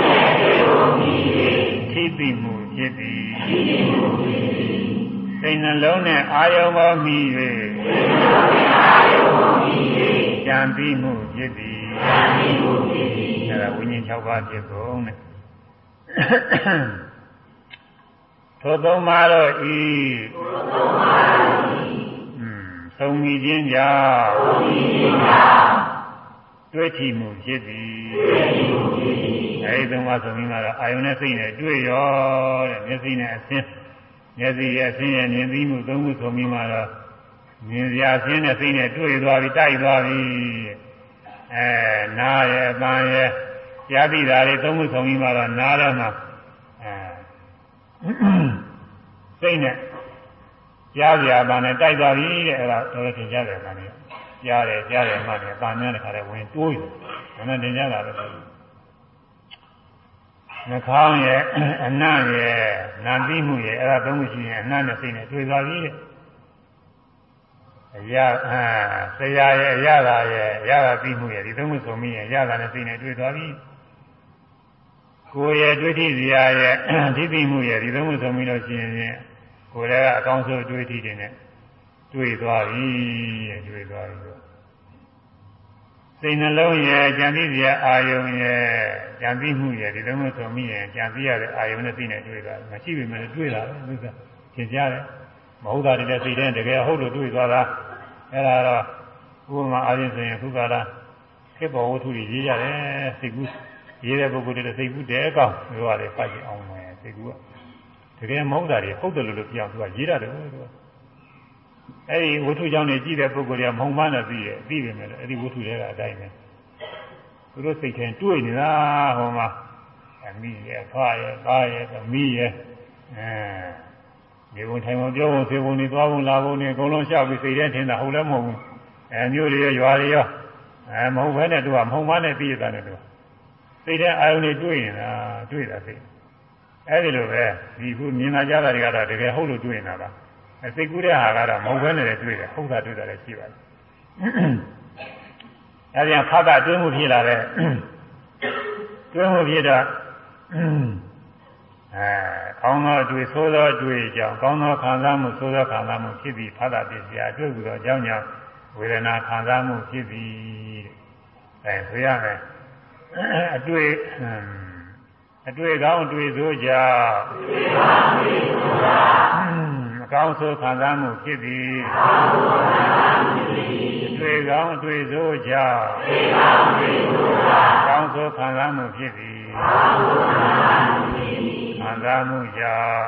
နဲ့တွေ့ကိုမှီ၍ထိသည်မှုဖြစ်သည်ထိသည်မှု ဖြစ်သည်စိတ်နှလုံးနဲ့အာယုံပေါ်မှီ၍စိတ်နှလုံးနဲ့အာယုံပေါ်မှီ၍ကြံပြီးမှုဖြစ်သည်ကြံပြီးမှုဖြစ်သည်အဲဒါဝိညာဉ်၆ပါးဖြစ်ကုန်တဲ့ထိုသုံးပါတော့ဤထိုသုံးပါတော့ဤอืมသုံးမိခြင်းကြောင့်သုံးမိခြင်းကြောင့် တွေ့ထီမှုဖြစ်သည်တွေ့ထီမှုဖြစ်သည်အဲဒီသုံးပါးသုံးပြီးမှတော့အာယုန်နဲ့စိတ်နဲ့တွေ့ရောတဲ့မျက်စိနဲ့အသင်းမျက်စိရဲ့အသင်းရဲ့မြင်သိမှုသုံးခုသုံးပြီးမှတော့မြင်စရာအသင်းနဲ့စိတ်နဲ့တွေ့သွားပြီတိုက်သွားပြီအဲနားရဲ့အပန်းရဲ့ကြားသိတာတွေသုံးခုသုံးပြီးမှတော့နားထဲမှာအဲစိတ်နဲ့ကြားစရာအပန်းနဲ့တိုက်သွားပြီတဲ့အဲဒါတော်တော်သင်ကြတယ်ကလည်း ကြားတယ်ကြားတယ်မှလည်းအပန်းများတဲ့ခါတည်းဝင်တိုးတယ်ဒါနဲ့သင်ကြတာပဲနှာခေါင်းရဲ့အနံ့ရဲ့နာတိမှုရဲ့အဲ့ဒါသုံးခုရှိရင်အနံ့နဲ့စိတ်နဲ့တွေ့သွားပြီတဲ့အရာအာဆရာရဲ့အရာသာရဲ့အရာသာပြီးမှုရဲ့ဒီသုံးခုဆိုမိရဲ့အရာသာနဲ့စိတ်နဲ့တွေ့သွားပြီကိုယ်ရဲ့တွေ့ထိစရာရဲ့ဒီပြီးမှုရဲ့ဒီသုံးခုဆိုမိလို့ရှိရင်ကိုယ်လည်းအကောင်းဆုံးတွေ့ထိတယ်နဲ့ တွေ့သွားပြီတဲ့တွေ့သွားပြီစိတ်နှလုံးရဲ့ကြံသိစရာအာယုံရဲ့ကြံသိမှုရဲ့ဒီလိုမျိုးဆိုမိရင်ကြံသိရတဲ့အာယုံနဲ့သိနေတွေ့တာမရှိပေမဲ့တွေ့တာပဲဥစ္စာသင်ကြားတယ်မဟုတ်တာတွေလည်းသိတယ်တကယ်ဟုတ်လို့တွေ့သွားတာအဲ့ဒါတော့ဥပမာအားဖြင့်ဆိုရင်ခုကလာခေဘောဝတ္ထုတွေရေးကြတယ်စိတ်ကူးရေးတဲ့ပုဂ္ဂိုလ်တွေစိတ်ကူးတဲကောင်းပြောရတယ်ဖတ်ကြည့်အောင်မယ်စိတ်ကူးကတကယ်မဟုတ်တာတွေဟုတ်တယ်လို့လို့ပြောင်းသူကရေးရတယ်သူက အဲ့ဒီဝတ္ထုကြောင့်နေကြည့်တဲ့ပုဂ္ဂိုလ်တွေကမုံမနဲ့သိတယ်သိတယ်မယ်အဲ့ဒီဝတ္ထုတွေကအတိုင်းပဲသူတို့စိတ်ထဲတွေ့နေတာဟောမှာအမိရဲ့ဖားရဲ့သားရဲ့သမီးရဲ့အဲဒီဝန်ထိုင်ဝန်ပြောဝန်သေဝန်နေသွားဝန်လာဝန်နေအကုန်လုံးရှောက်ပြီးစိတ်ထဲထင်တာဟုတ်လည်းမဟုတ်ဘူးအဲမျိုးတွေရွာတွေရောအဲမဟုတ်ဘဲနဲ့သူကမုံမနဲ့သိရတာနဲ့သူစိတ်ထဲအာယုန်တွေတွေ့နေတာတွေ့တာစိတ်အဲဒီလိုပဲဒီခုမြင်လာကြတာတွေကတော့တကယ်ဟုတ်လို့တွေ့နေတာပါ အစိတ်ကူးတဲ့ဟာကတော့မဟုတ်ဘဲနဲ့တွေ့တယ်ဟုတ်တာတွေ့တာလည်းရှိပါတယ်အဲဒီကဖတ်တာတွင်းမှုဖြစ်လာတဲ့တွင်းမှုဖြစ်တော့အဲကောင်းသောအတွေ့ဆိုးသောအတွေ့ကြောင့်ကောင်းသောခံစားမှုဆိုးသောခံစားမှုဖြစ်ပြီးဖတ်တာပြစရာအတွေ့ကူသောအကြောင်းကြောင့်ဝေဒနာခံစားမှုဖြစ်ပြီးအဲဆိုရမယ်အတွေ့အတွေ့ကောင်းအတွေ့ဆိုးကြောင့်အတွေ့ကောင်းအတွေ့ဆိုးကြောင့် ကောင်းဆိုးခံစားမှုဖြစ်သည်တွေ့ကောင်းတွေ့ဆိုးကြောင့်ကောင်းဆိုးခံစားမှုဖြစ်သည်ခံစားမှုကြောင့်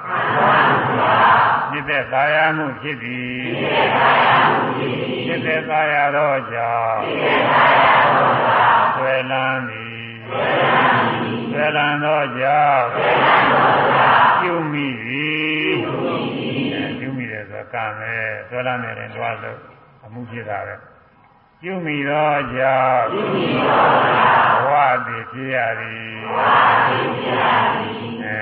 မြစ်သက်သာယာမှုဖြစ်သည်မြစ်သက်သာယာသောကြောင့်ဆွဲလန်းသည်ဆွဲလန်းသောကြောင့်ပြုမိသည်တယ်ဆို ကံပဲဆွဲလမ်းနေတဲ့တွားလို့အမှုဖြစ်တာပဲပြုမိသောကြောင့်ပြုမိသောကြောင့်ဘဝသည်ဖြစ်ရသည်ဘဝသည်ဖြစ်ရသည်အဲ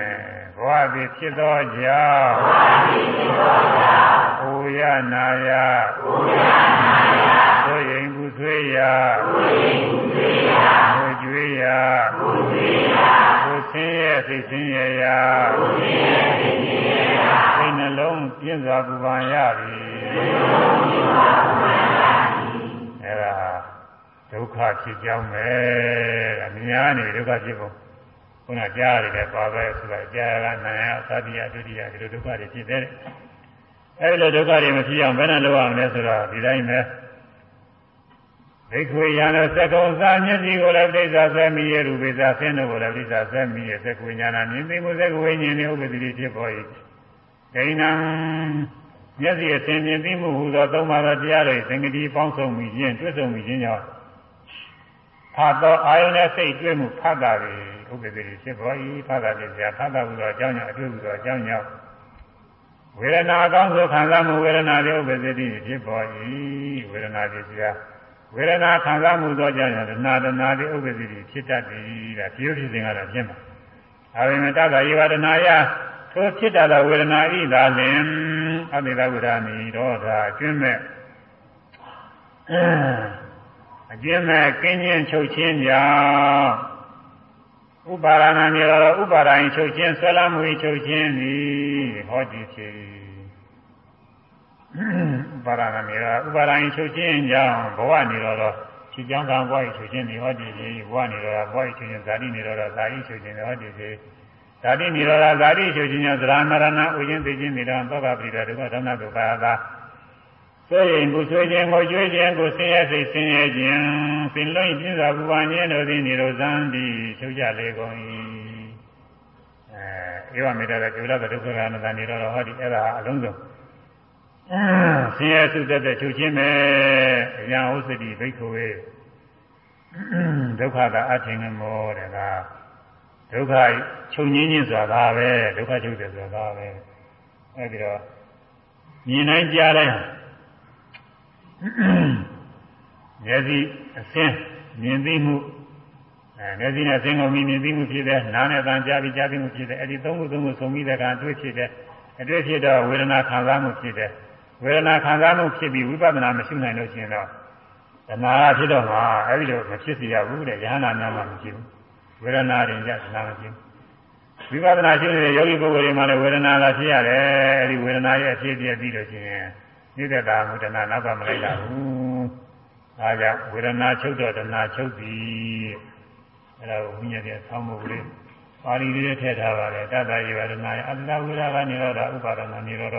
ဘဝသည်ဖြစ်သောကြောင့်ဘဝသည်ဖြစ်သောကြောင့်အိုရနာယအိုရနာယသို့ရင်ဘူးသွေးရသို့ရင်ဘူးသွေးရသို့ကျွေးရသို့ကျွေးရသို့ဆင်းရဲစိတ်ဆင်းရဲရသို့ဆင်းရဲစိ ပြင်းစွာပူပန်ရသည်စိတ်နှလုံးပြင်းစွာပူပန်ရအဲ့ဒါဒုက္ခဖြစ်ကြောင်းပဲအများနေဒုက္ခဖြစ်ဖို့ခုနကြားရတယ်ပါပဲဆိုတာကြားရနာယသတိယဒုတိယဒီလိုဒုက္ခတွေဖြစ်တဲ့အဲ့ဒီလိုဒုက္ခတွေမဖြစ်အောင်ဘယ်နဲ့လုပ်ရမလဲဆိုတော့ဒီတိုင်းပဲဒိဋ္ဌိယံသောသက္ကုံစာမျက်စိကိုလည်းပြိဿဆွဲမိရရူပိစာဆင်းတို့ကိုလည်းပြိဿဆွဲမိရသက္ကုညာနာမြင်သိမှုသက္ကုဝိညာဉ်နဲ့ဥပဒတိဖြစ်ပေါ်၏ ဒိဏံမျက်စိအစဉ်မြင်သိမှုဟူသောသုံးပါးသောတရားတွေသင်္ကတိပေါင်းစုံမိခြင်းတွဲဆုံမိခြင်းကြောင့်ဖတ်သောအာယုန်နဲ့စိတ်တွဲမှုဖတ်တာတွေဥပဒေတွေဖြစ်ပေါ်၏ဖတ်တာဖြစ်စရာဖတ်တာဟူသောအကြောင်းကြောင့်အတွေ့ဟူသောအကြောင်းကြောင့်ဝေဒနာအကောင်းဆုံးခံစားမှုဝေဒနာတွေဥပဒေတွေဖြစ်ပေါ်၏ဝေဒနာဖြစ်စရာဝေဒနာခံစားမှုသောကြောင့်ဒနာဒနာတွေဥပဒေတွေဖြစ်တတ်သည်ဒါပြုဖြစ်စဉ်ကတော့ဖြစ်မှာအဘိမတ္တယေဝဒနာယ ထိုဖြစ်တတ်သောဝေဒနာဤသာလင်အဘိဓဝိဒာနိရောဓအကျွင်းမဲ့အကျွင်းမဲ့ကင်းခြင်းချုပ်ခြင်းကြောင့်ဥပါရဏမြေတော်ဥပါဒိုင်ချုပ်ခြင်းဆွဲလမ်းမှုချုပ်ခြင်းသည်ဟောဒီဖြစ်ဥပါရဏမြေတော်ဥပါဒိုင်ချုပ်ခြင်းကြောင့်ဘဝနေတော်တော်ခြေကြောင်းကံဘဝချုပ်ခြင်းသည်ဟောဒီဖြစ်ဘဝနေတော်ဘဝချုပ်ခြင်းဇာတိနေတော်ဇာတိချုပ်ခြင်းဟောဒီဖြစ် ဇာတိနိရောဓဇာတိချုပ်ခြင်းကြောင့်သရမရဏဥခြင်းသိခြင်းနိရောဓသောကပိဒဒုက္ခဒုက္ခဒုက္ခသာဆွေရင်ကိုဆွေခြင်းကိုကျွေးခြင်းကိုဆင်းရဲစိတ်ဆင်းရဲခြင်းစင်လုံးပြင်းစွာပူပန်ခြင်းတို့သည်နိရောဓံတိချုပ်ကြလေကုန်၏အဲဧဝမေတ္တာကျွလဒုက္ခရဏတနိရောဓဟောဒီအဲ့ဒါအလုံးစုံဆင်းရဲစုတတ်တဲ့ချုပ်ခြင်းပဲအရာဥစ္စတိဘိက္ခဝေဒုက္ခသာအထင်မောတဲ့က ဒုက္ခချုပ်ငင်းခြင်းဆိုတာပဲဒုက္ခချုပ်တယ်ဆိုတာပဲအဲဒီတော့မြင်နိုင်ကြားတိုင်းမျက်စိအစင်းမြင်သိမှုအဲမျက်စိနဲ့အစင်းကိုမြင်မြင်သိမှုဖြစ်တယ်နားနဲ့တန်ကြားပြီးကြားသိမှုဖြစ်တယ်အဲဒီသုံးခုသုံးခုဆုံပြီးတဲ့အခါအတွေ့ဖြစ်တယ်အတွေ့ဖြစ်တော့ဝေဒနာခံစားမှုဖြစ်တယ်ဝေဒနာခံစားမှုဖြစ်ပြီးဝိပဿနာမရှိနိုင်လို့ရှိရင်တော့တဏှာဖြစ်တော့မှအဲဒီလိုမဖြစ်စီရဘူးတဲ့ယဟနာများမှမရှိဘူး ဝေဒနာတွေကြနာမဖြစ်ဝိပဿနာရှိနေတဲ့ယောဂီပုဂ္ဂိုလ်တွေမှာလည်းဝေဒနာလာဖြစ်ရတယ်အဲဒီဝေဒနာရဲ့အဖြစ်အပျက်ပြီးလို့ရှိရင်နိဒတာမုဒနာနောက်ကမလိုက်တာဘူးဒါကြောင့်ဝေဒနာချုပ်တော့တဏှာချုပ်သည်အဲဒါကိုဝိညာဉ်ရဲ့ဆောင်းမှုလေးပါဠိလေးထည့်ထားပါတယ်တတယေဝဒနာယအတ္တဝိရာကနေရောဓဥပါဒနာနေရောဓ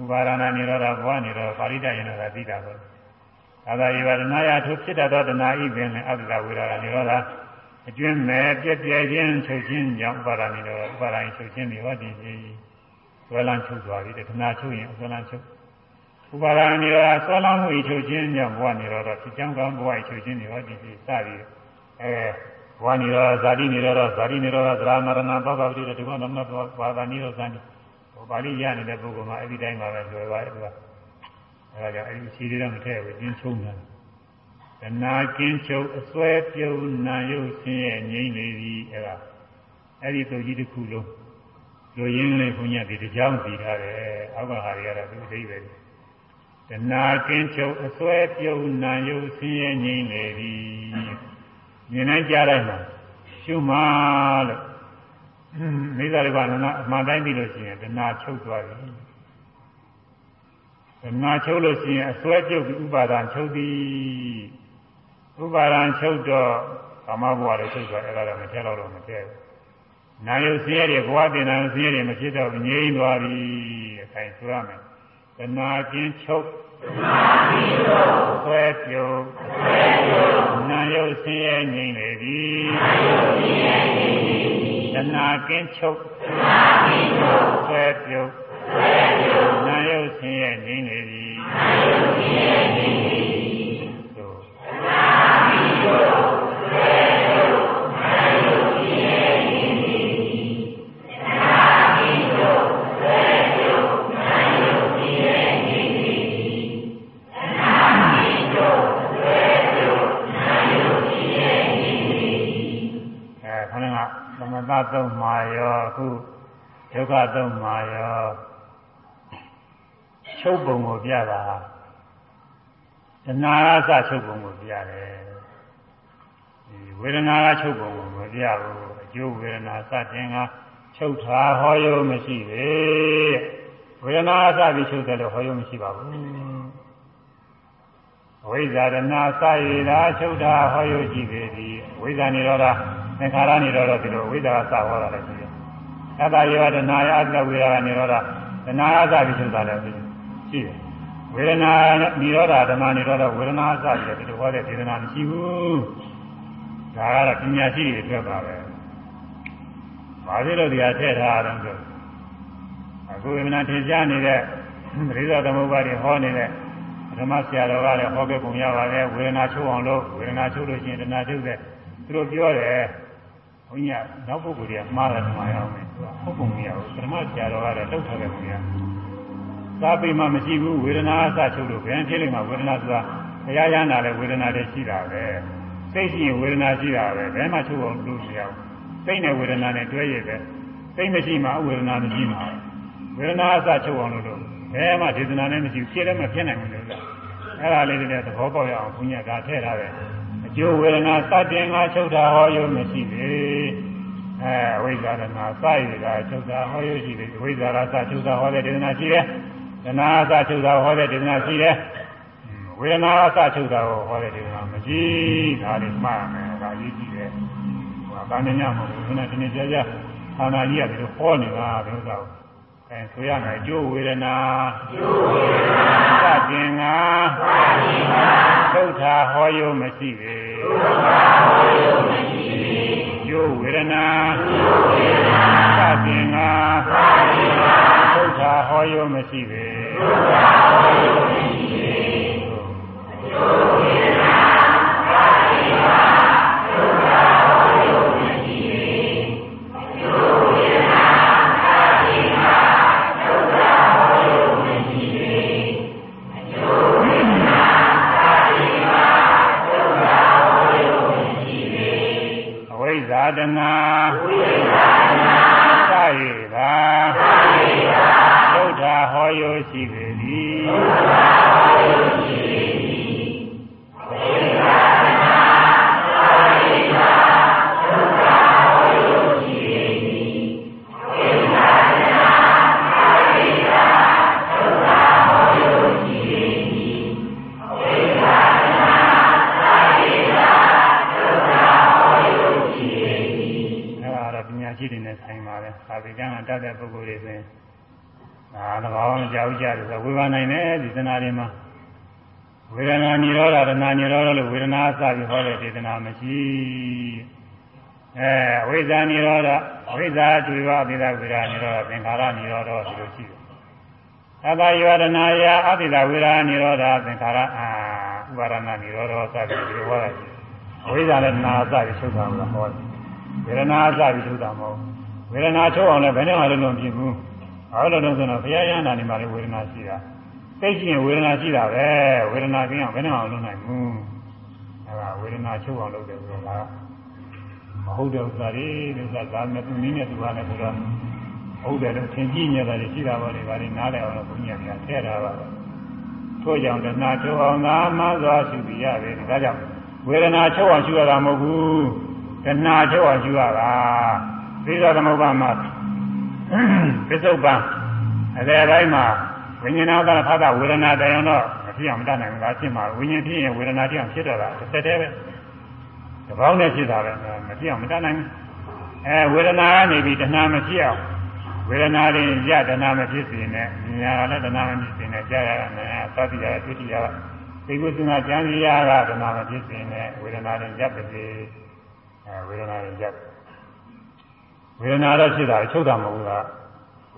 ဥပါဒနာနေရောဓဘဝနေရောပါဠိတယေနသာသိတာပဲသာသာယေဝဒနာယထိုဖြစ်တတ်သောတဏှာဤပင်အတ္တဝိရာကနေရောဓ အကျွမ်းမဲ့ပြည့်ပြည့်ချင်းချုပ်ချင်းကြောင့်ဥပါဒနာနေရောဥပါဒနာချုပ်ချင်းဒီဟောဒီကြီးဝေလန်းချုပ်သွားပြီတဏှာချုပ်ရင်ဝေလန်းချုပ်ဥပါဒနာနေရောဆွဲလောင်းမှုဤချုပ်ချင်းကြောင့်ဘဝနေရောဖြစ်ကြောင်းကောင်းဘဝဤချုပ်ချင်းဒီဟောဒီကြီးစသည်အဲဘဝနေရောဇာတိနေရောဇာတိနေရောသရမရဏသောကပတိတကွနမသောဘာသာနိရောဇာတိဟောပါဠိရနေတဲ့ပုဂ္ဂိုလ်မှာအဲ့ဒီတိုင်းမှာပဲလွယ်ပါတယ်သူကအဲဒါကြောင့်အဲ့ဒီခြေတွေတော့မထည့်ဘူးကျင်းချုံတယ် တဏှာကင်းချုပ်အစွဲပြုံနာယုတ်ဆင်းရဲ့ငြိမ့်နေပြီအဲ့ဒါအဲ့ဒီသူကြီးတစ်ခုလုံးလူရင်းလေးဘုန်းကြီးဒီကြောင်စီထားတယ်အောက်ကဟာတွေကတော့သူအသေးပဲတဏှာကင်းချုပ်အစွဲပြုံနာယုတ်ဆင်းရဲ့ငြိမ့်နေပြီမြင်နိုင်ကြတိုင်းမှာရှုမှလို့မိစ္ဆာရိပါဏအမှန်တိုင်းပြီးလို့ရှိရင်တဏှာချုပ်သွားပြီတဏှာချုပ်လို့ရှိရင်အစွဲပြုတ်ပြီးဥပါဒံချုပ်သည် ဥပါဒံချုပ်တော့ကာမဘဝတွေချုပ်သွားအဲ့ဒါတော့မထက်တော့တော့မထက်ဘူးနာယုဆင်းရဲတွေဘဝတင်နာဆင်းရဲတွေမဖြစ်တော့ငြိမ်းသွားပြီအခိုင်ဆိုရမယ်တဏှာချင်းချုပ်တဏှာချင်းချုပ်ဆွဲပြုတ်ဆွဲပြုတ်နာယုဆင်းရဲငြိမ်းလေပြီနာယုဆင်းရဲငြိမ်းလေပြီတဏှာကင်းချုပ်တဏှာကင်းချုပ်ဆွဲပြုတ်ဆွဲပြုတ်နာယုဆင်းရဲငြိမ်းလေ သုံးမှာရောအခုဒုက္ခသုံးမှာရောချုပ်ပုံကိုပြတာတဏှာကစချုပ်ပုံကိုပြတယ်ဒီဝေဒနာကချုပ်ပုံကိုမပြဘူးအကျိုးဝေဒနာစတင်ကချုပ်တာဟောရုံမရှိပဲဝေဒနာအစပြီးချုပ်တယ်လို့ဟောရုံမရှိပါဘူးဝိဇာရဏစရည်သာချုပ်တာဟောရုံရှိပေသည်ဝိဇာနေရောဓ သင်္ခါရနေရောဓဒီလိုဝိဇာကစဟောတာလည်းရှိတယ်အတ္တယောဒနာယအတ္တဝေဒနာနေရောဓဒနာအစပြီးချုပ်တာလည်းရှိတယ်ဝေဒနာនិရောဓဓမ္မនិရောဓဝေဒနာအစပြီးဒီလိုဟောတဲ့ဒေသနာမရှိဘူးဒါကတော့ပညာရှိတွေအတွက်ပါပဲဘာဖြစ်လို့ဒီဟာထည့်ထားရအောင်ဆိုအခုဝေဒနာထင်ရှားနေတဲ့ပရိသသမုပ္ပါဒ်ဟောနေတဲ့ဓမ္မဆရာတော်ကလည်းဟောခဲ့ပုံရပါတယ်ဝေဒနာချုပ်အောင်လို့ဝေဒနာချုပ်လို့ရှိရင်တဏှာချုပ်တဲ့သူတို့ပြောတယ် ဘုန်းကြီးကနောက်ပုဂ္ဂိုလ်တွေကမှားတယ်မှားရအောင်မယ်သူကဟုတ်ပုံမရဘူးဓမ္မဆရာတော်ကလည်းတုတ်ထားခဲ့ပုံရသာပေမှမရှိဘူးဝေဒနာအစချုပ်လို့ဘယ်ဖြစ်လိမ့်မှာဝေဒနာဆိုတာဘုရားရဟန္တာလည်းဝေဒနာတွေရှိတာပဲစိတ်ရှိရင်ဝေဒနာရှိတာပဲဘယ်မှချုပ်အောင်လုပ်မရဘူးစိတ်နဲ့ဝေဒနာနဲ့တွဲရတဲ့စိတ်မရှိမှဝေဒနာမရှိမှာဝေဒနာအစချုပ်အောင်လို့ဘယ်မှဒေသနာနဲ့မရှိဘူးဖြစ်လည်းမဖြစ်နိုင်ဘူးလို့အဲ့ဒါလေးတွေသဘောပေါက်ရအောင်ဘုညာကထည့်ထားတယ် အကျိုးဝေဒနာစတင်ငါချုပ်တာဟောရုံမရှိသေးအဲဝိဇာရဏစရည်ကချုပ်တာဟောရုံရှိသေးဝိဇာရစချုပ်တာဟောတဲ့ဒေသနာရှိတယ်ဒနာအစချုပ်တာဟောတဲ့ဒေသနာရှိတယ်ဝေဒနာအစချုပ်တာဟောတဲ့ဒေသနာမရှိဒါလေးမှားမယ်ဒါရေးကြည့်တယ်ဟောဗာမညမဟုတ်ဘူးခဏတနေ့ကြာကြာဌာနကြီးကဒီလိုဟောနေတာဒီဥစ္စာကို အဲဆိုရမယ်အကျိုးဝေဒနာအကျိုးဝေဒနာသကျင်ငါသကျင်ငါသုဒ္ဓဟောယုမရှိပေသုဒ္ဓဟောယုမရှိပေအကျိုးဝေဒနာအကျိုးဝေဒနာသကျင်ငါသကျင်ငါသုဒ္ဓဟောယုမရှိပေသုဒ္ဓဟောယုမရှိပေအကျိုးဝေဒနာ တနာဝိသာတနာသာယေသာသာယေသာဘုရားဟောယောရှိပေသည်ဘုရားဟောယောရှိ ဘာဝမကြောက်ကြတယ်ဆိုဝေဘာနိုင်တယ်ဒီသနာတွေမှာဝေဒနာនិရောဓဒနာនិရောဓလို့ဝေဒနာအစပြီးဟောတဲ့ဒေသနာမရှိအဲဝိဇာនិရောဓဝိဇာတွေ့ပါအပိဓဝေဒនិရောဓသင်္ခါရនិရောဓဒီလိုရှိတယ်။သဗ္ဗယောဒနာယအပိဓဝေဒនិရောဓသင်္ခါရအာဥပါဒနာនិရောဓစသည်ဒီလိုဟောတာရှိတယ်။ဝိဇာနဲ့ဒနာအစပြီးချုပ်တာကဟောတယ်။ဝေဒနာအစပြီးချုပ်တာမဟုတ်ဝေဒနာချုပ်အောင်လည်းဘယ်နဲ့မှလုံးလုံးပြဘူး။ ဘာလို့လဲဆိုတော့ဘုရားရဟန္တာနေမှာလေဝေဒနာရှိတာ။သိချင်းဝေဒနာရှိတာပဲဝေဒနာကင်းအောင်ဘယ်နဲ့မှလုံးနိုင်ဘူး။အဲဒါဝေဒနာချုပ်အောင်လုပ်တယ်ဆိုတော့မဟုတ်တဲ့ဥစ္စာတွေဥစ္စာဒါနဲ့သူနည်းနဲ့သူဟာနဲ့ဆိုတော့ဟုတ်တယ်လို့သင်ကြည့်နေတာတွေရှိတာပါလေဒါတွေနားလည်အောင်လို့ဘုရားကထည့်ထားပါတော့ထို့ကြောင့်တဏှာချုပ်အောင်သာမှစွာရှုပြီးရတယ်ဒါကြောင့်ဝေဒနာချုပ်အောင်ရှုရတာမဟုတ်ဘူးတဏှာချုပ်အောင်ရှုရတာသီလသမုပ္ပါမှာ ပစ္စုပန်အတဲ့တိုင်းမှာဝိညာဏသာဖသဝေဒနာတရားတော့မဖြစ်အောင်မတတ်နိုင်ဘူးလားဖြစ်မှာဝိညာဉ်ဖြစ်ရင်ဝေဒနာတရားဖြစ်တော့တာတစ်သက်တည်းပဲတပေါင်းနဲ့ဖြစ်တာပဲမဖြစ်အောင်မတတ်နိုင်ဘူးအဲဝေဒနာကနေပြီးတဏှာမဖြစ်အောင်ဝေဒနာတွေရတဏှာမဖြစ်စေနဲ့ညာလည်းတဏှာမဖြစ်စေနဲ့ကြာရမယ်သတိရဒုတိယသိကုသနာကျမ်းစီရကတဏှာမဖြစ်စေနဲ့ဝေဒနာတွေရပ်ပါစေအဲဝေဒနာတွေရပ် ဝေဒနာတော့ဖြစ်တာချုပ်တာမဟုတ်ဘူးလား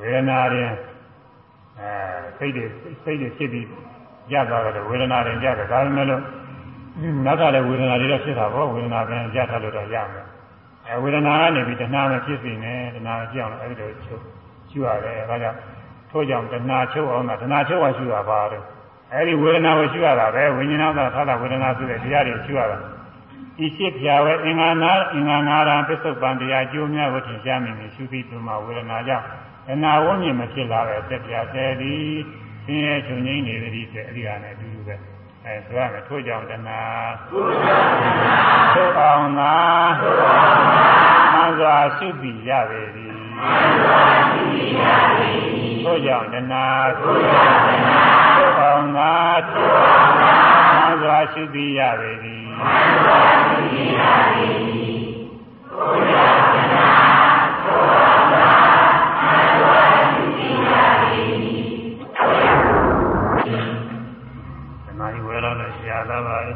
ဝေဒနာတွေအဲစိတ်တွေစိတ်တွေဖြစ်ပြီးရသွားတယ်ဝေဒနာတွေရတယ်ဒါပေမဲ့လို့နောက်ကလည်းဝေဒနာတွေတော့ဖြစ်တာပေါ့ဝေဒနာပြန်ရထားလို့တော့ရမယ်အဲဝေဒနာကနေပြီးတဏှာမဖြစ်စေနဲ့တဏှာကြောက်လို့အဲဒီလိုချုပ်ရှုရတယ်အဲဒါကြောင့်ထို့ကြောင့်တဏှာချုပ်အောင်တာတဏှာချုပ်အောင်ရှုရပါတယ်အဲဒီဝေဒနာကိုရှုရတာပဲဝိညာဏသာသာဝေဒနာဆိုတဲ့တရားတွေရှုရတာ ဤရှိဖြာဝဲအင်္ဂါနာအင်္ဂါနာရံပစ္စုပန်တရားကျိုးများကိုထင်ရှားမိနေရှုပြီးသူမှာဝေဒနာကြောင့်အနာဝဉ္ဇဉ်မဖြစ်လာပဲဆက်ပြဆဲသည်ဆင်းရဲချုပ်ငြိမ်းနေသည်တဲ့အဲ့ဒီဟာနဲ့အတူတူပဲအဲဆိုရမယ်ထို့ကြောင့်တဏှာထို့အောင်သာမှန်စွာရှုပြီးရပေသည်ထို့ကြောင့်တဏှာ ထို့အောင်သာမှန်စွာရှုပြီးရပေသည်သမာဓိဝယ်တော့လည်းရှားလာပါလေ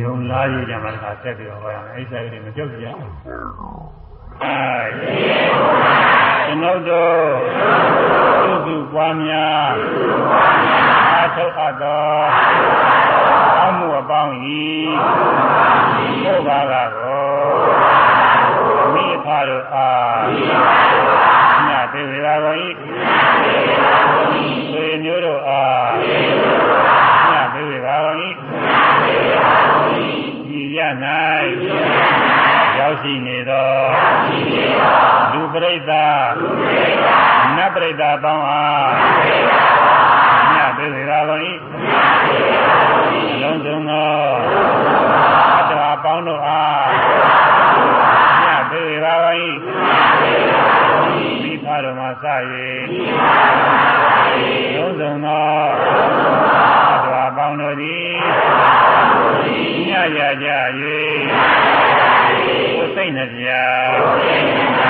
ယုံလားရကြမှာတစ်ခါဆက်ပြီးတော့ဟောရမယ်အဲ့ဒီစိတ်တွေမကြောက်ကြဘူးအဲဒီ ကျွန်ုပ်တို့သုစုပွားများအာထုတ်အပ်သောအမှုအပေါင်းဤဘုရားကတော့မိဖတို့အားညသေဝေတော်ဤဆွေမျိုးတို့အားညသေဝေတော်ဤဤရ၌ ရောက်ရှိနေသောလူပရိသတ်နတ်ပရိသတ်ပေါင်းအားညသေဝေတော်ဤလုံးစုံသောအတ္တအပေါင်းတို့အားညသေဝေတော်ဤမိဖတော်မှာစ၍လုံးစုံသောအတ္တအပေါင်းတို့သည်ညရကြ၍ကိုယ်စိတ် နှပြနာကြပါစေ